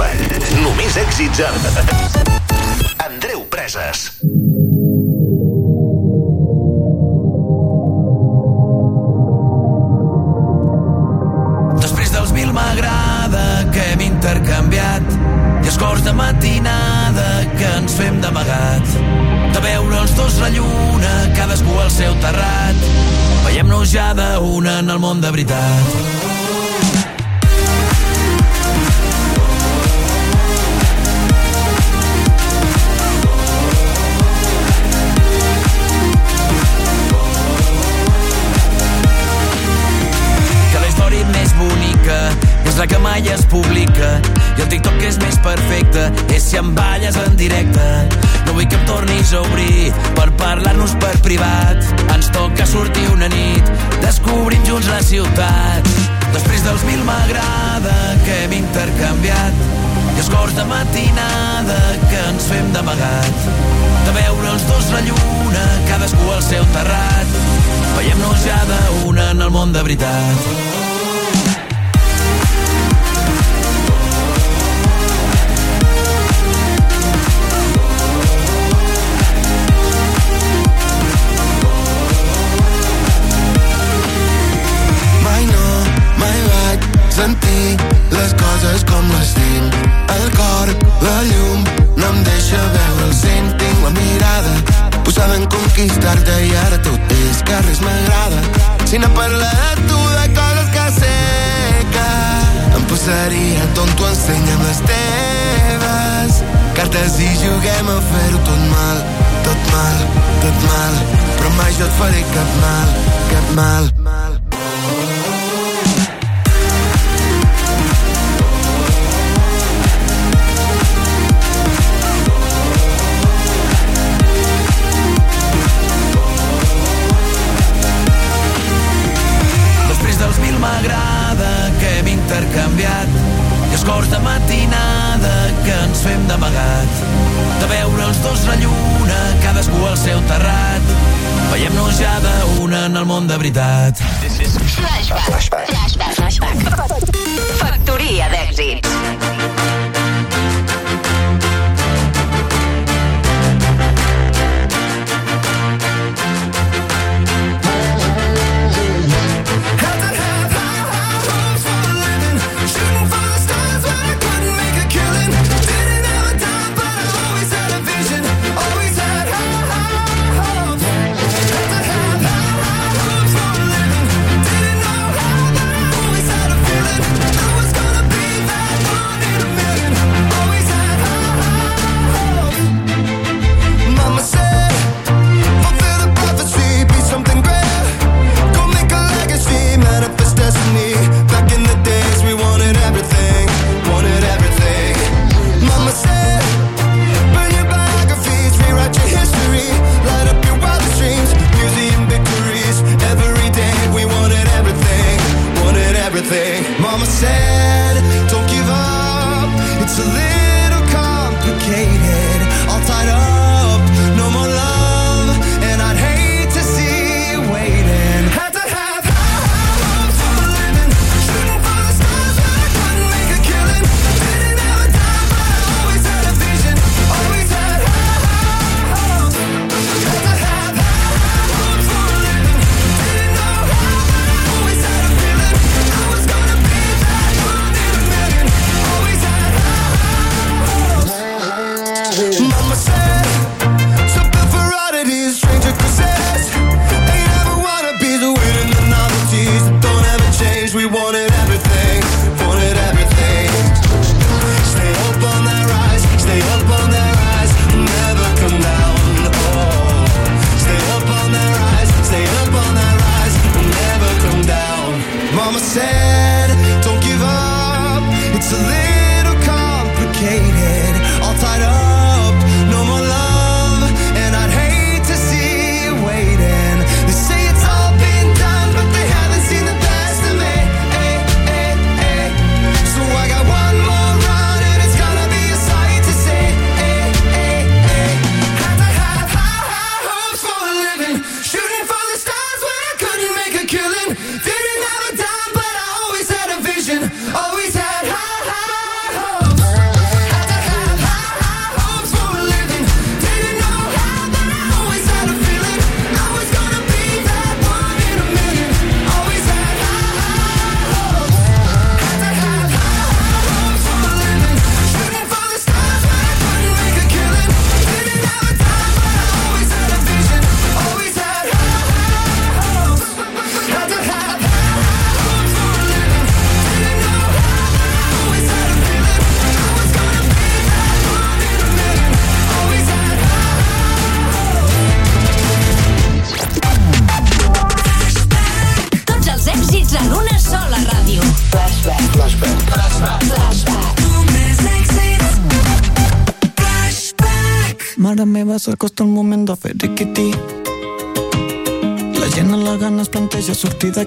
Flashback, només èxits amb... Andreu Preses. Després dels mil m'agrada que hem intercanviat i escorts de matinada que ens fem d'amagat. De veure els dos la lluna, cadascú al seu terrat. Veiem-nos ja d'una en el món de veritat. La que mai es publica. I el TikTok és més perfecte és si em balles en directe. No vull que em tornis a obrir per parlar-nos per privat. Ens toca sortir una nit descobrim junts la ciutat. Després dels mil m'agrada que hem intercanviat. I escorts de matinada que ens fem d'amagat. De veure els dos la lluna cadascú al seu terrat. Veiem-nos ja d'una en el món de veritat sentir les coses com les tinc. El cor, la llum, no em deixa veure el cent. Tinc la mirada posada en conquistar-te i ara tot és que res m'agrada. Si no parla de tu, de coses que sé que em posaria tonto, ensenya'm les teves cartes i juguem a fer-ho tot mal, tot mal, tot mal. Però mai jo et faré cap mal, cap mal. Escorts de matinada que ens fem d'amagat de veure els dos la lluna cadascú al seu terrat veiem-nos ja d'una en el món de veritat Flashback. Flashback. Flashback. Factoria d'èxits.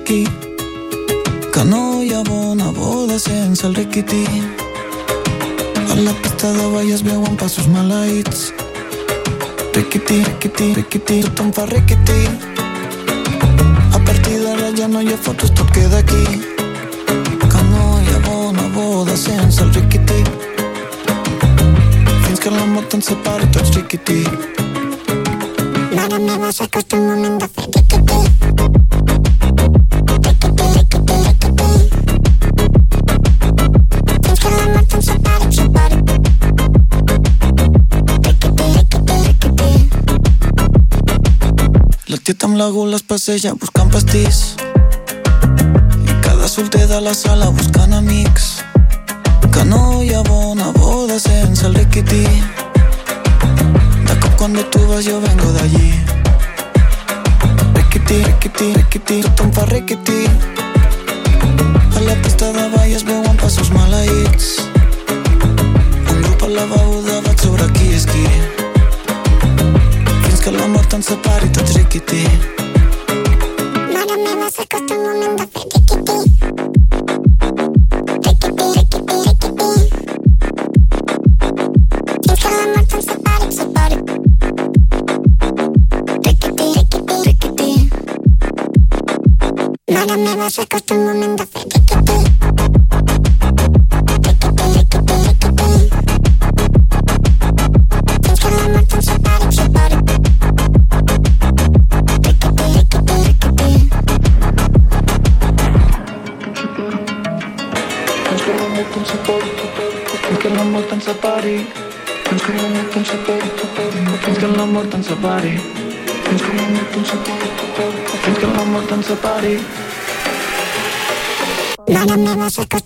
riquití. Canoya, bona, boda sense el riquití. A la pista de ball es veuen passos maleïts. Riquití, riquití, riquití, tothom fa riquití. A partir d'ara ja no hi ha fotos, tot queda aquí. Canoya, bona, boda sense el riquití. Fins que la mort ens separi tots riquití. Ara me vas a costar un moment de lago las pasellas buscan pastis. En cada soltera la sala buscan amics. Canoia, bona boda sense el riquití. De cop cuando tú vas yo vengo de allí. Riquití, riquití, riquití, tothom fa riquití. A la pista de ball es veuen passos maleïts. Un grup a la beguda vaig sobre qui és. Fins que la mort ens separi tots riquití. Música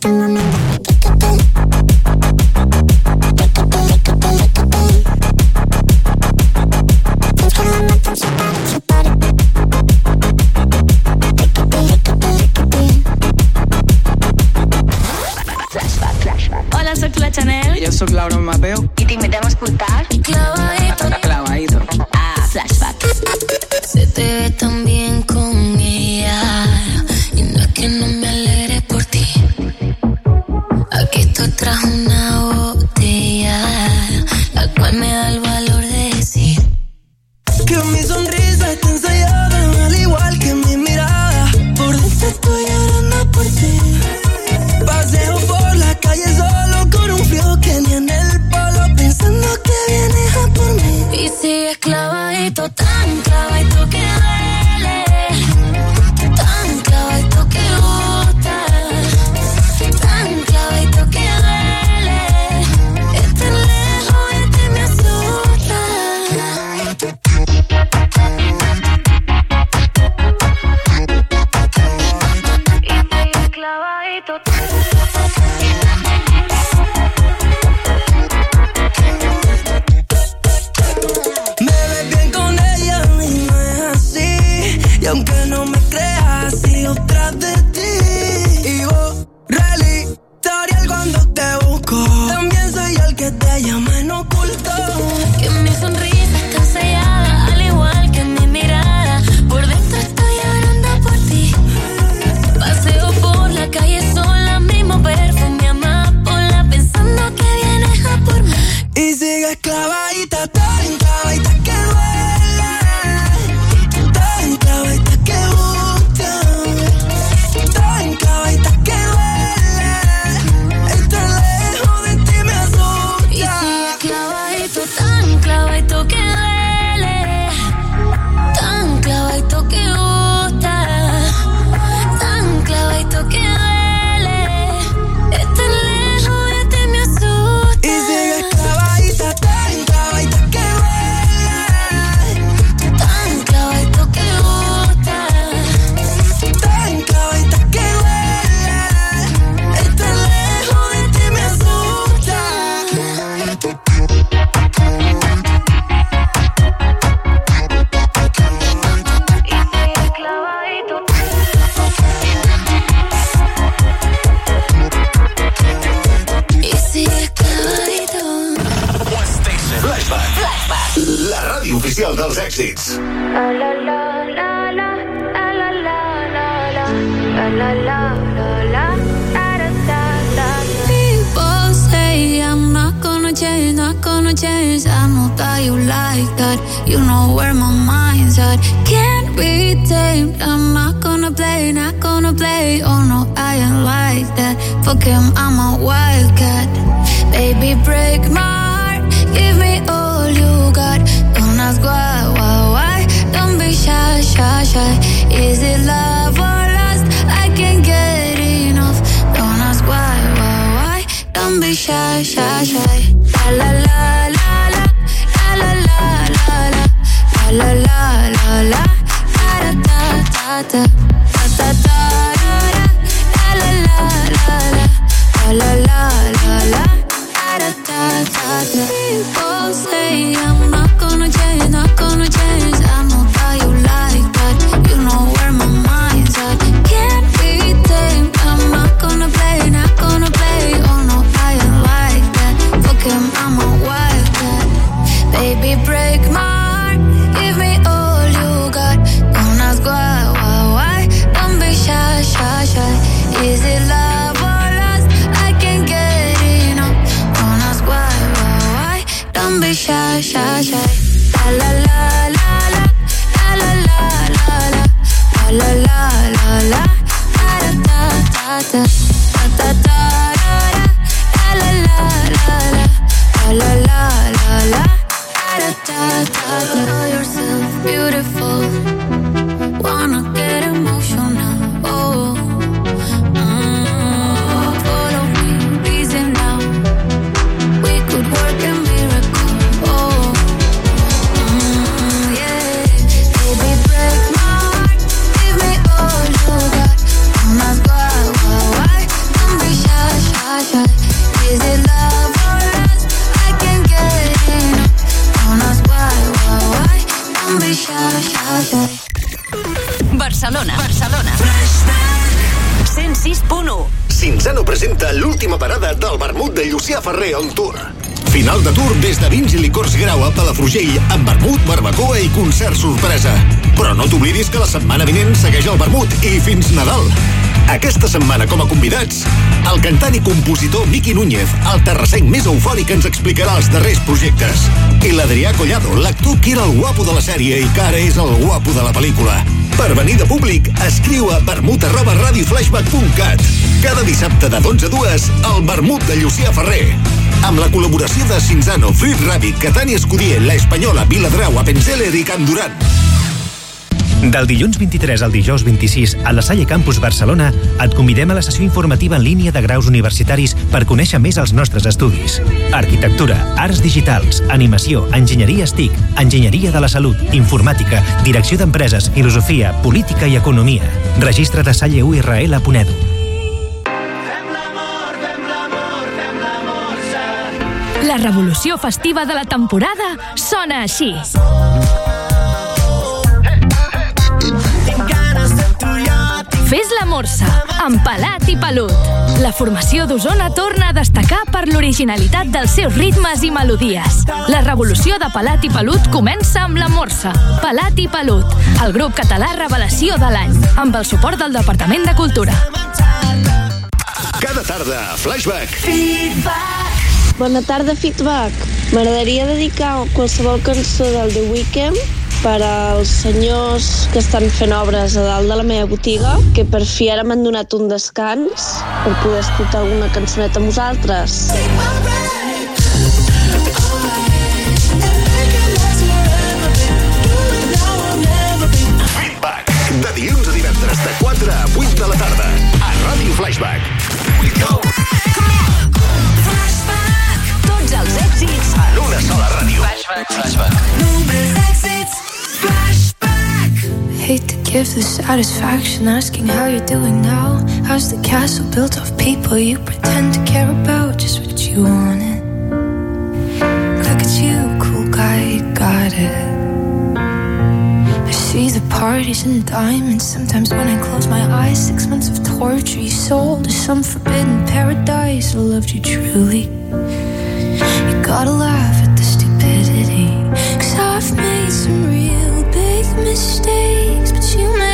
compositor Miqui Núñez, el terrassenc més eufòric ens explicarà els darrers projectes. I l'Adrià Collado, l'actor que era el guapo de la sèrie i que ara és el guapo de la pel·lícula. Per venir de públic, escriu a vermut arroba. Cada dissabte de 12 a 2, el vermut de Llucià Ferrer. Amb la col·laboració de Cinzano, Frit Rabbit, Catània Escudier, La Espanyola, Viladrau, Apenzeller i Can Duran. Del dilluns 23 al dijous 26 a la Salle Campus Barcelona et convidem a la sessió informativa en línia de graus universitaris per conèixer més els nostres estudis. Arquitectura, arts digitals, animació, enginyeria STIC, enginyeria de la salut, informàtica, direcció d'empreses, filosofia, política i economia. Registra't a Ponedo. La revolució festiva de la temporada sona així. Fes la morsa, amb pelat i pelut. La formació d'Osona torna a destacar per l'originalitat dels seus ritmes i melodies. La revolució de pelat i pelut comença amb la morsa. Pelat i pelut, el grup català revelació de l'any, amb el suport del Departament de Cultura. Cada tarda, Flashback. Bona tarda, Feedback. M'agradaria dedicar qualsevol cançó del The Weeknd per als senyors que estan fent obres a dalt de la meva botiga, que per fi ara m'han donat un descans per poder escoltar alguna cançoneta amb vosaltres. Feedback. De dilluns a divendres de 4 a 8 de la tarda. A Ràdio Flashback. We go. Tots els èxits En una sola ràdio. Flashback. Hate give the satisfaction asking how you're doing now. How's the castle built of people you pretend to care about? Just what you wanted. Look at you, cool guy, you got it. I see the parties and diamonds. Sometimes when I close my eyes, six months of torture you sold to some forbidden paradise. I loved you truly. You gotta laugh at the stupidity. Cause I've made some real big mistakes you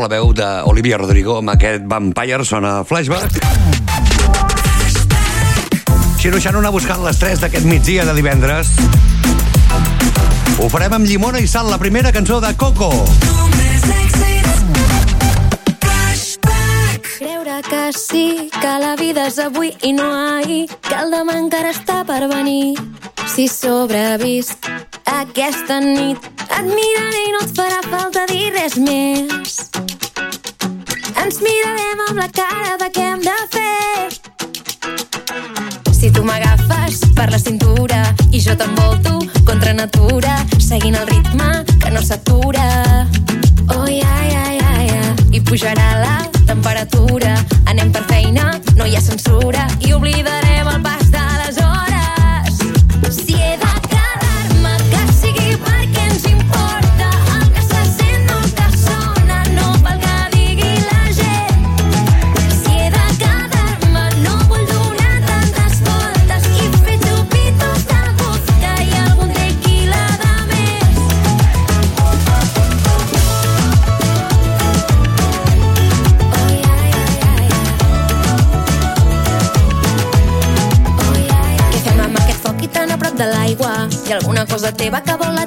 la veu d'Olivia Rodrigo amb aquest Vampire sona flashback. Xino Xanona buscant les 3 d'aquest migdia de divendres. Ho farem amb llimona i sal, la primera cançó de Coco. Creure que sí, que la vida és avui i no ahir, que el demà encara està per venir. Si sobrevisc aquesta nit, et miraré i no et farà falta dir res més. habla cada que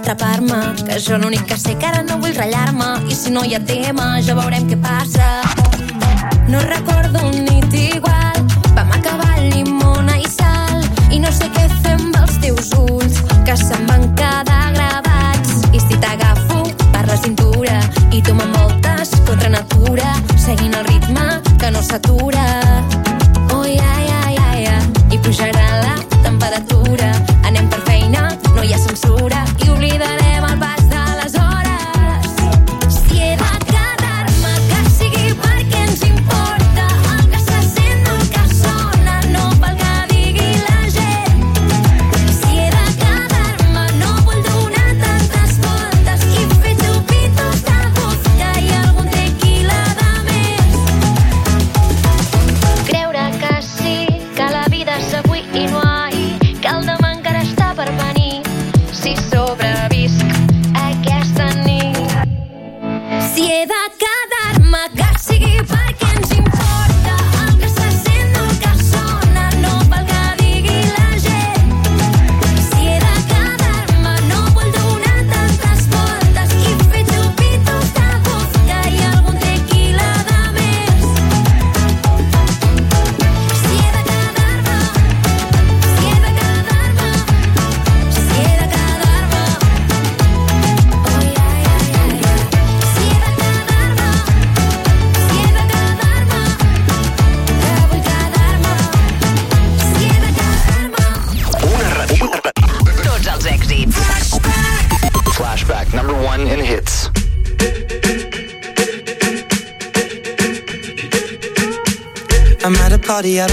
atrapar-me Que jo l'únic que sé que ara no vull ratllar-me I si no hi ha tema ja veurem què passa. No recordo un The at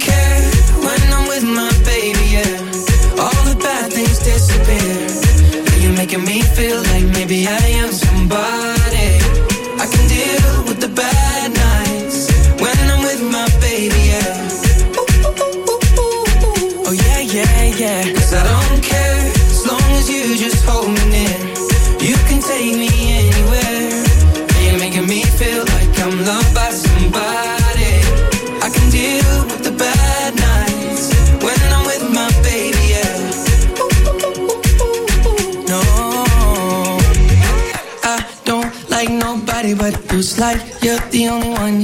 You're the only one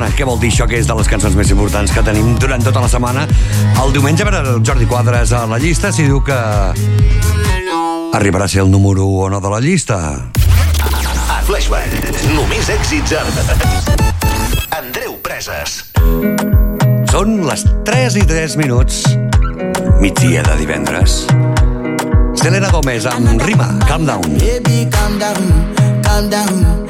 setmana. Què vol dir això que és de les cançons més importants que tenim durant tota la setmana? El diumenge per el Jordi Quadres a la llista si diu que arribarà a ser el número 1 o no de la llista. A Flashback, només èxits amb Andreu Preses. Són les 3 i 3 minuts, migdia de divendres. Selena Gomez amb Rima, Calm Down. Baby, calm down, calm down.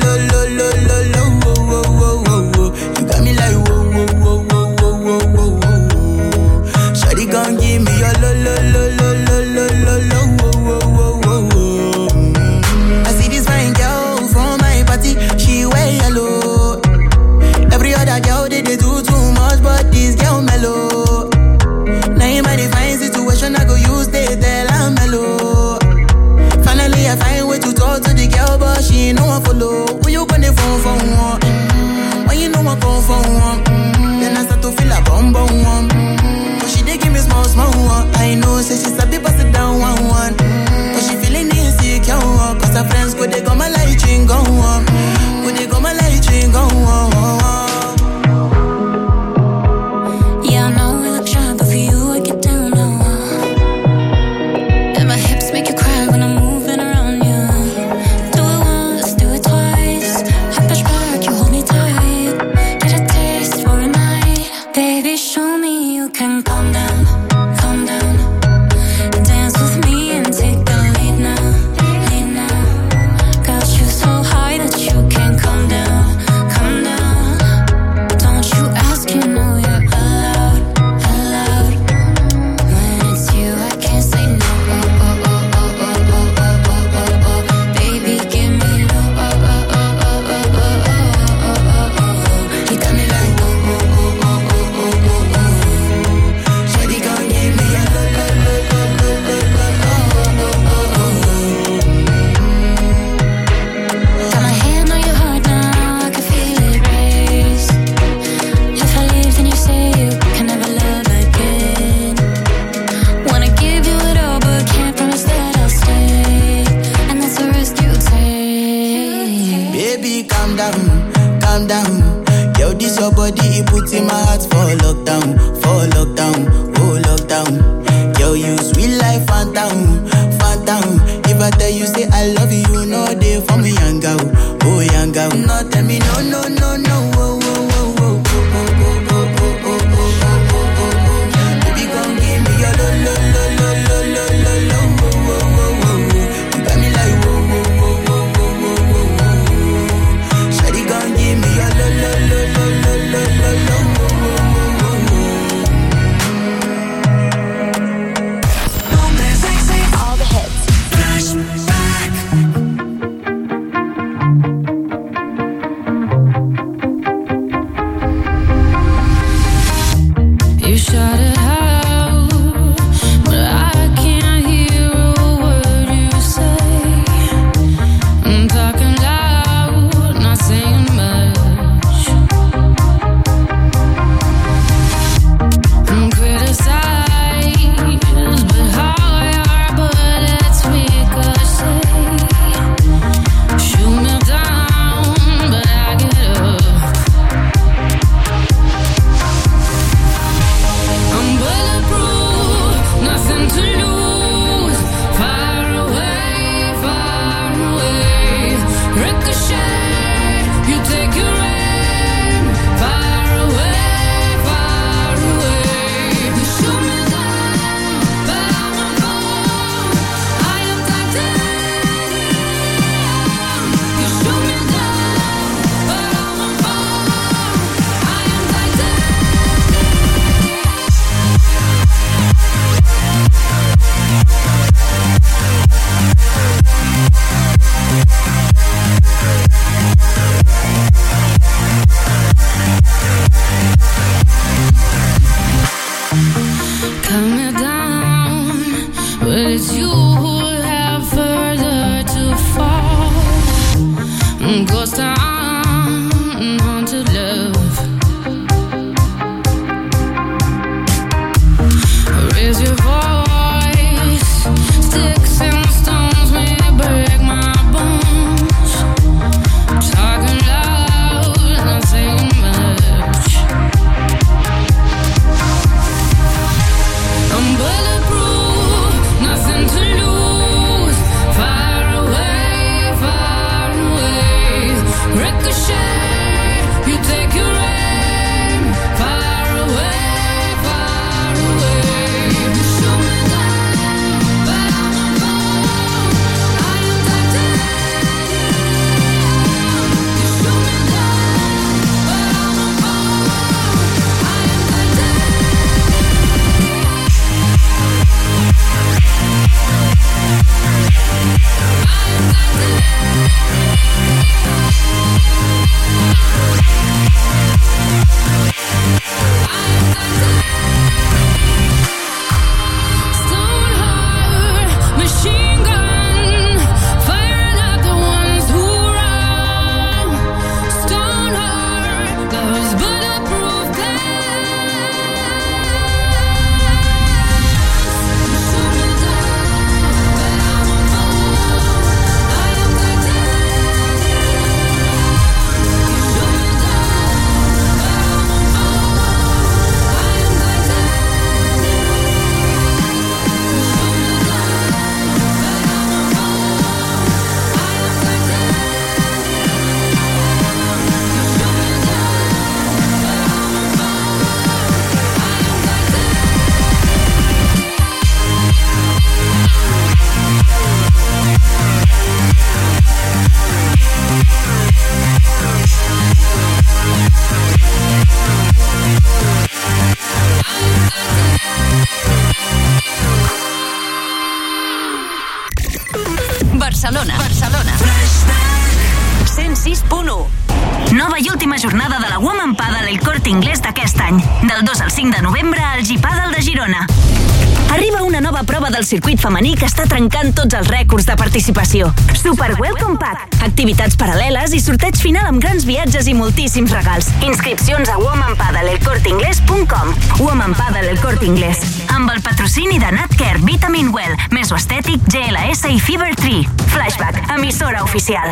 circuit femení que està trencant tots els rècords de participació. Super Welcome Pack. Activitats paral·leles i sorteig final amb grans viatges i moltíssims regals. Inscripcions a womanpadelelcortingles.com womanpadelelcortingles Amb el patrocini de Natcare, Vitamin Well, Mesoestètic, GLS i Fever 3. Flashback, emissora oficial.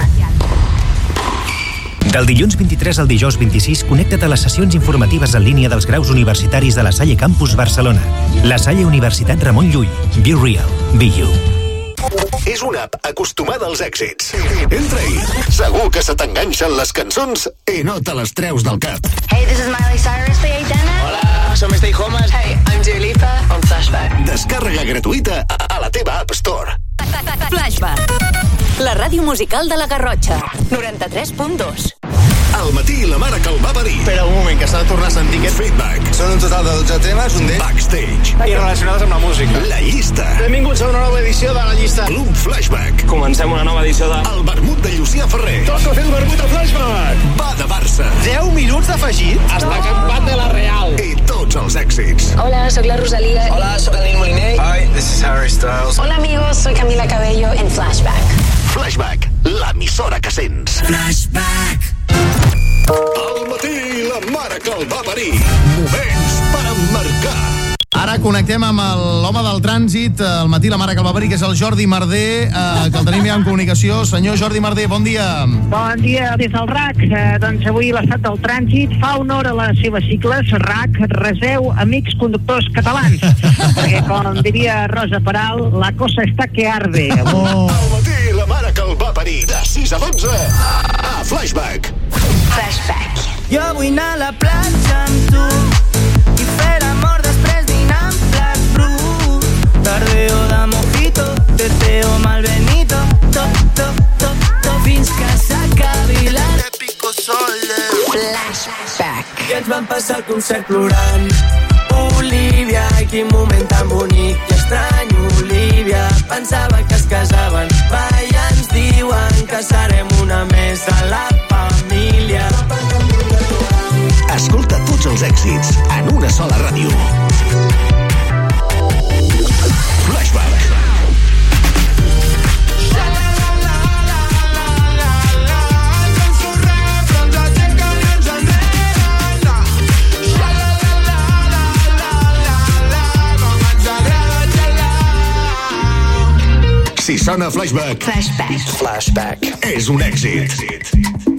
Del dilluns 23 al dijous 26, connecta't a les sessions informatives en línia dels graus universitaris de la Salle Campus Barcelona. La Salle Universitat Ramon Llull. Be real. Be you. És una app acostumada als èxits. Entra-hi. Segur que se t'enganxen les cançons i no te les treus del cap. Hey, this is Miley Cyrus de Aitana. Hola, som Stay Homes. Hey, I'm Dua Lipa on Flashback. Descàrrega gratuïta a la teva App Store. Flashback. La ràdio musical de la Garrotxa. 93.2. Al matí la mare que el va parir. Espera un moment, que s'ha de tornar a sentir aquest... Feedback. Són un total de 12 temes, un d'ells... Backstage. I relacionades amb la música. La llista. Benvinguts a una nova edició de la llista. Club Flashback. Comencem una nova edició de... El vermut de Llucià Ferrer. Toca fer el vermut a Flashback. Va de Barça. 10 minuts d'afegit. Hasta campat de la Real. I tots els èxits. Hola, soy la Rosalía. Hola, soc el Nil Moliner. Hi, this is Harry Styles. Hola amigos, soy Camila Cabello en Flashback. Flashback, l'emissora que sents. Flashback. El va parir. Moments per emmarcar. Ara connectem amb l'home del trànsit, al matí la mare que el va parir, que és el Jordi Marder, eh, que el tenim ja en comunicació. Senyor Jordi Marder, bon dia. Bon dia des del RAC. Eh, doncs avui l'estat del trànsit fa honor a les seves sigles. RAC, reseu, amics conductors catalans. (laughs) Perquè, com diria Rosa Peral, la cosa està que arde. Oh. Al matí la mare que el va parir. De 6 a 12 a Flashback. Flashback. Jo vull anar a la platja amb tu i fer amor després dinar en plat brut. Tardeo de mojito, teteo malbenito, tot, tot, tot, tot, fins que s'acabi l'èpico sol de Flashback. I ens vam passar el concert plorant. Olivia, quin moment tan bonic i estrany, Olivia. Pensava que es casaven, va, ens diuen que serem una més a la família. Escolta tots els èxits en una sola ràdio. Flashback. Si sona Flashback, Flashback. Flashback és un èxit.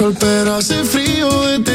sol, pero hace frío de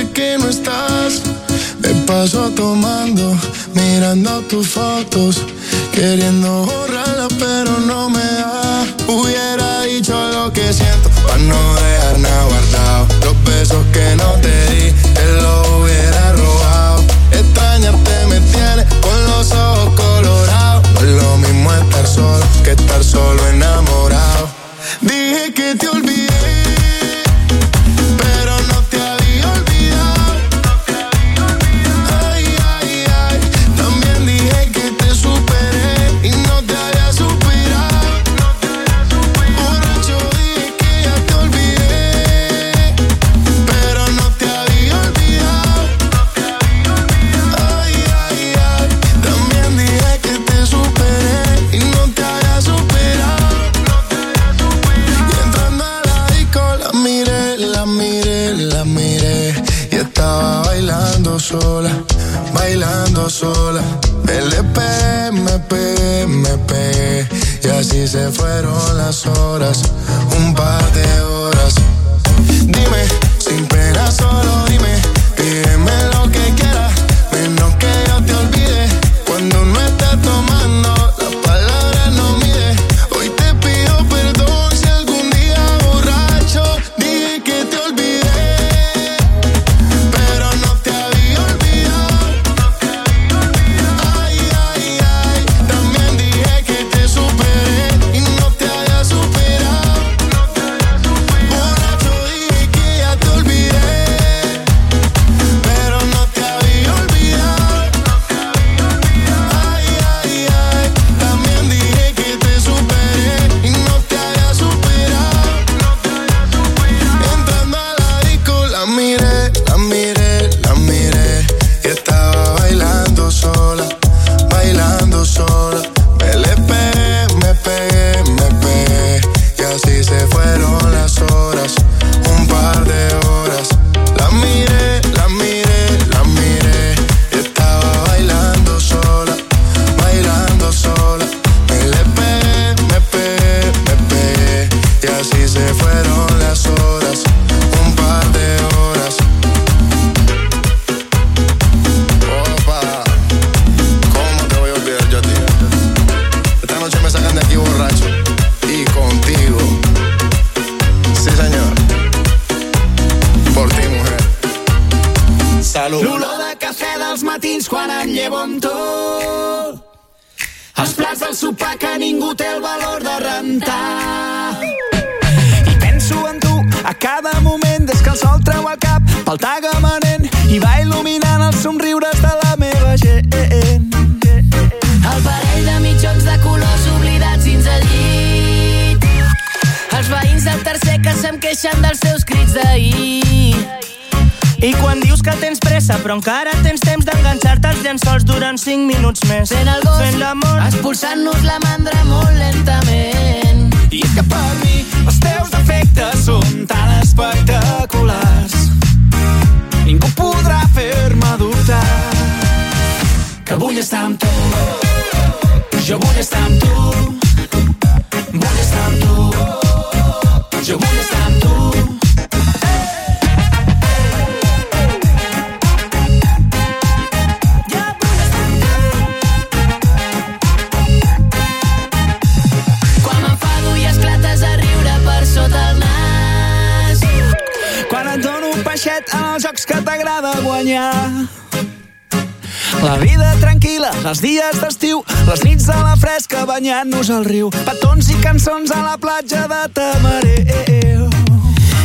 flors al riu, petons i cançons a la platja de Tamareu.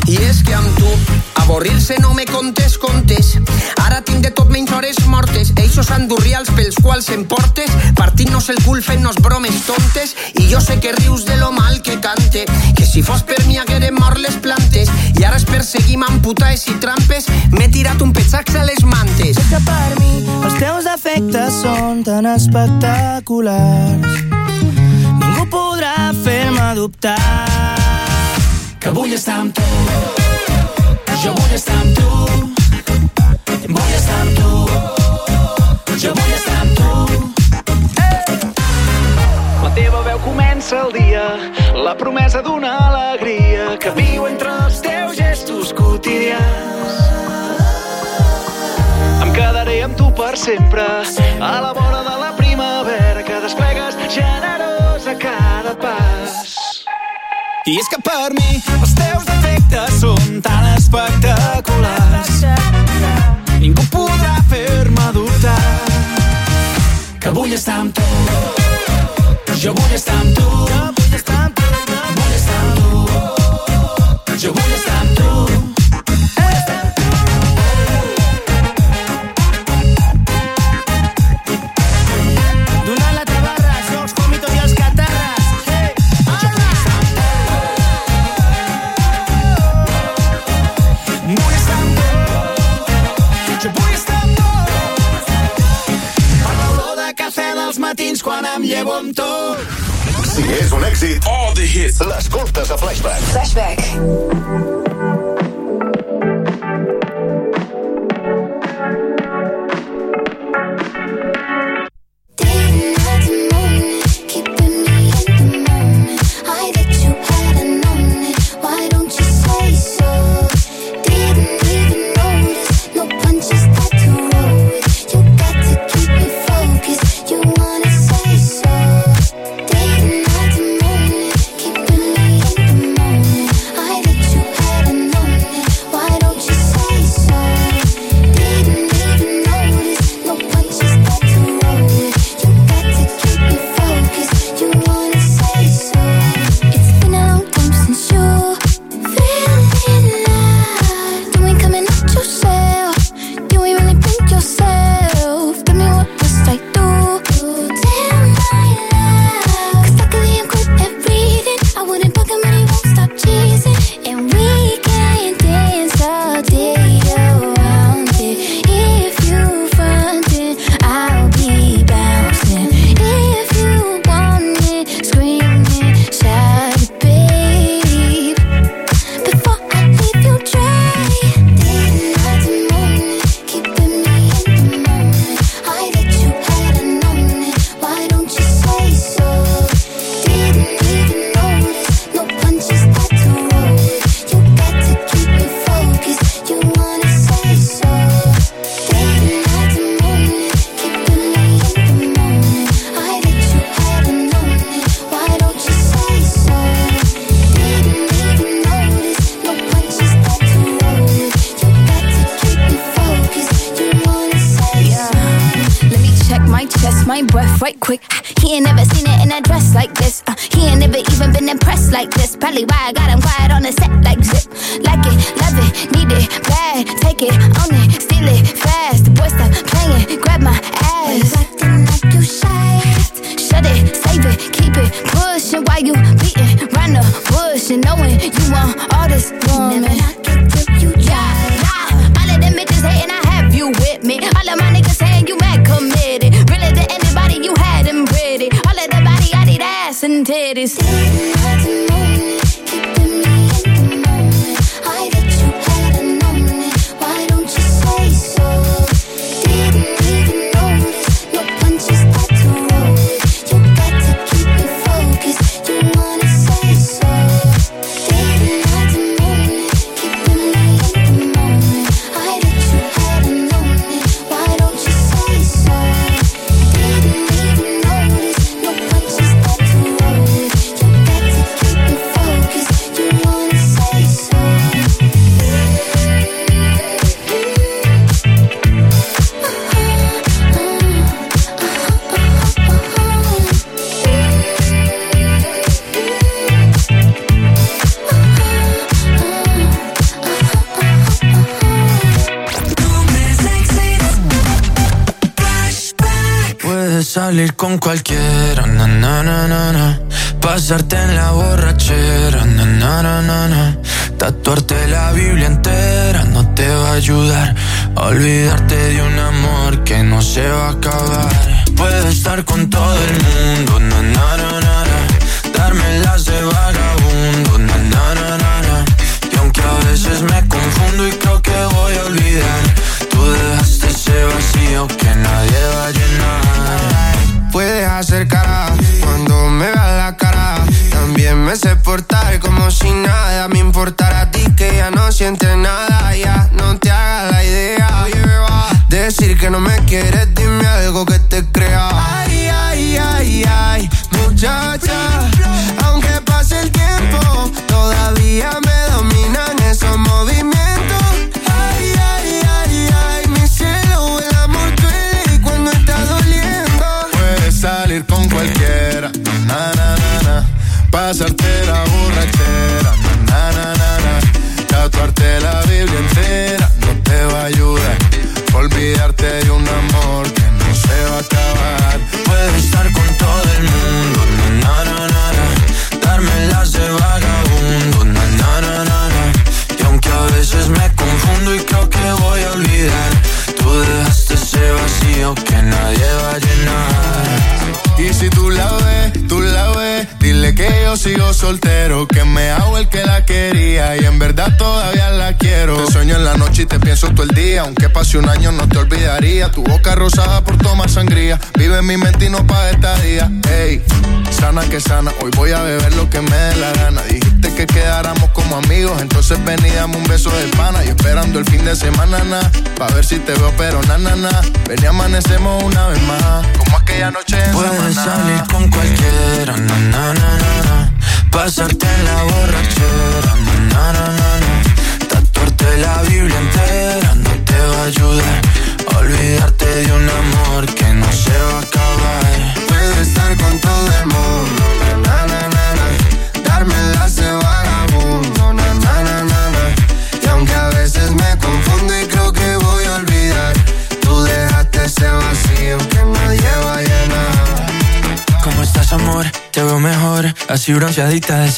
I és que amb tu avorrir-se no me contes contes. Ara tinc de tot menys hores mortes. Eixos andurrials pels quals em portes, partint-nos el cul fent-nos bromes tontes. I jo sé que rius de lo mal que cante, que si fos per mi hagueren mort les plantes. I ara es perseguim amb putaes i trampes, m'he tirat un petxax a les mantes. És que per mi els teus defectes són tan espectaculars dubtar que vull estar amb tu. Jo vull estar amb tu. Vull estar amb tu. Jo vull estar amb tu. La teva veu comença el dia la promesa d'una alegria que viu entre els teus gestos quotidians. Em quedaré amb tu per sempre a la I és que per mi els teus defectes són tan espectaculars. Ningú podrà fer-me dubtar Que vull estar amb tu.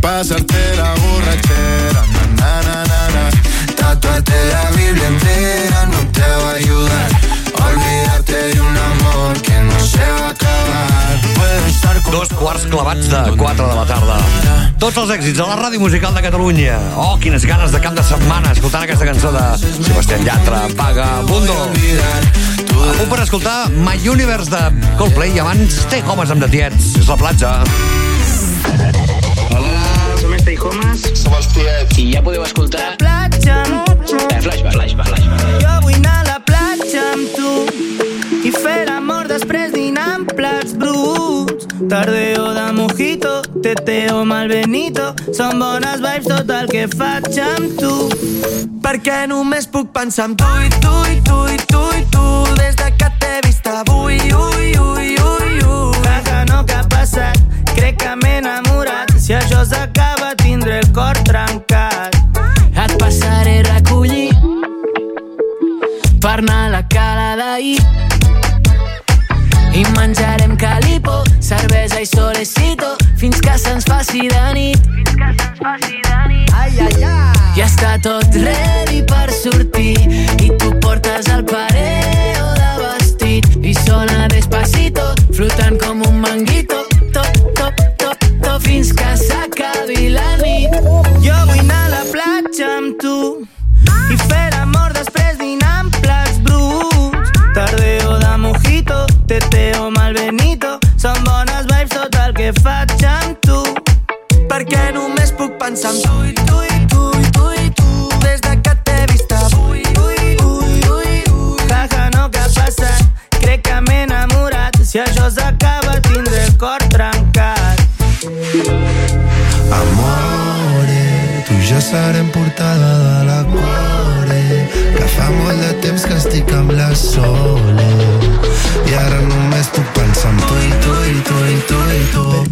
Pasarte la borrachera, na na na na na. Tatuarte la Biblia entera no te va a ayudar. Olvidarte de un amor que no se va a acabar. Puedo estar con Dos quarts clavats de 4 de la tarda. Tots els èxits de la ràdio musical de Catalunya. Oh, quines ganes de cap de setmana escoltant aquesta cançó de Sebastián Llatra, Vagabundo. A punt per escoltar My Universe de Coldplay i abans Stay Homes amb de Tiets. És la platja. Som Stay Homes. Sebastián. I ja podeu escoltar... Platja, Eh, flashback, flashback, flashback. jo vull anar a la platja amb tu i fer l'amor després dinar amb plats bruts. Tardeo de mojito, teteo mal benito, són bones vibes tot el que faig amb tu. Perquè només puc pensar en tu i tu i tu i tu i tu se'ns faci de nit. Que se'ns faci de nit. Ai, ai, ai. Ja està tot ready per sortir i tu portes el pareo de vestit i sona despacito, flotant com un manguito, top, top, top, top, fins que s'acabi la nit. Jo vull anar a la platja amb tu i fer l'amor després dinar amb plats bruts. Tardeo de mojito, teteo mal faig amb tu. Perquè només puc pensar en tu i tu i tu i tu i tu des de que t'he vist avui. Ui, ui, ui, ui. Jaja, no que ha passat, crec que m'he enamorat. Si això s'acaba tindré el cor trencat. Amore, tu i jo serem portada de la core que fa molt de temps que estic amb la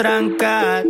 el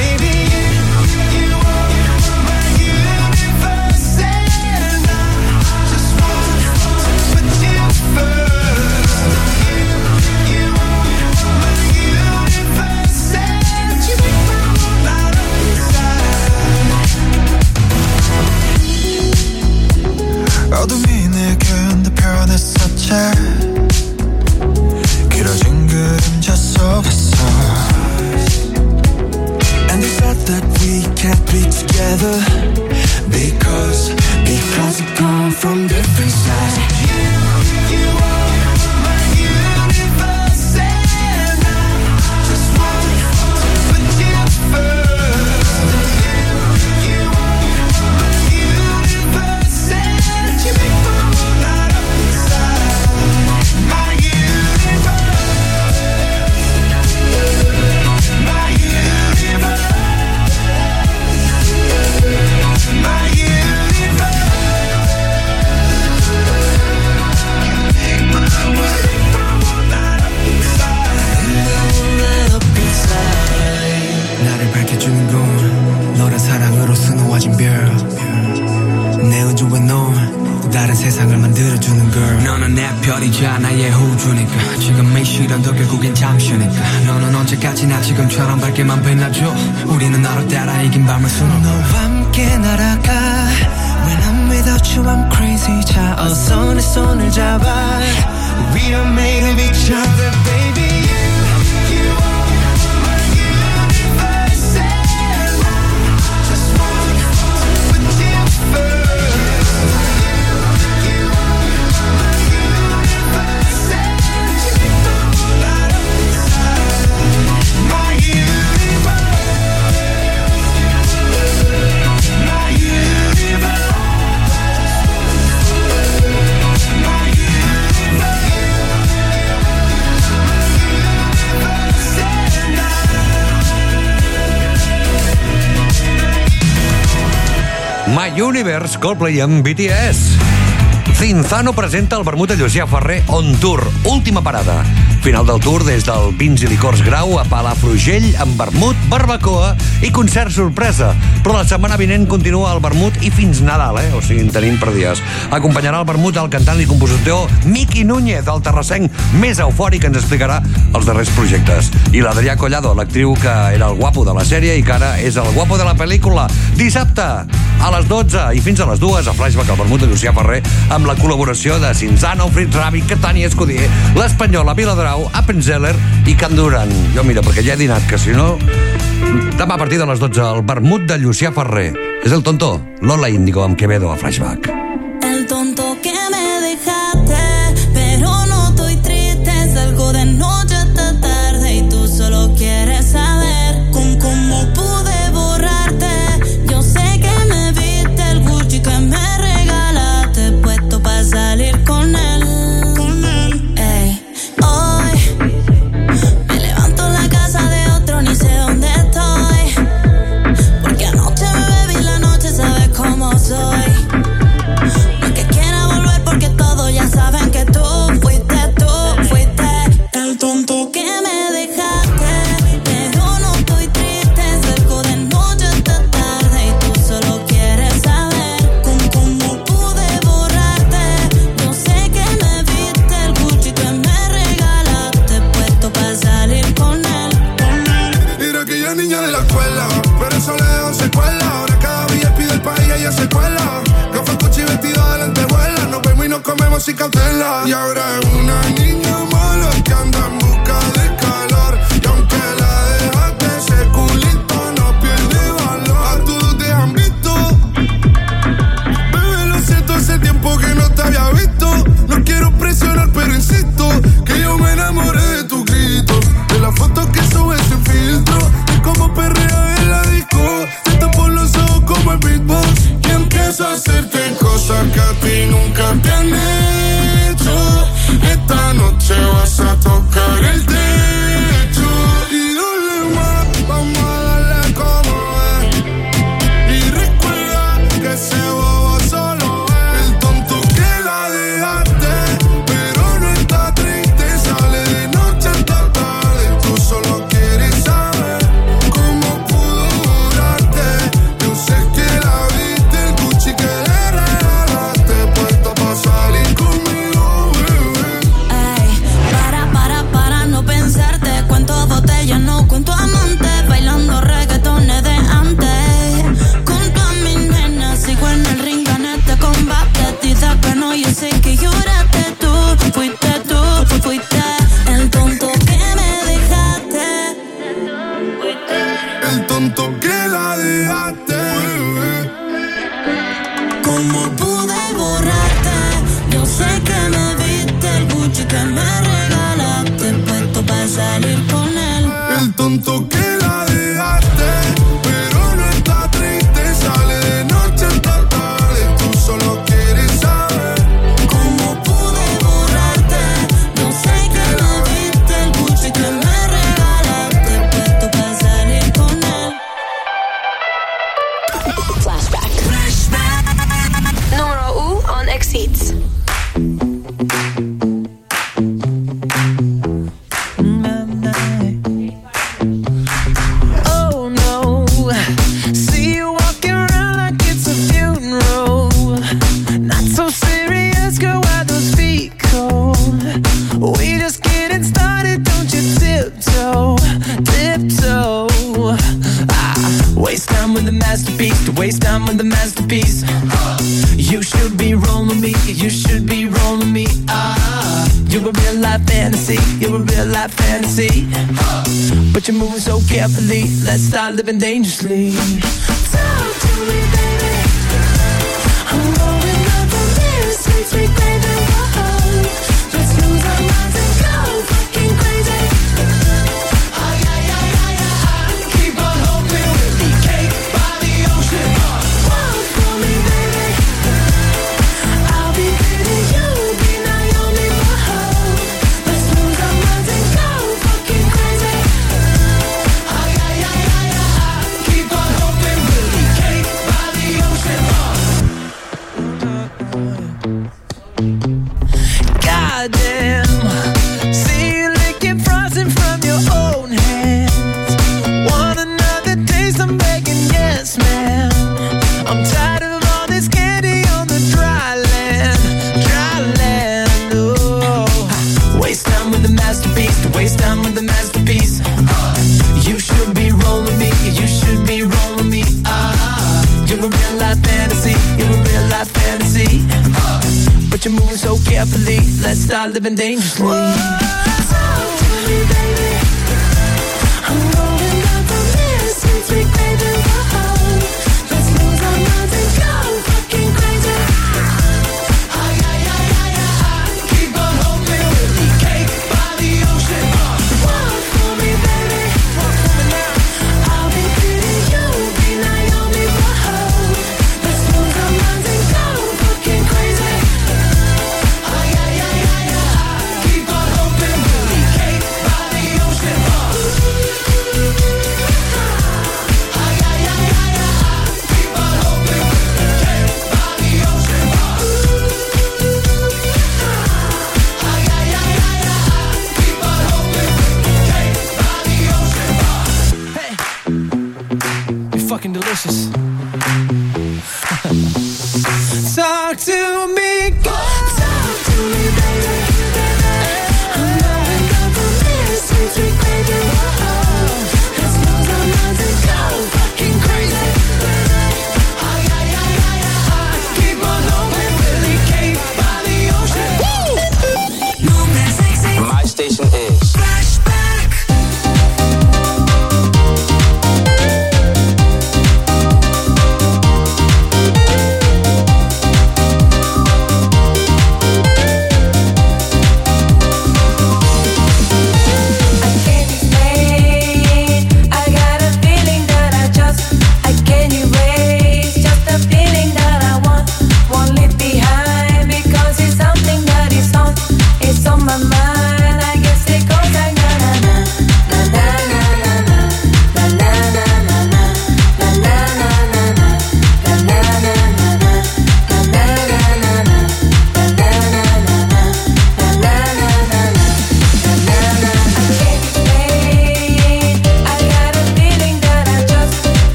지금처럼 밝게만 빛나줘 우리는 나로 따라 이긴 밤을 수놓아 너와 함께 날아가 When I'm without you I'm crazy 자 어서 내 손을 잡아 We are made of each other baby Universe, Coldplay amb BTS. Cinzano presenta el vermut de Llucià Ferrer On Tour, última parada. Final del tour des del Vins i Licors Grau a Palafrugell amb vermut, barbacoa i concert sorpresa. Però la setmana vinent continua el vermut i fins Nadal, eh? O sigui, en tenim per dies. Acompanyarà el vermut el cantant i compositor Miqui Núñez, el terrassenc més eufòric, que ens explicarà els darrers projectes. I l'Adrià Collado, l'actriu que era el guapo de la sèrie i que ara és el guapo de la pel·lícula. Dissabte, a les 12 i fins a les 2 a Flashback al vermut de Llucià Ferrer amb la col·laboració de Cinzano, Fritz Ravi, Catània Escudier, l'Espanyola, Viladrau, Appenzeller i Can Duran. Jo, mira, perquè ja he dinat, que si no... Demà a partir de les 12, el vermut de Llucià Ferrer. És el tonto, Lola Índigo amb Quevedo a Flashback.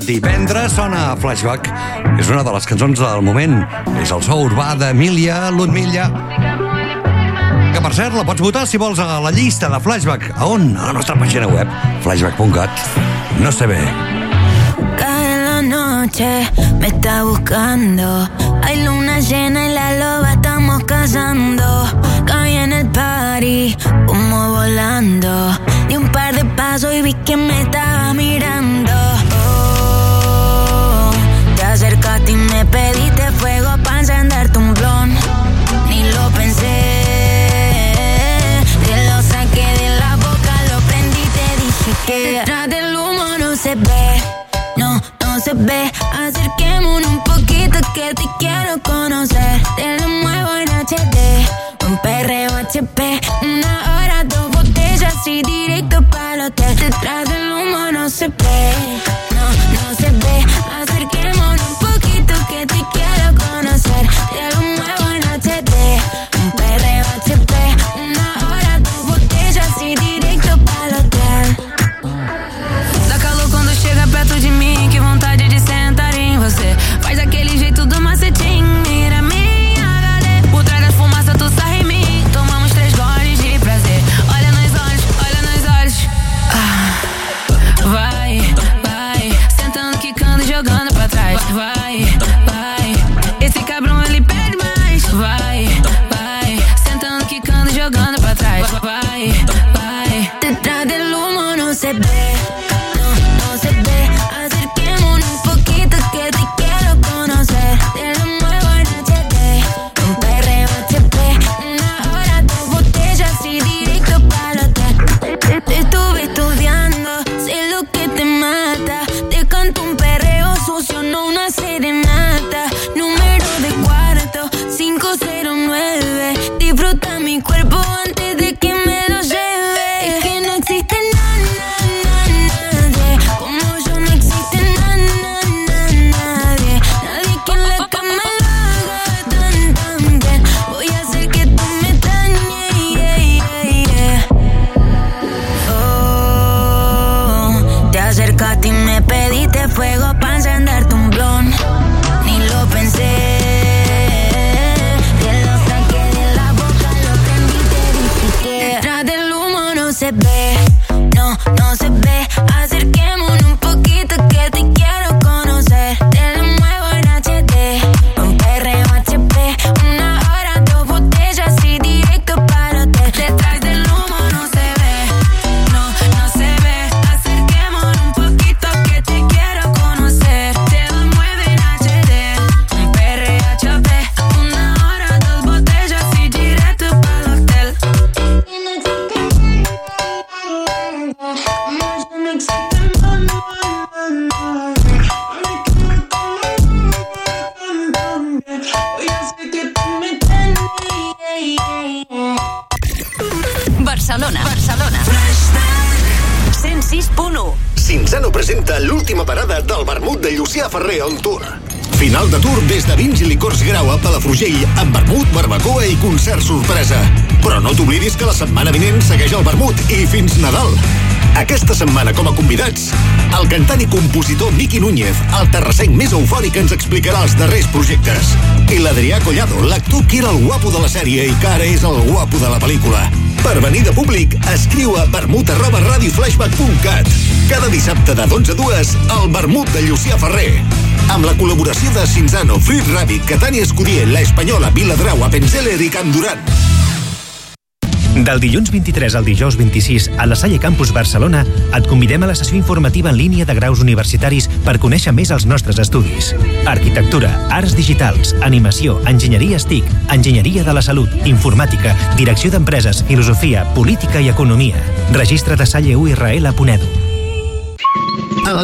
divendres sona a Flashback. És una de les cançons del moment. És el so urbà d'Emília Ludmilla. Que, per cert, la pots votar, si vols, a la llista de Flashback. A on? A la nostra pàgina web, flashback.cat. No sé bé. Cae la noche, me está buscando. Hay luna llena y la loba estamos cazando. Cae en el party, humo volando. Di un par de pasos y vi que me estaba mirando. ti me pediste fuego para encenderte tu blon. Ni lo pensé. Te lo saqué de la boca, lo prendí y te dije que. Detrás del humo no se ve. No, no se ve. Acerquémonos un poquito que te quiero conocer. Te lo muevo en HD. Un perreo HP. Una hora, dos botellas y directo para el hotel. Detrás del humo no se ve. Explicarà els darrers projectes. I l'Adrià Collado, l'actor que era el guapo de la sèrie i que ara és el guapo de la pel·lícula. Per venir de públic, escriu a vermut arroba radioflashback.cat. Cada dissabte de 12 a 2, el vermut de Llucià Ferrer. Amb la col·laboració de Cinzano, Frit Rabbit, Catània Escudier, La Espanyola, Viladrau, Apenzeller i Can Duran. Del dilluns 23 al dijous 26 a la Salle Campus Barcelona et convidem a la sessió informativa en línia de graus universitaris per conèixer més els nostres estudis. Arquitectura, arts digitals, animació, enginyeria STIC, enginyeria de la salut, informàtica, direcció d'empreses, filosofia, política i economia. Registra't a salleurl.edu.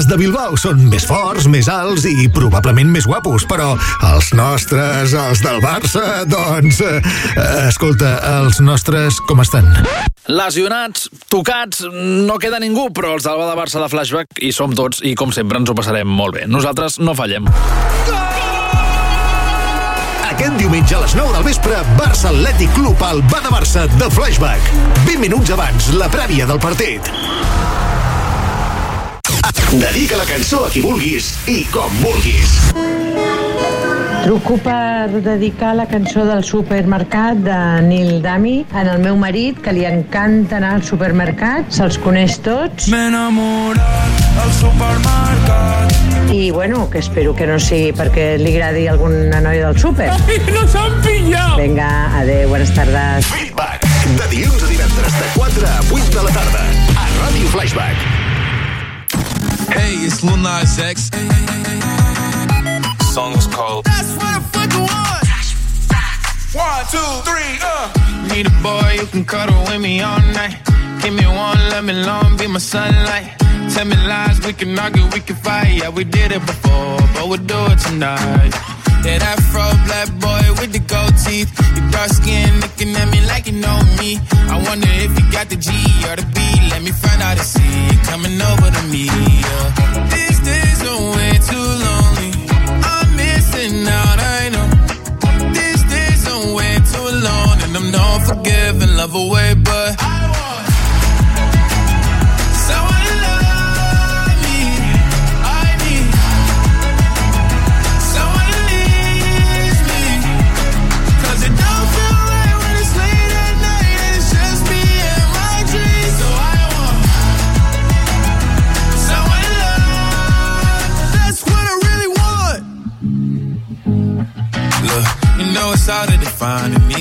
Els de Bilbao són més forts, més alts i probablement més guapos, però els nostres, els del Barça, doncs... Eh, escolta, els nostres com estan? Lesionats, tocats, no queda ningú, però els d'Alba de Barça de Flashback hi som tots i com sempre ens ho passarem molt bé. Nosaltres no fallem. Aquest diumenge a les 9 del vespre, Barça Atlètic Club al Ba de Barça de Flashback. 20 minuts abans, la prèvia del partit. Dedica la cançó a qui vulguis i com vulguis. Truco per dedicar la cançó del supermercat de Nil Dami en el meu marit, que li encanta anar al supermercat, se'ls coneix tots. M'he enamorat al supermercat. I bueno, que espero que no sigui perquè li agradi alguna noia del súper. Ai, no s'han pillat! Vinga, adeu, buenas tardes. Feedback. De dilluns a divendres de 4 a 8 de la tarda. A Ràdio Flashback. Hey, Lil Nas X. Song is called That's what the fuck you want. One, two, three, uh. Need a boy who can cuddle with me all night. Give me one, let me long, be my sunlight. Tell me lies, we can argue, we can fight. Yeah, we did it before, but we'll do it tonight. Yeah, that fro black boy with the gold teeth. Dark skin looking at me like you know me. I wonder if you got the G or the B. Let me find out and see you coming over to me. Yeah. These days are way too lonely. I'm missing out, I know. These days are way too alone, and I'm not forgiving, love away, but I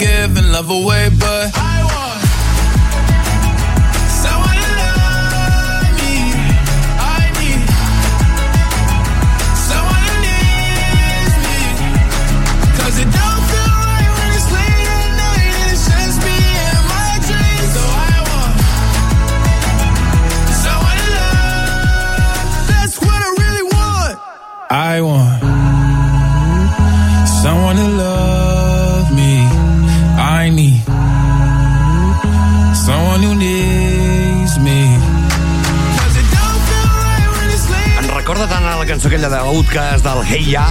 I'm love away, but I want someone to love me. I need someone who needs me. 'Cause it don't feel right when it's late at night and it's just me and my dreams. So I want someone to love. That's what I really want. I want someone to love cançó aquella d'Outcast del Hey Ya,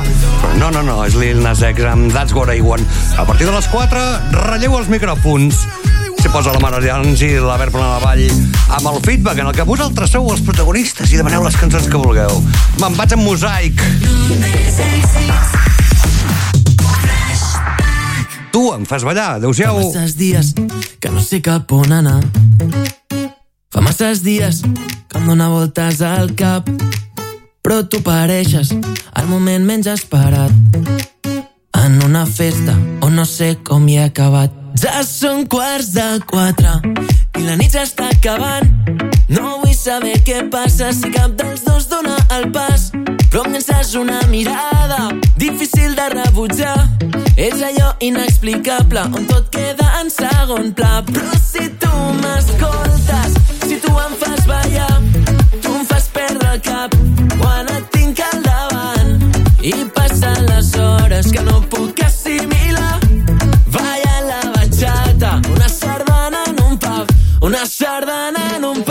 però no, no, no, és Lil Nas X amb That's What I Want. A partir de les 4, relleu els micròfons. Si posa la Mare Llans i la Verb a la Vall amb el feedback en el que vosaltres sou els protagonistes i demaneu les cançons que vulgueu. Me'n vaig amb mosaic. Tu em fas ballar, adeu-siau. Fa masses dies que no sé cap on anar. Fa masses dies que em dóna voltes al cap però tu pareixes al moment menys esperat en una festa on no sé com hi he acabat. Ja són quarts de quatre i la nit ja està acabant. No vull saber què passa si cap dels dos dona el pas. Però em llences una mirada difícil de rebutjar. És allò inexplicable on tot queda en segon pla. Però si tu m'escoltes, si tu em fas ballar, tu em fas perdre el cap quan et tinc al davant i passen les que no puc assimilar. Balla la batxata, una sardana en un pub, una sardana en un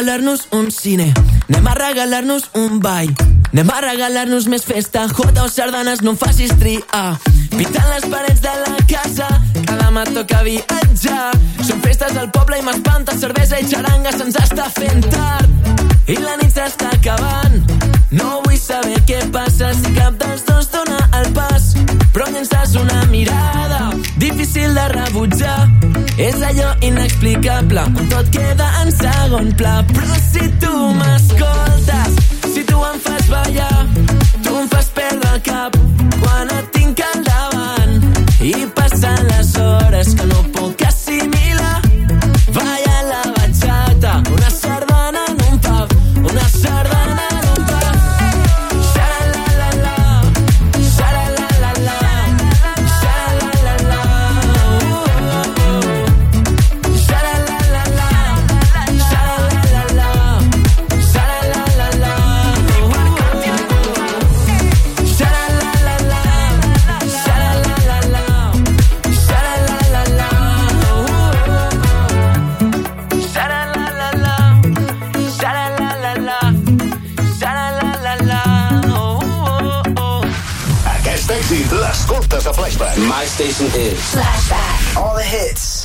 regalar-nos un cine, anem a regalar-nos un ball, anem a regalar-nos més festa, jota o sardanes, no em facis triar. Pintant les parets de la casa, cada mà toca viatjar. Són festes al poble i m'espanta, cervesa i xaranga se'ns està fent tard. I la nit s'està acabant, no vull saber què passa si cap dels dos dona el pas. Però llençàs una mirada, difícil de rebutjar és allò inexplicable, on tot queda en segon pla. Però si tu m'escoltes, si tu em fas ballar, tu em fas perdre el cap quan et tinc al davant i passes Flashback. My station is Flashback. All the hits.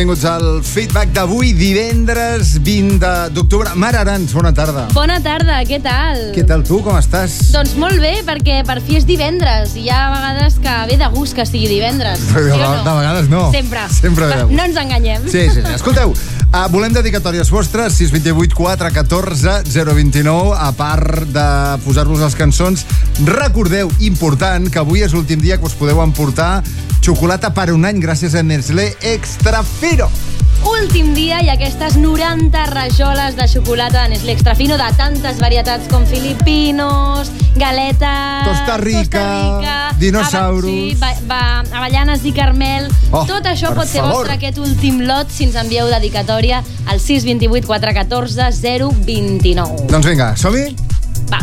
Benvinguts al feedback d'avui, divendres 20 de- d'octubre. Mara Arans, bona tarda. Bona tarda, què tal? Què tal tu, com estàs? Doncs molt bé, perquè per fi és divendres i hi ha vegades que ve de gust que sigui divendres. De, sí o de vegades no. Sempre. Sempre ve. No ens enganyem. Sí, sí, sí. Escolteu, uh, volem dedicatòries vostres, 628 4 14 029, a part de posar-vos les cançons. Recordeu, important, que avui és l'últim dia que us podeu emportar xocolata per un any gràcies a Nestlé Extra Fino. Últim dia i aquestes 90 rajoles de xocolata de Nestlé Extra Fino de tantes varietats com filipinos, galetes... Costa Rica, Rica dinosaurus. Sí, avellanes i carmel. Oh, Tot això pot ser favor. vostre aquest últim lot si ens envieu dedicatòria al 628 414 029. Doncs vinga, som-hi? Va.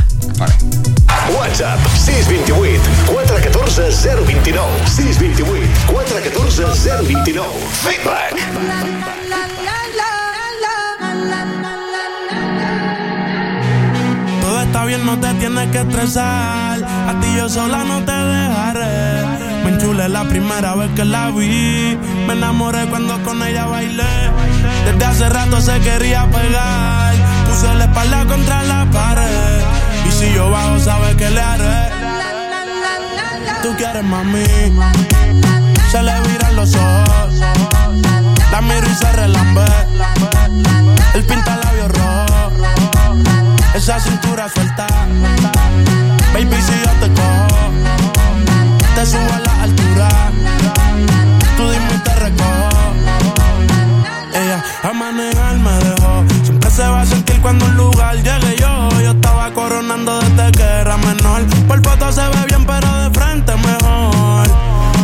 WhatsApp 628 414 029. 628 414 029. Feedback. Todo está bien, no te tienes que estresar. A ti yo sola no te dejaré. Me enchulé la primera vez que la vi. Me enamoré cuando con ella bailé. Desde hace rato se quería pegar. Puse la espalda contra la pared. Y si yo bajo, sabes que le haré. Tú quieres mami. Se le viran los ojos. La miro y se relambe. El pinta labios rojo. Esa cintura suelta. Baby, si yo te cojo, te subo a la altura. Tú dime y te recojo. Ella a manejar me dejó. Siempre se va a sentir cuando un lugar llegue yo. Yo estaba coronando desde que era menor. Por foto se ve bien,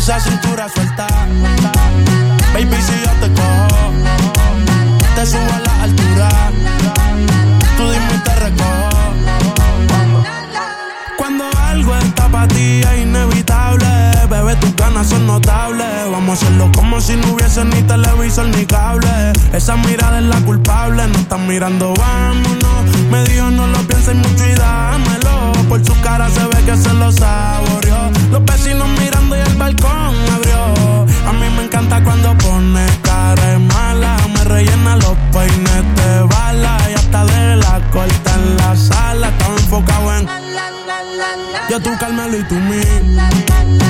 Esa cintura suelta. Baby, si yo te cojo, te subo a la altura. Tú dime y te recojo. Cuando algo está para ti es inevitable, bebé, tus ganas son notables. Vamos a hacerlo como si no hubiese ni televisor ni cable. Esa mirada es la culpable, no están mirando, vámonos. Me dijo no lo pienses mucho y dámelo. Por su cara se ve que se lo saboreó. Los vecinos mirando y el balcón abrió. A mí me encanta cuando pone cara mala. Me rellena los peines de bala y hasta de la corta en la sala. Estaba enfocado en yo tú Carmelo y tú mí.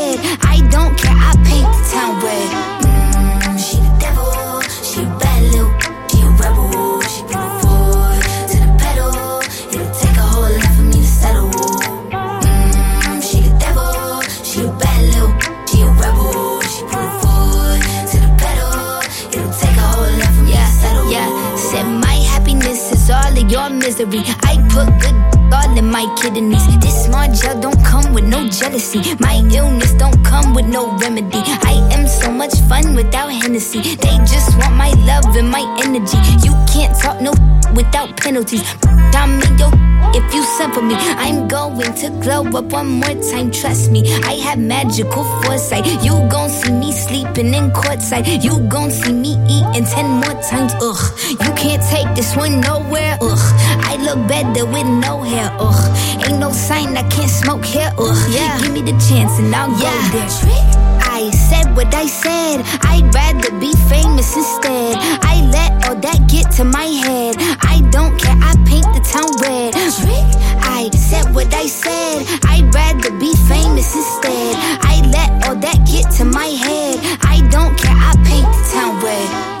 I put good all in my kidneys. This smart gel don't come with no jealousy. My illness don't come with no remedy. I am so much fun without Hennessy. They just want my love and my energy. You can't talk no without penalties. I'm your if you for me, I'm going to glow up one more time. Trust me, I have magical foresight. You gon' see me sleeping in courtside. You gon' see me eating ten more times. Ugh, you can't take this one nowhere. Ugh, I look better with no hair. Ugh, ain't no sign I can't smoke here. Ugh, yeah. give me the chance and I'll go there. I said what I said. I'd rather be famous instead. I let all that get to my head. I don't care. I paint the town red. I said what I said. I'd rather be famous instead. I let all that get to my head. I don't care. I paint the town red.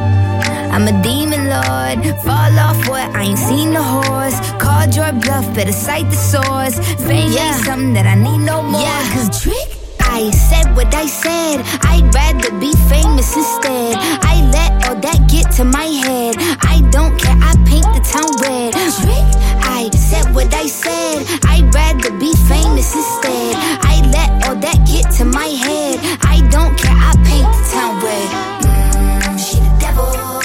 I'm a demon lord. Fall off what? I ain't seen the horse. Called your bluff, better cite the source. Fame ain't something that I need no more. Yeah, cause trick. I said what I said. I'd rather be famous instead. I let all that get to my head. I don't care. I paint the town red. Trick. I said what I said. I'd rather be famous instead. I let all that get to my head. I don't care. I paint the town red. Mm, she the devil.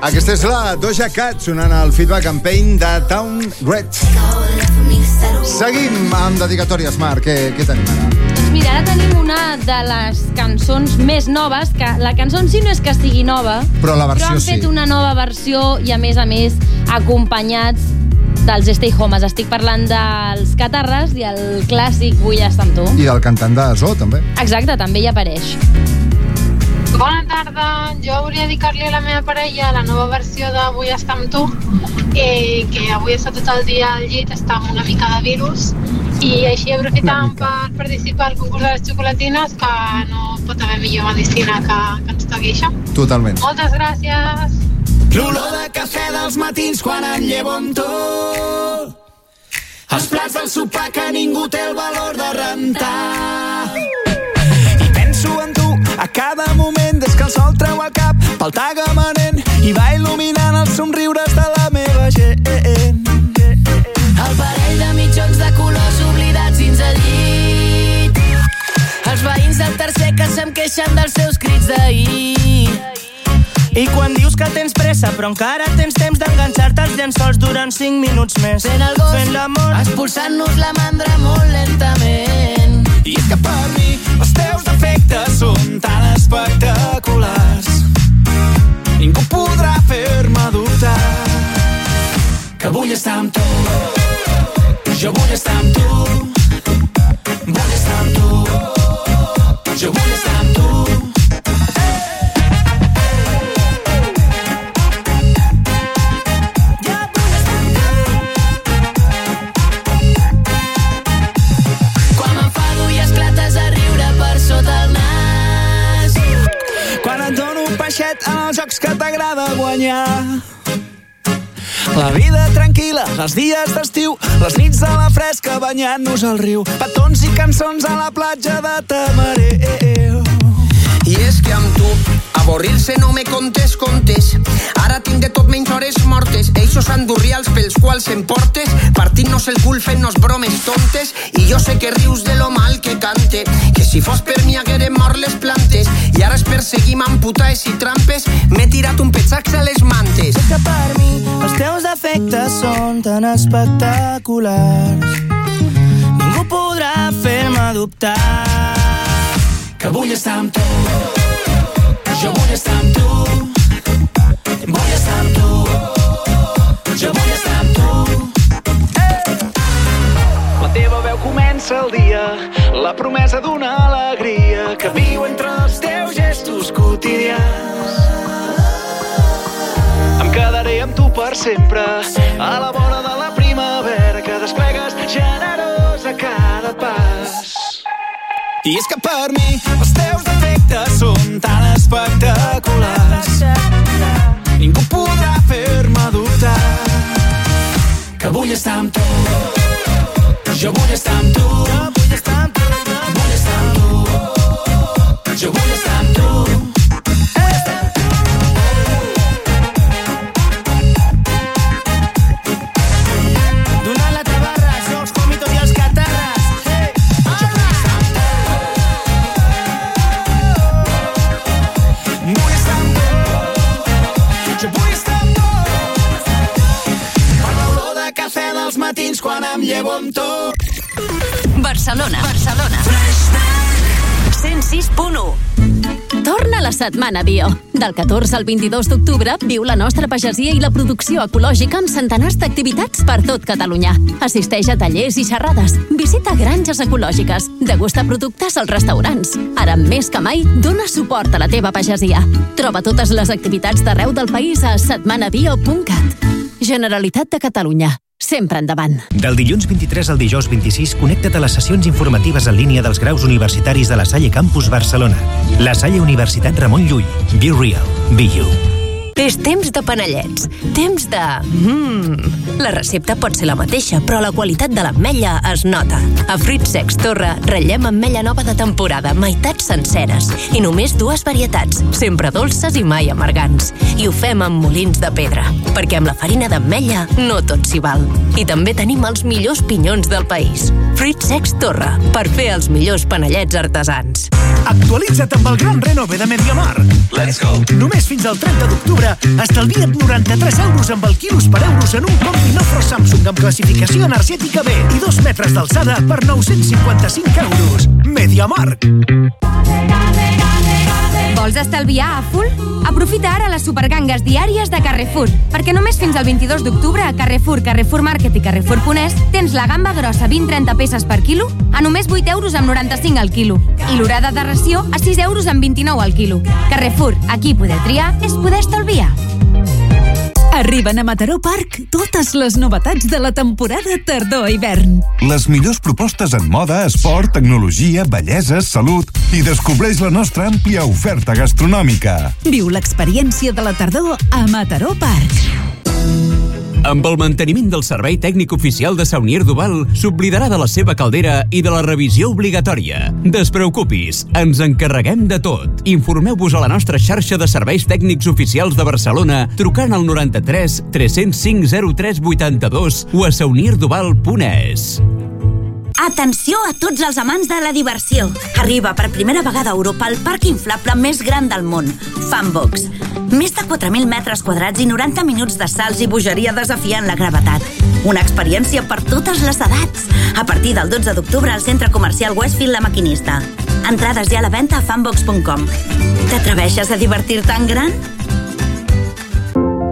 Aquesta és la Doja Cat sonant al Feedback Campaign de Town Red. Seguim amb dedicatòries, Marc. Què, què tenim ara? Doncs mira, ara tenim una de les cançons més noves, que la cançó en si no és que sigui nova, Però la versió però han sí. fet una nova versió i, a més a més, acompanyats dels Stay Homes. Estic parlant dels Catarres i el clàssic Vull estar amb tu. I del cantant de Zoo, també. Exacte, també hi apareix. Bona tarda, jo volia dedicar-li a la meva parella la nova versió de Vull estar amb tu, eh, que avui està tot el dia al llit, està amb una mica de virus, i així aprofitam per participar al concurs de les xocolatines, que no pot haver millor medicina que, que ens toqui això. Totalment. Moltes gràcies! L'olor de cafè dels matins quan em llevo amb tu. Els plats del sopar que ningú té el valor de rentar. A cada moment des que el sol treu el cap pel tagamanent i va il·luminant els somriures de la meva gent. El parell de mitjons de colors oblidats dins el llit. Els veïns del tercer que se'm queixen dels seus crits d'ahir. I quan dius que tens pressa però encara tens temps d'enganxar-te als llençols durant 5 minuts més. Fent el gos, Fent l'amor. expulsant-nos la mandra molt lentament. I és que per mi els teus defectes són tan espectaculars. Ningú podrà fer-me dubtar que vull estar amb tu. Jo vull estar amb tu. Vull estar amb tu. Jo vull estar en els jocs que t'agrada guanyar. La vida tranquil·la, els dies d'estiu, les nits de la fresca banyant-nos al riu, petons i cançons a la platja de Tamareu. I és que amb tu, avorrir-se no me contes contes. Ara tinc de tot menys hores mortes. Eixos andurrials pels quals em portes, partint-nos el cul fent-nos bromes tontes. I jo sé que rius de lo mal que cante, que si fos per mi haguérem mort les plantes. I ara es perseguim amb putaes i trampes, m'he tirat un petxax a les mantes. És que per mi els teus defectes són tan espectaculars. Ningú podrà fer-me dubtar. Que vull estar amb tu. Jo vull estar amb tu. Vull estar amb tu. Jo vull estar amb tu. La teva veu comença el dia, la promesa d'una alegria que viu entre els teus gestos quotidians. Em quedaré amb tu per sempre, a la vora de la primavera que desplegues generós I és que per mi els teus defectes són tan espectaculars Ningú podrà fer-me dubtar Que vull estar amb tu. Jo vull estar amb tu. Vull estar amb tu. Vull estar amb tu. Jo em llevo amb tu Barcelona. Barcelona. 106.1 Torna la setmana bio. Del 14 al 22 d'octubre viu la nostra pagesia i la producció ecològica amb centenars d'activitats per tot Catalunya. Assisteix a tallers i xerrades, visita granges ecològiques, degusta productes als restaurants. Ara més que mai, dona suport a la teva pagesia. Troba totes les activitats d'arreu del país a setmanabio.cat. Generalitat de Catalunya. Sempre endavant. Del dilluns 23 al dijous 26, connecta't a les sessions informatives en línia dels graus universitaris de la Salle Campus Barcelona. La Salle Universitat Ramon Llull. Be real. Be you. És temps de panellets. Temps de... Mm. La recepta pot ser la mateixa, però la qualitat de l'ametlla es nota. A Fruits Secs Torre ratllem ametlla nova de temporada, meitats senceres. I només dues varietats, sempre dolces i mai amargants. I ho fem amb molins de pedra, perquè amb la farina d'ametlla no tot s'hi val. I també tenim els millors pinyons del país. Fruits Secs Torre, per fer els millors panellets artesans. Actualitza't amb el gran renove de Mediamar. Let's go Només fins al 30 d'octubre estalvia't 93 euros amb el quilos per euros en un combi Nofro Samsung amb classificació energètica B i 2 metres d'alçada per 955 euros. Mediamarkt. Vols estalviar a full? Aprofita ara les supergangues diàries de Carrefour, perquè només fins al 22 d'octubre a Carrefour, Carrefour Market i Carrefour Ponès tens la gamba grossa 20-30 peces per quilo a només 8 euros amb 95 al quilo i l'orada de ració a 6 euros amb 29 al quilo. Carrefour, aquí poder triar és poder estalviar. Arriben a Mataró Park totes les novetats de la temporada tardor-hivern. Les millors propostes en moda, esport, tecnologia, bellesa, salut i descobreix la nostra àmplia oferta gastronòmica. Viu l'experiència de la tardor a Mataró Park. Amb el manteniment del servei tècnic oficial de Saunier Duval, s'oblidarà de la seva caldera i de la revisió obligatòria. Despreocupis, ens encarreguem de tot. Informeu-vos a la nostra xarxa de serveis tècnics oficials de Barcelona trucant al 93 305 03 82 o a saunierduval.es. Atenció a tots els amants de la diversió. Arriba per primera vegada a Europa el parc inflable més gran del món, Funbox. Més de 4.000 metres quadrats i 90 minuts de salts i bogeria desafiant la gravetat. Una experiència per totes les edats. A partir del 12 d'octubre al centre comercial Westfield La Maquinista. Entrades ja a la venda a funbox.com. T'atreveixes a divertir-te en gran?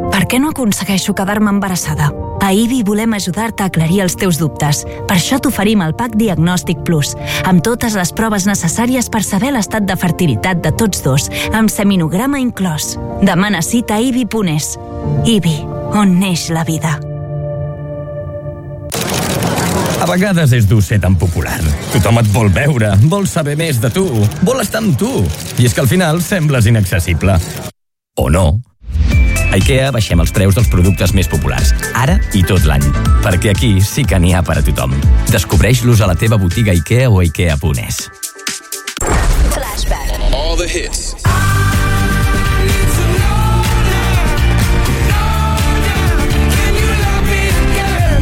Per què no aconsegueixo quedar-me embarassada? A IBI volem ajudar-te a aclarir els teus dubtes. Per això t'oferim el PAC Diagnòstic Plus, amb totes les proves necessàries per saber l'estat de fertilitat de tots dos, amb seminograma inclòs. Demana cita a ibi.es. IBI, on neix la vida. A vegades és dur ser tan popular. Tothom et vol veure, vol saber més de tu, vol estar amb tu. I és que al final sembles inaccessible. O no. A IKEA baixem els preus dels productes més populars, ara i tot l'any. Perquè aquí sí que n'hi ha per a tothom. Descobreix-los a la teva botiga IKEA o IKEA.es. All the hits.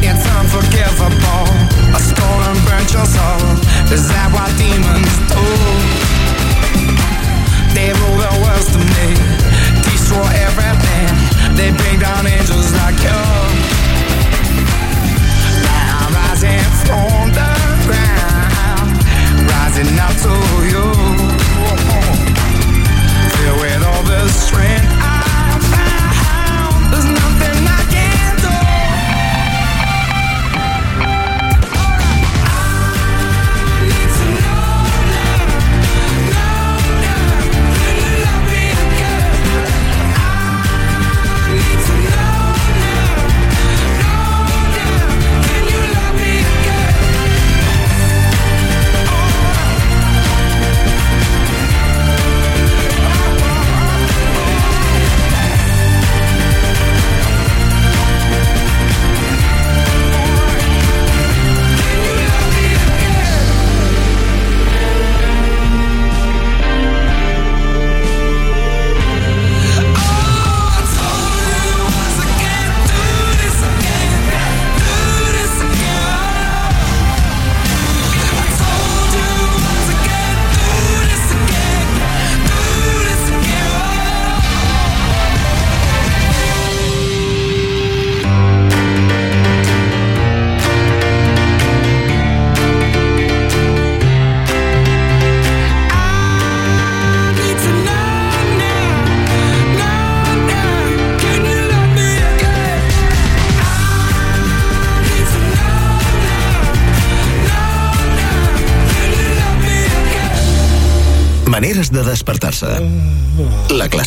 It's unforgivable. I stole and burnt your soul. Is that what demons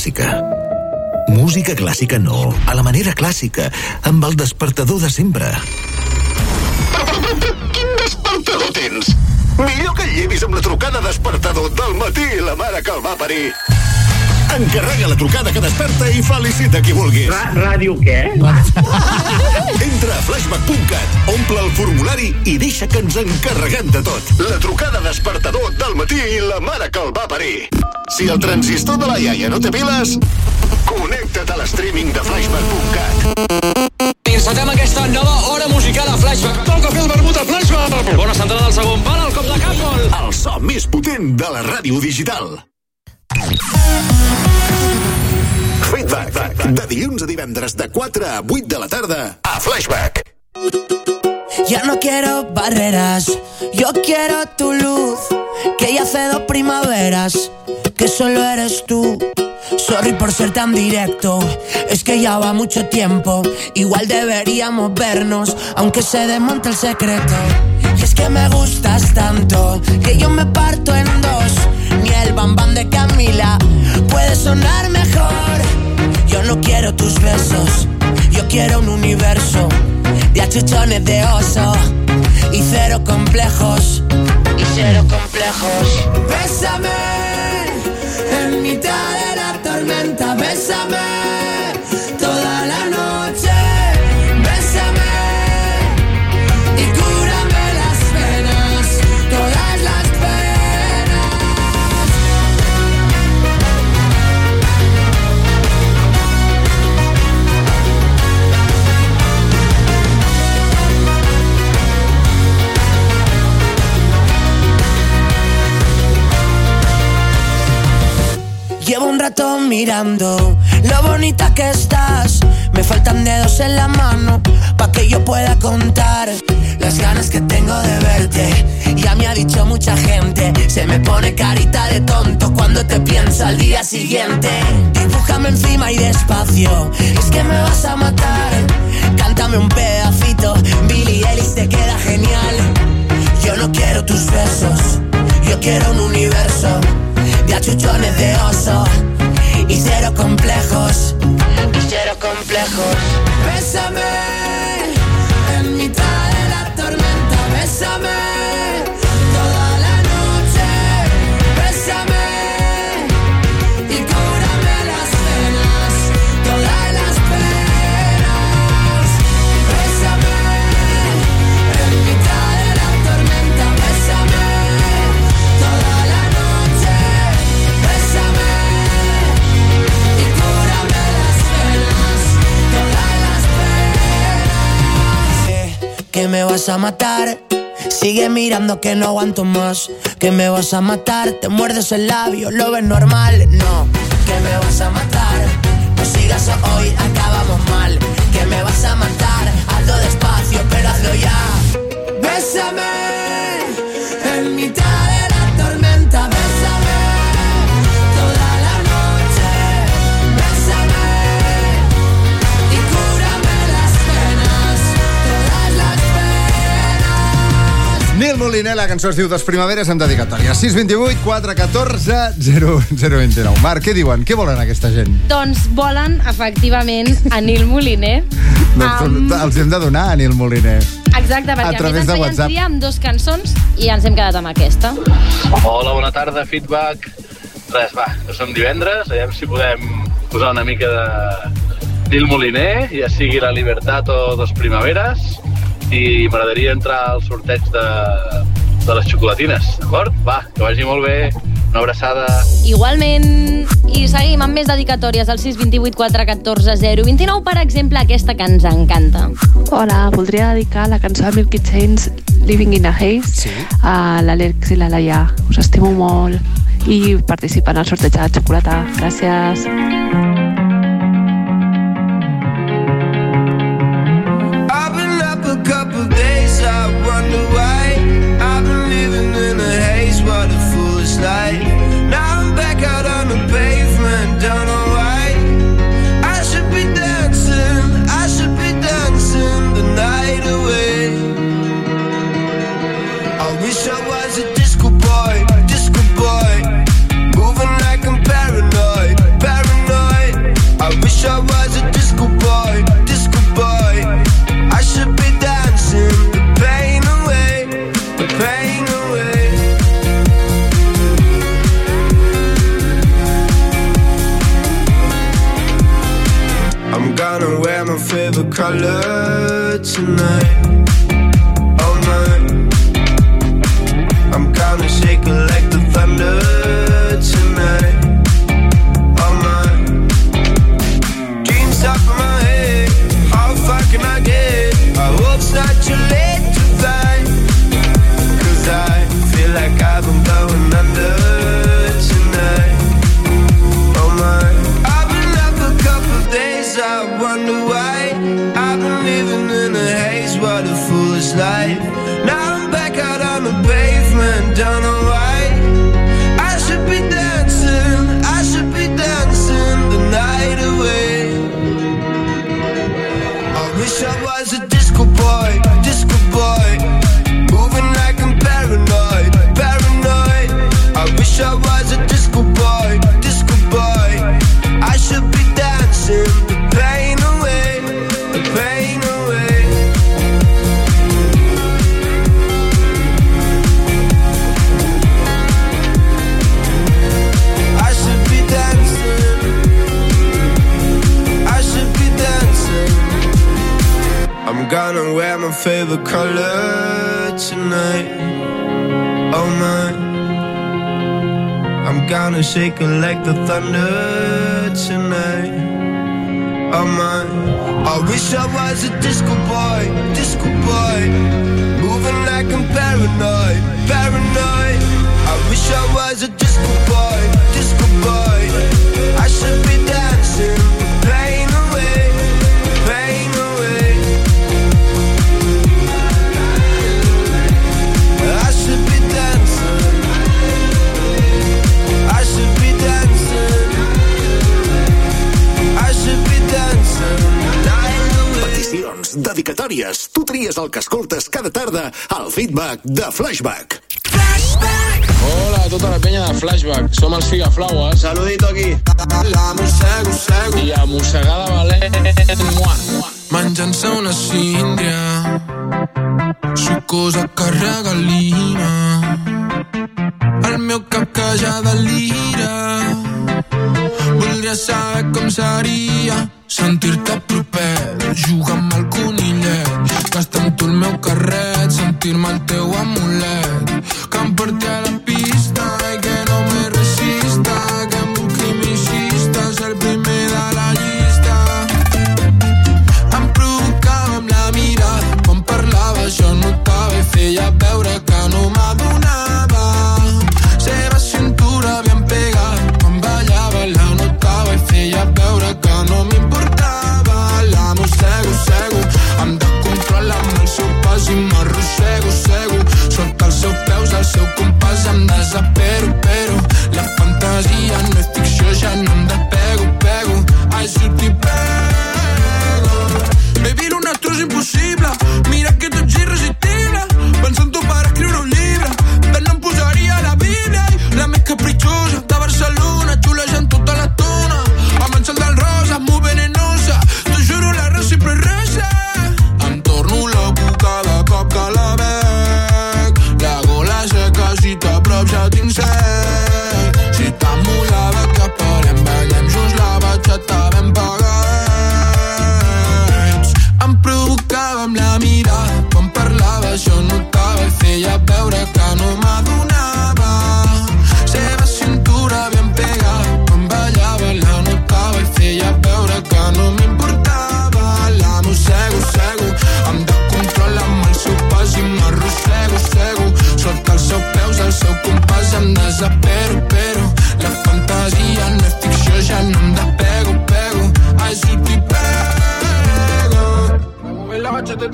clàssica. Música clàssica no, a la manera clàssica, amb el despertador de sempre. Quin despertador tens? Millor que llevis amb la trucada despertador del matí i la mare que el va parir. Encarrega la trucada que desperta i felicita qui vulguis. Ràdio què? (laughs) Entra a flashback.cat, omple el formulari i deixa que ens encarreguem de tot. La trucada despertador del matí i la mare que el va parir. Si el transistor de la iaia no té piles, connecta't a l'streaming de flashback.cat. Encetem aquesta nova hora musical a Flashback. Toca fer el vermut a Flashback. Bona centrada del segon pal, el cop de cap, gol. El so més potent de la ràdio digital. Feedback. De dilluns a divendres de 4 a 8 de la tarda a Flashback. Ya no quiero barreras, yo quiero tu luz. Que ya hace dos primaveras, que solo eres tú. Sorry por ser tan directo, es que ya va mucho tiempo. Igual deberíamos vernos, aunque se desmonte el secreto. Y es que me gustas tanto, que yo me parto en dos. Ni el bambán de Camila puede sonar mejor. Yo no quiero tus besos, yo quiero un universo de achuchones de oso y cero complejos. Y cero complejos. Bésame en mitad mirando lo bonita que estás. Me faltan dedos en la mano pa' que yo pueda contar las ganas que tengo de verte. Ya me ha dicho mucha gente, se me pone carita de tonto cuando te pienso al día siguiente. Dibújame encima y despacio, es que me vas a matar. Cántame un pedacito, Billy Ellis te queda genial. Yo no quiero tus besos, yo quiero un universo de achuchones de oso y cero complejos. Y cero complejos. Bésame Que me vas a matar. Sigue mirando que no aguanto más. Que me vas a matar. Te muerdes el labio, lo ves normal. No, que me vas a matar. No sigas hoy, acabamos mal. Que me vas a matar. Hazlo despacio, pero hazlo ya. Bésame Nil Moliner, la cançó es diu Des Primaveres amb dedicatòria. 628 414 029. Marc, què diuen? Què volen aquesta gent? Doncs volen, efectivament, a Nil Moliner. (laughs) Doncs els hem de donar a Nil Moliner. Exacte, perquè A a, través més de ens WhatsApp. amb dos cançons i ens hem quedat amb aquesta. Hola, bona tarda, feedback. Res, va, que som divendres, aviam si podem posar una mica de Nil Moliner, ja sigui La Libertat o Dos Primaveres, i m'agradaria entrar al sorteig de, de les xocolatines, d'acord? Va, que vagi molt bé, una abraçada. Igualment, i seguim amb més dedicatòries al 628 414 029, per exemple, aquesta que ens encanta. Hola, voldria dedicar la cançó de Milky Chains Living in a Haze sí. a l'Àlex i la Laia. Us estimo molt i participar en el sorteig de la xocolata. Gràcies. tonight. Color tonight. Oh my. I'm gonna shake it like the thunder tonight. Oh my. I wish I was a disco boy, disco boy. Moving like I'm paranoid, paranoid. I wish I was a disco boy, disco boy. I should be dancing, Peticions, dedicatòries, tu tries el que escoltes cada tarda al feedback de Flashback. Hola a tota la penya de Flashback. Som els Figaflaues. Saludito aquí. La mossego, sego. I a mossegada valent. Mua. Menjant-se una síndria sucosa que regalina el meu cap que ja delira voldria saber com seria sentir-te proper. Jugar amb el conillet gastar amb tu el meu carret sentir-me el teu amulet. Que em porti a la pista i que no me resista que em busqui mi xista el primer de la llista. Em provocava amb la mirada quan parlava jo notava i feia veure que seu compàs em desapero, però la fantasia no és ficció, ja no em despego, pego. Ajut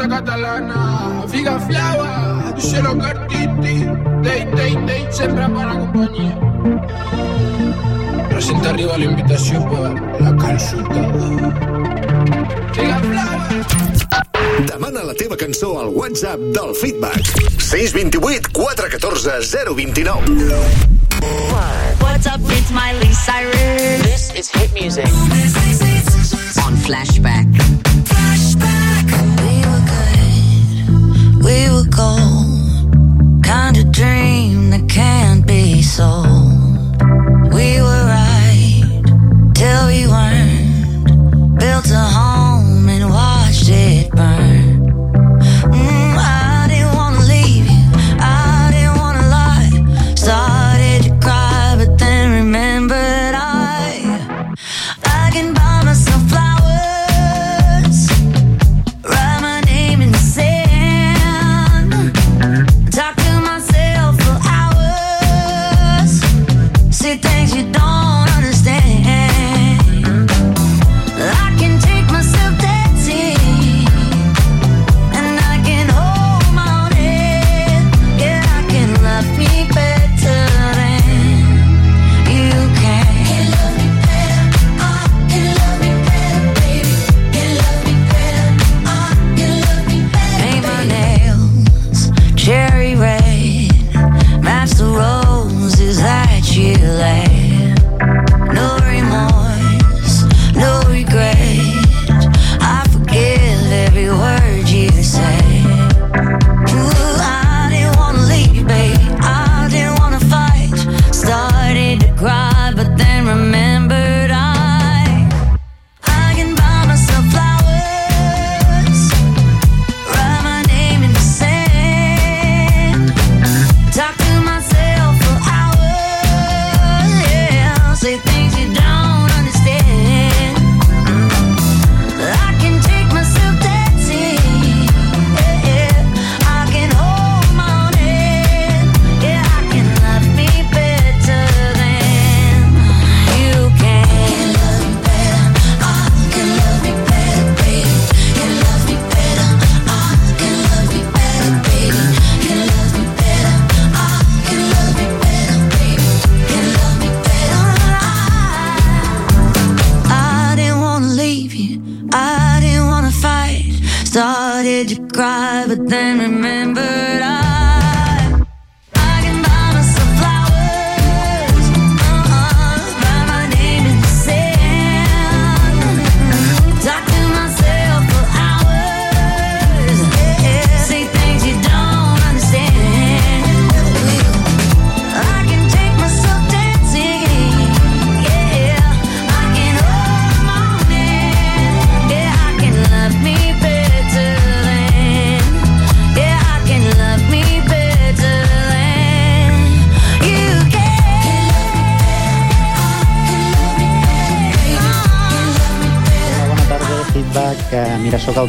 catalana, figa flava, díselo cartiti, date, date, date, sempre para compañía. Presenta arriba la invitació per la calçotada. Figa flava! Demana la teva cançó al WhatsApp del Feedback. 628 414 029. What's up, it's Miley Cyrus. This is hit music. On Flashback. We were gold. Kind of dream that can't be sold.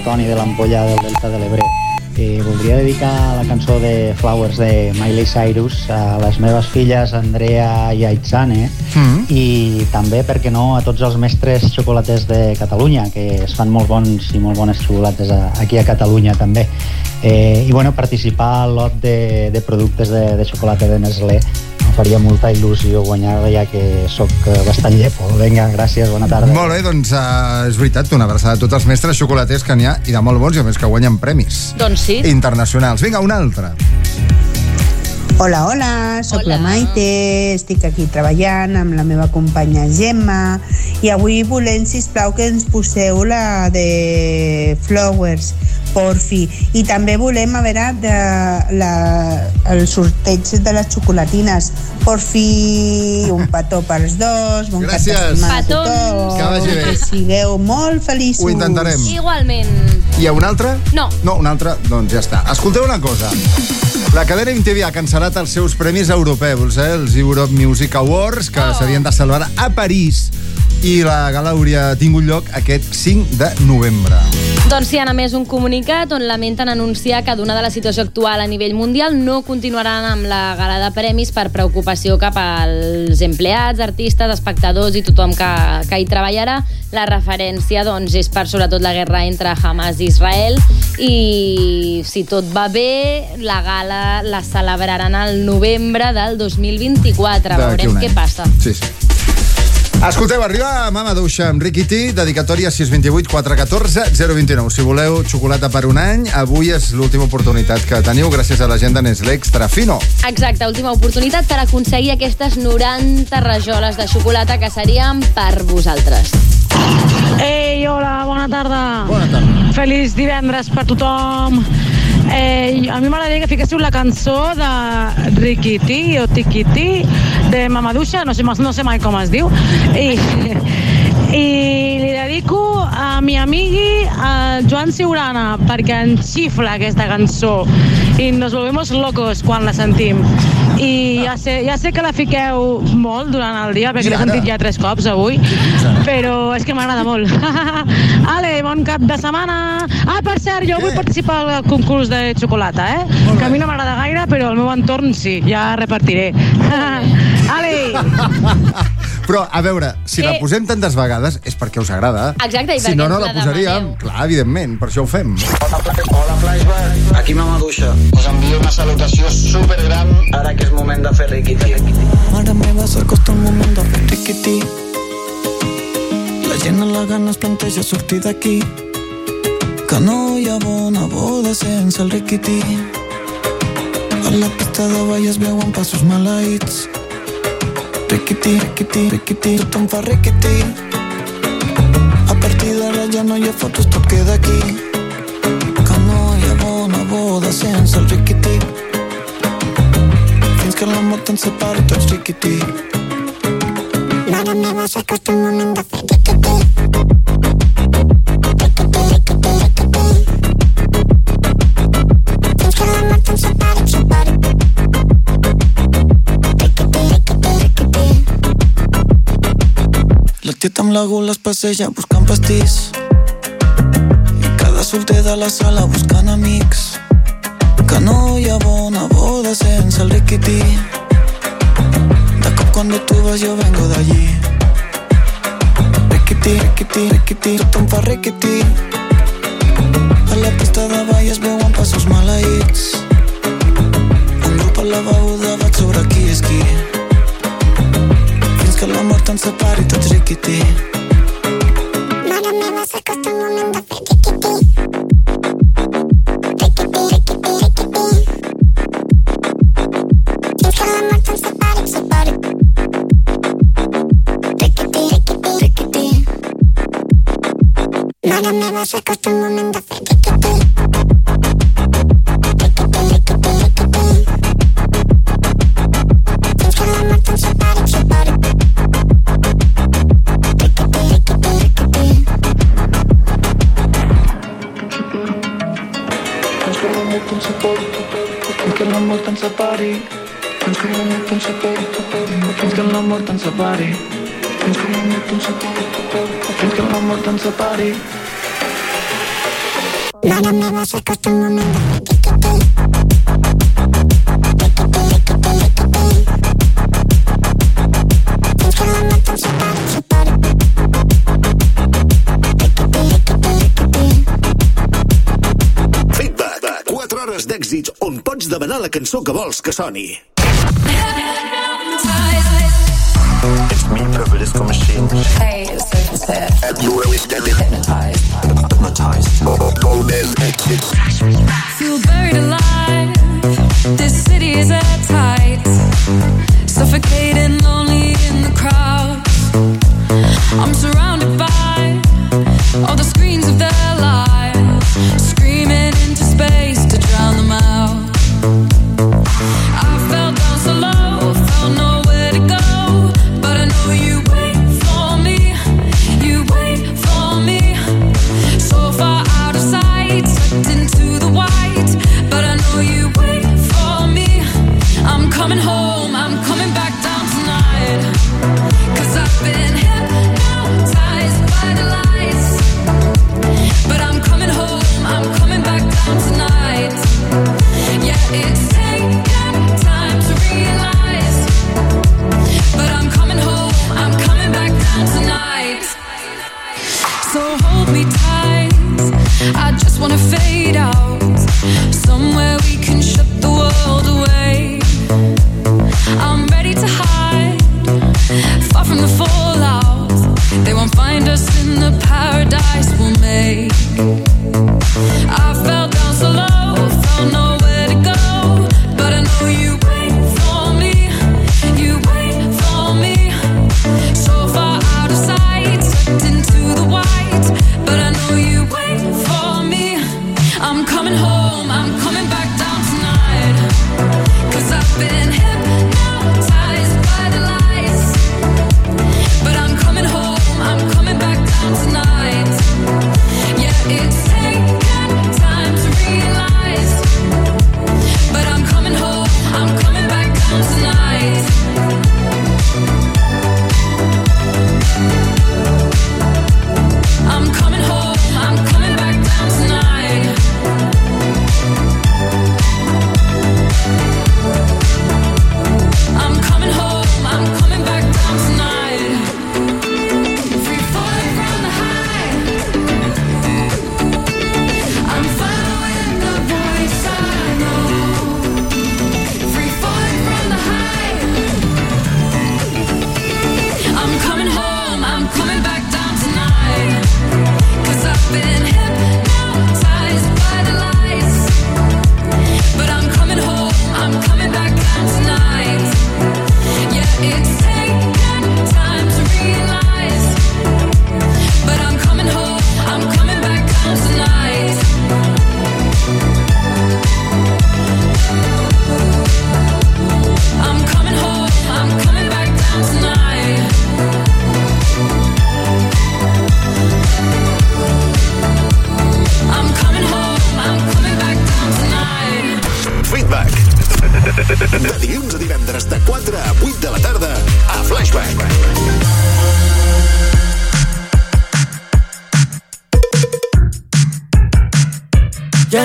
Toni de l'Ampolla del Delta de l'Ebre. Eh, voldria dedicar la cançó de Flowers de Miley Cyrus a les meves filles Andrea i Aitzane Mm. i també, per què no, a tots els mestres xocolaters de Catalunya, que es fan molt bons i molt bones xocolates a, aquí a Catalunya també. Eh, I bueno, participar al lot de, de productes de, de xocolata de Nestlé faria molta il·lusió guanyar ja que sóc eh, bastant llepo. Vinga, gràcies, bona tarda. Molt bé, doncs uh, és veritat, una abraçada a tots els mestres xocolaters que n'hi ha i de molt bons i a més que guanyen premis Doncs sí. internacionals. Vinga, una altra. Hola, hola, sóc la Maite, estic aquí treballant amb la meva companya Gemma i avui volem, sisplau, que ens poseu la de Flowers, porfi. I també volem, a veure, de la, el sorteig de les xocolatines. Porfi, un petó pels dos, bon cap de Gràcies. a tothom. Que vagi bé. Que sigueu molt feliços. Ho intentarem. Igualment. Hi ha una altra? No. No, una altra? Doncs ja està. Escolteu una cosa. La cadena MTV ha cancel·lat els seus premis europeus, eh? els Europe Music Awards, que s'havien de celebrar a París i la gala hauria tingut lloc aquest 5 de novembre. Doncs sí, han emès un comunicat on lamenten anunciar que, donada la situació actual a nivell mundial, no continuaran amb la gala de premis per preocupació cap als empleats, artistes, espectadors i tothom que, que hi treballarà. La referència doncs, és per sobretot la guerra entre Hamas i Israel i si tot va bé, la gala la celebraran al novembre del 2024. D'aquí Veurem què passa. Sí, sí. Escolteu, arriba Mama Duixa amb Ricky T, dedicatòria 628 414 029. Si voleu xocolata per un any, avui és l'última oportunitat que teniu gràcies a l'agenda Nestlé Extra Fino. Exacte, última oportunitat per aconseguir aquestes 90 rajoles de xocolata que serien per vosaltres. Ei, hola, bona tarda. Bona tarda. Feliç divendres per tothom. Eh, a mi m'agradaria que fiquéssiu la cançó de Riquití o Tiquití de Mamaduixa, no sé, no sé mai com es diu. I, (laughs) i li dedico a mi amigui, al Joan Siurana, perquè ens xifla aquesta cançó i nos volvemos locos quan la sentim. I ja sé, ja sé que la fiqueu molt durant el dia, perquè l'he sentit ja tres cops avui, però és que m'agrada molt. (laughs) Ale, bon cap de setmana! Ah, per cert, jo vull participar al concurs de xocolata, eh? Que a mi no m'agrada gaire, però al meu entorn sí, ja repartiré. (laughs) Ale! Però, a veure, si la Eh. posem tantes vegades és perquè us agrada. Exacte, i Si perquè no, no la la posaríem. Clar, evidentment, per això ho fem. Hola, Flashback. Aquí Mama Duixa. Us envio una salutació supergran ara que és moment de fer riquití. Mare meva, s'acosta el moment de fer riquití. La gent a la gana es planteja sortir d'aquí. Que no hi ha bona boda sense el riquití. A la pista de ball es veuen passos maleïts. Riquití, riquití, riquití, tothom fa riquití. A partir d'ara ja no hi ha fotos, tot queda aquí. Que no hi ha bona boda sense el riquití. Fins que la mort ens separi tots riquití. Mare meva, s'acosta el moment de fer riquití. Riquití, amb la gula es passeja buscant pastís. I cada solter de la sala buscant amics. Que no hi ha bona boda sense el riquití. De cop cuando tú vas yo vengo de allí. Riquití, riquití, riquití, tothom fa riquití. A la pista de ball es veuen passos maleïts. Un grup a la beguda vaig sobre qui és qui que l'amor te'n separi tot riquití. Mare el moment de fer riquití. Riquití, riquití, riquití. Fins que l'amor te'n separi, separi. Riquití, riquití, riquití. Mare meva, s'acosta el separi Fins que la mort ens separi Fins que la mort separi Nada me vas a un moment de que d'èxits on pots demanar la cançó que vols que soni. disco machine. Hey, it's Sophie Everywhere always get it. Hypnotized. Hypnotized. Golden Feel buried alive. This city is a time.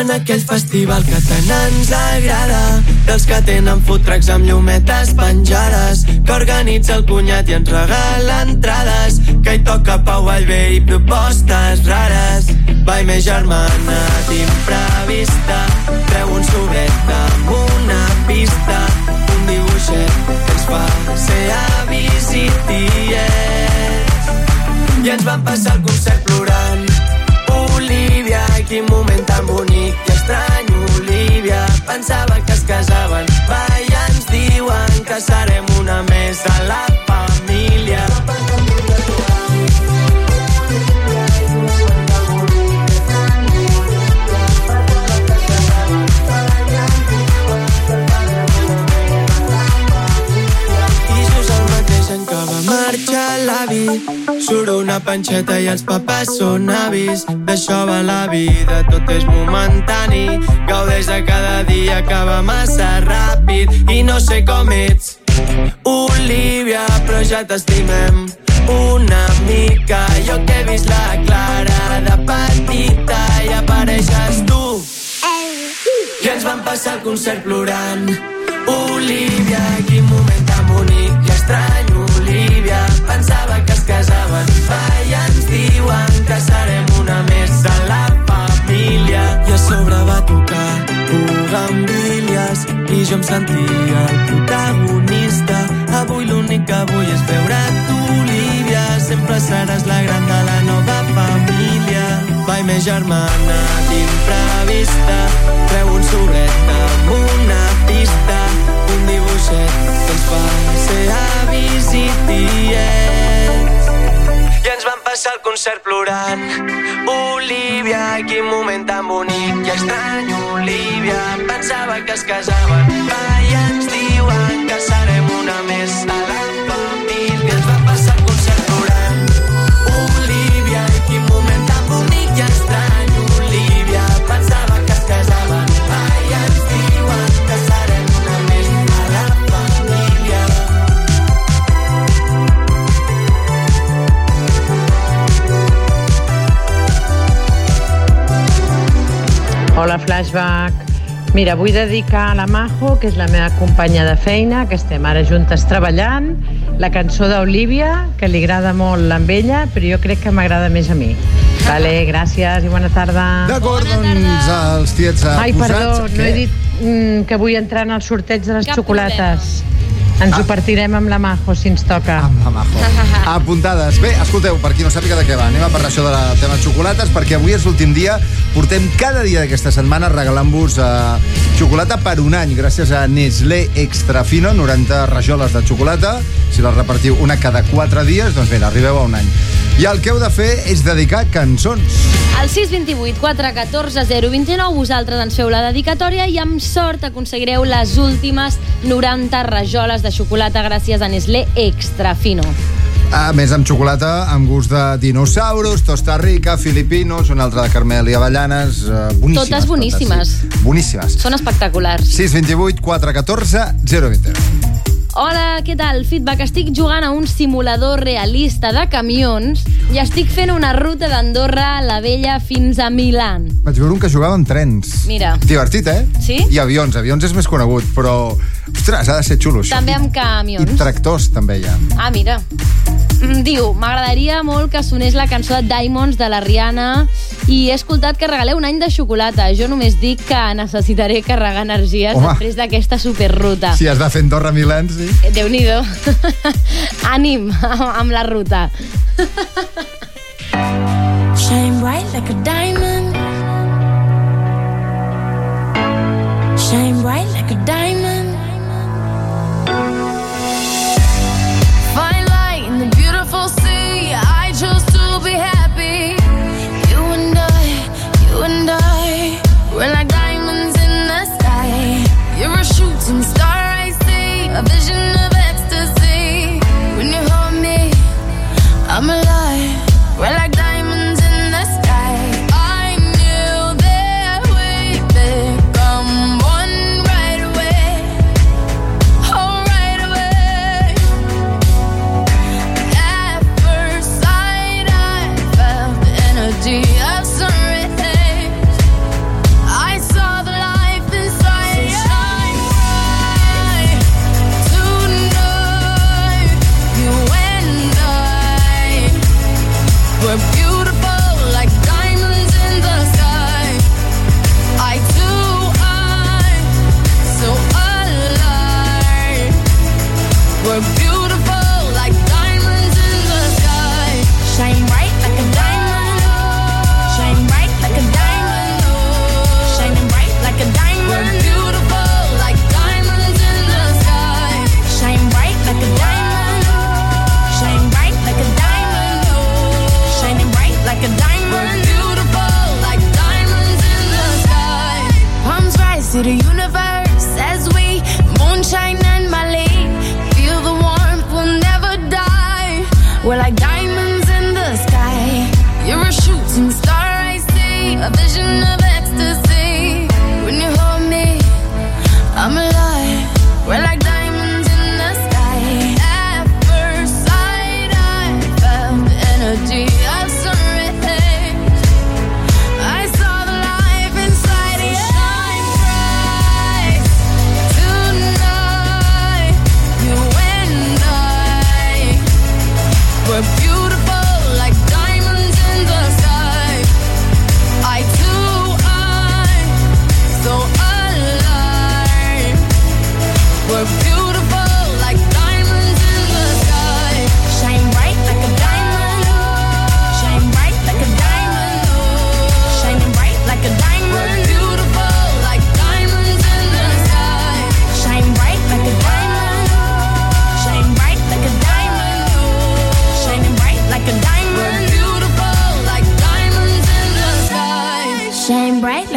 en aquell festival que tant ens agrada dels que tenen futracs amb llumetes penjades que organitza el cunyat i ens regala entrades que hi toca Pau Allbé i propostes rares. Vai, més germana d'imprevista treu un sobret amb una pista un dibuixet que ens fa ser a i i ens van passar el concert plorant i quin moment tan bonic i estrany, Olivia. Pensava que es casaven, va, ja ens diuen que serem una més de la família. La família. l'avi. Suro una panxeta i els papers són avis. D'això va la vida, tot és momentani. Gaudeix de cada dia, acaba massa ràpid. I no sé com ets, Olivia, però ja t'estimem una mica. Jo que he vist la Clara de petita i apareixes tu. I ens van passar el concert plorant. Olivia, quin casaven, va, i ens diuen que serem una més de la família. I a sobre va tocar Bugambilles i jo em sentia el protagonista. Avui l'únic que vull és veure tu, Olivia. Sempre seràs la gran de la nova família. Vai, més germana d'imprevista. Treu un sobret amb una pista, un dibuixet que ens fa ser avis i tiets. I ens vam passar el concert plorant. Olivia, quin moment tan bonic i estrany, Olivia. Pensava que es casaven, va, i ens diuen que serem una més Hola, Flashback. Mira, vull dedicar a la Majo, que és la meva companya de feina, que estem ara juntes treballant, la cançó d'Olivia, que li agrada molt amb ella, però jo crec que m'agrada més a mi. Vale, gràcies i bona tarda. D'acord, doncs els tiets eh, Ai, posats... perdó, no he dit mm, que vull entrar en el sorteig de les Cap xocolates. Ens ho partirem amb la Majo, si ens toca. Amb la Majo. (laughs) Apuntades. Bé, escolteu, per qui no sàpiga de què va, anem a parlar això de la tema xocolates, perquè avui és l'últim dia, portem cada dia d'aquesta setmana regalant-vos eh, xocolata per un any, gràcies a Nestlé Extra Fino, 90 rajoles de xocolata. Si les repartiu una cada 4 dies, doncs bé, arribeu a un any. I el que heu de fer és dedicar cançons. Al 628 414 029 vosaltres ens feu la dedicatòria i amb sort aconseguireu les últimes 90 rajoles de xocolata gràcies a Nestlé Extra Fino. A més, amb xocolata, amb gust de dinosaurus, Tosta Rica, Filipinos, una altra de Carmel i Avellanes. Eh, boníssimes. Totes boníssimes. sí. Boníssimes. Són espectaculars. 628 414 021. Hola, què tal? Feedback. Estic jugant a un simulador realista de camions i estic fent una ruta d'Andorra a la Vella fins a Milan. Vaig veure un que jugava amb trens. Mira. Divertit, eh? Sí? I avions. Avions és més conegut, però... Ostres, ha de ser xulo, això. També amb I camions. tractors, també hi ha. Ah, mira. Mm, Diu, m'agradaria molt que sonés la cançó de Diamonds de la Rihanna i he escoltat que regaleu un any de xocolata. Jo només dic que necessitaré carregar energies Home. després d'aquesta superruta. Si has de fer Andorra Milán, sí. Déu-n'hi-do. (laughs) Ànim (laughs) amb la ruta. Shine bright like a diamond. Shine bright like a diamond.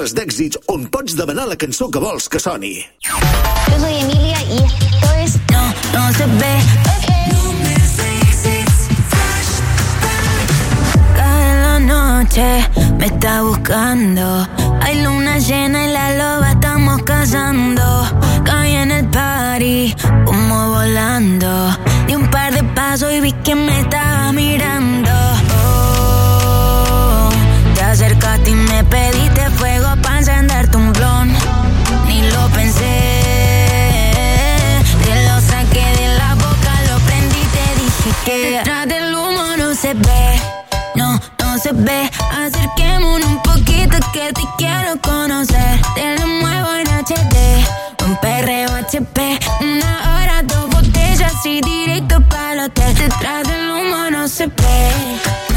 Hores d'èxits on pots demanar la cançó que vols que soni. Yo soy Emilia y esto es No, no se ve. Noche me está buscando. Hay luna llena y la loba estamos cazando. Caí en el party, humo volando. Di un par de pasos y vi que me estaba mirando. Te acercaste y me pediste fuego para encenderte un blon. Ni lo pensé. Te lo saqué de la boca, lo prendí, te dije que detrás del humo no se ve. No, no se ve. Acerquémonos un poquito que te quiero conocer. Te lo muevo en HD. Un perreo HP. Una hora, dos botellas y directo para el hotel. Detrás del humo no se ve.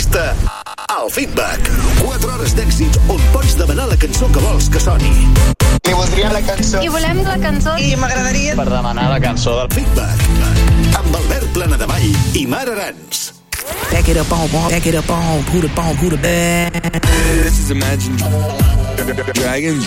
Protagonista al Feedback. 4 hores d'èxits on pots demanar la cançó que vols que soni. I voldria la cançó. I volem la cançó. I m'agradaria... Per demanar la cançó del Feedback. Amb Albert Planadavall i Mar Arans. Back it up on, back it up on, who the bomb, who the bad. This is Imagine Dragons.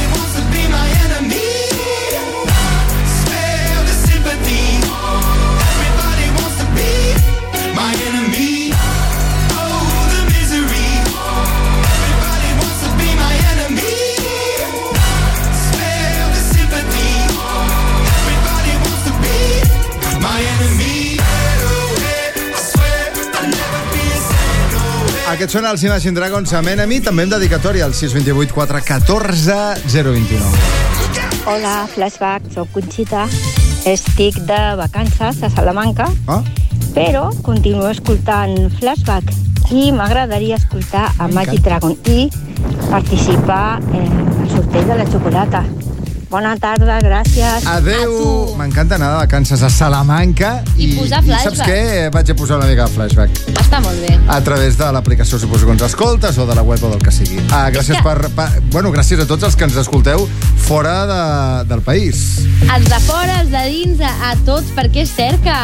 Aquests són els Imagine Dragons amb Enemy, també amb dedicatòria al 628 414 029. Hola, Flashback, soc Conxita. Estic de vacances a Salamanca, ah? però continuo escoltant Flashback i m'agradaria escoltar a Magic Dragon i participar en el sorteig de la xocolata. Bona tarda, gràcies. Adeu! M'encanta anar de vacances a Salamanca I posar i flashback. saps què? Vaig a posar una mica de flashback Està molt bé. a través de l'aplicació, suposo que ens escoltes, o de la web o del que sigui. Ah, gràcies que- per, per... Bueno, gràcies a tots els que ens escolteu fora de, del país. Els de fora, els de dins, a, a tots, perquè és cert que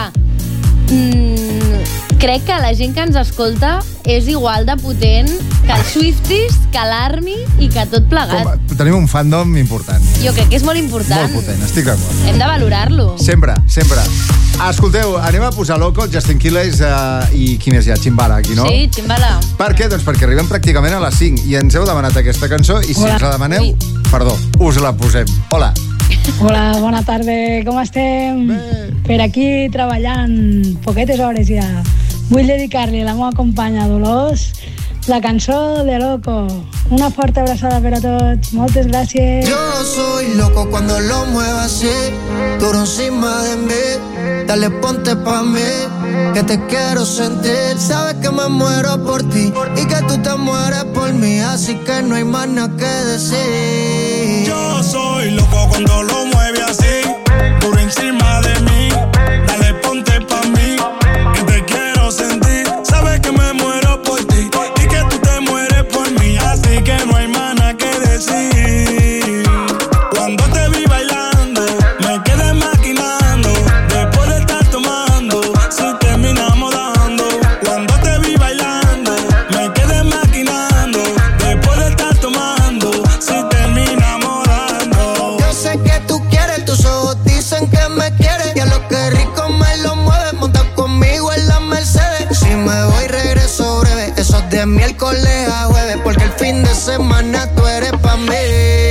mm, crec que la gent que ens escolta és igual de potent que els Swifties, que l'Army i que tot plegat. Tenim un fandom important. Jo crec que és molt important. Molt potent, estic d'acord. Hem de valorar-lo. Sempre, sempre. Escolteu, anem a posar loco, Justin Quiles uh, i quin és ja? Chimbala, aquí, no? Sí, ximbala. Per què? Doncs perquè arribem pràcticament a les 5 i ens heu demanat aquesta cançó i si Hola. ens la demaneu, perdó, us la posem. Hola. Hola, bona tarda, com estem? Per aquí treballant poquetes hores ja. Vull dedicar-li a la meva companya Dolors la cançó de Loco. Una forta abraçada per a tots. Moltes gràcies. Yo soy loco cuando lo muevo así, duro encima de mí. Dale, ponte pa' mí, que te quiero sentir. Sabes que me muero por ti y que tú te mueres por mí, así que no hay más nada que decir. Yo soy loco cuando lo mueve así, duro encima de mí. Miércoles a jueves, porque el fin de semana tú eres pa' mí.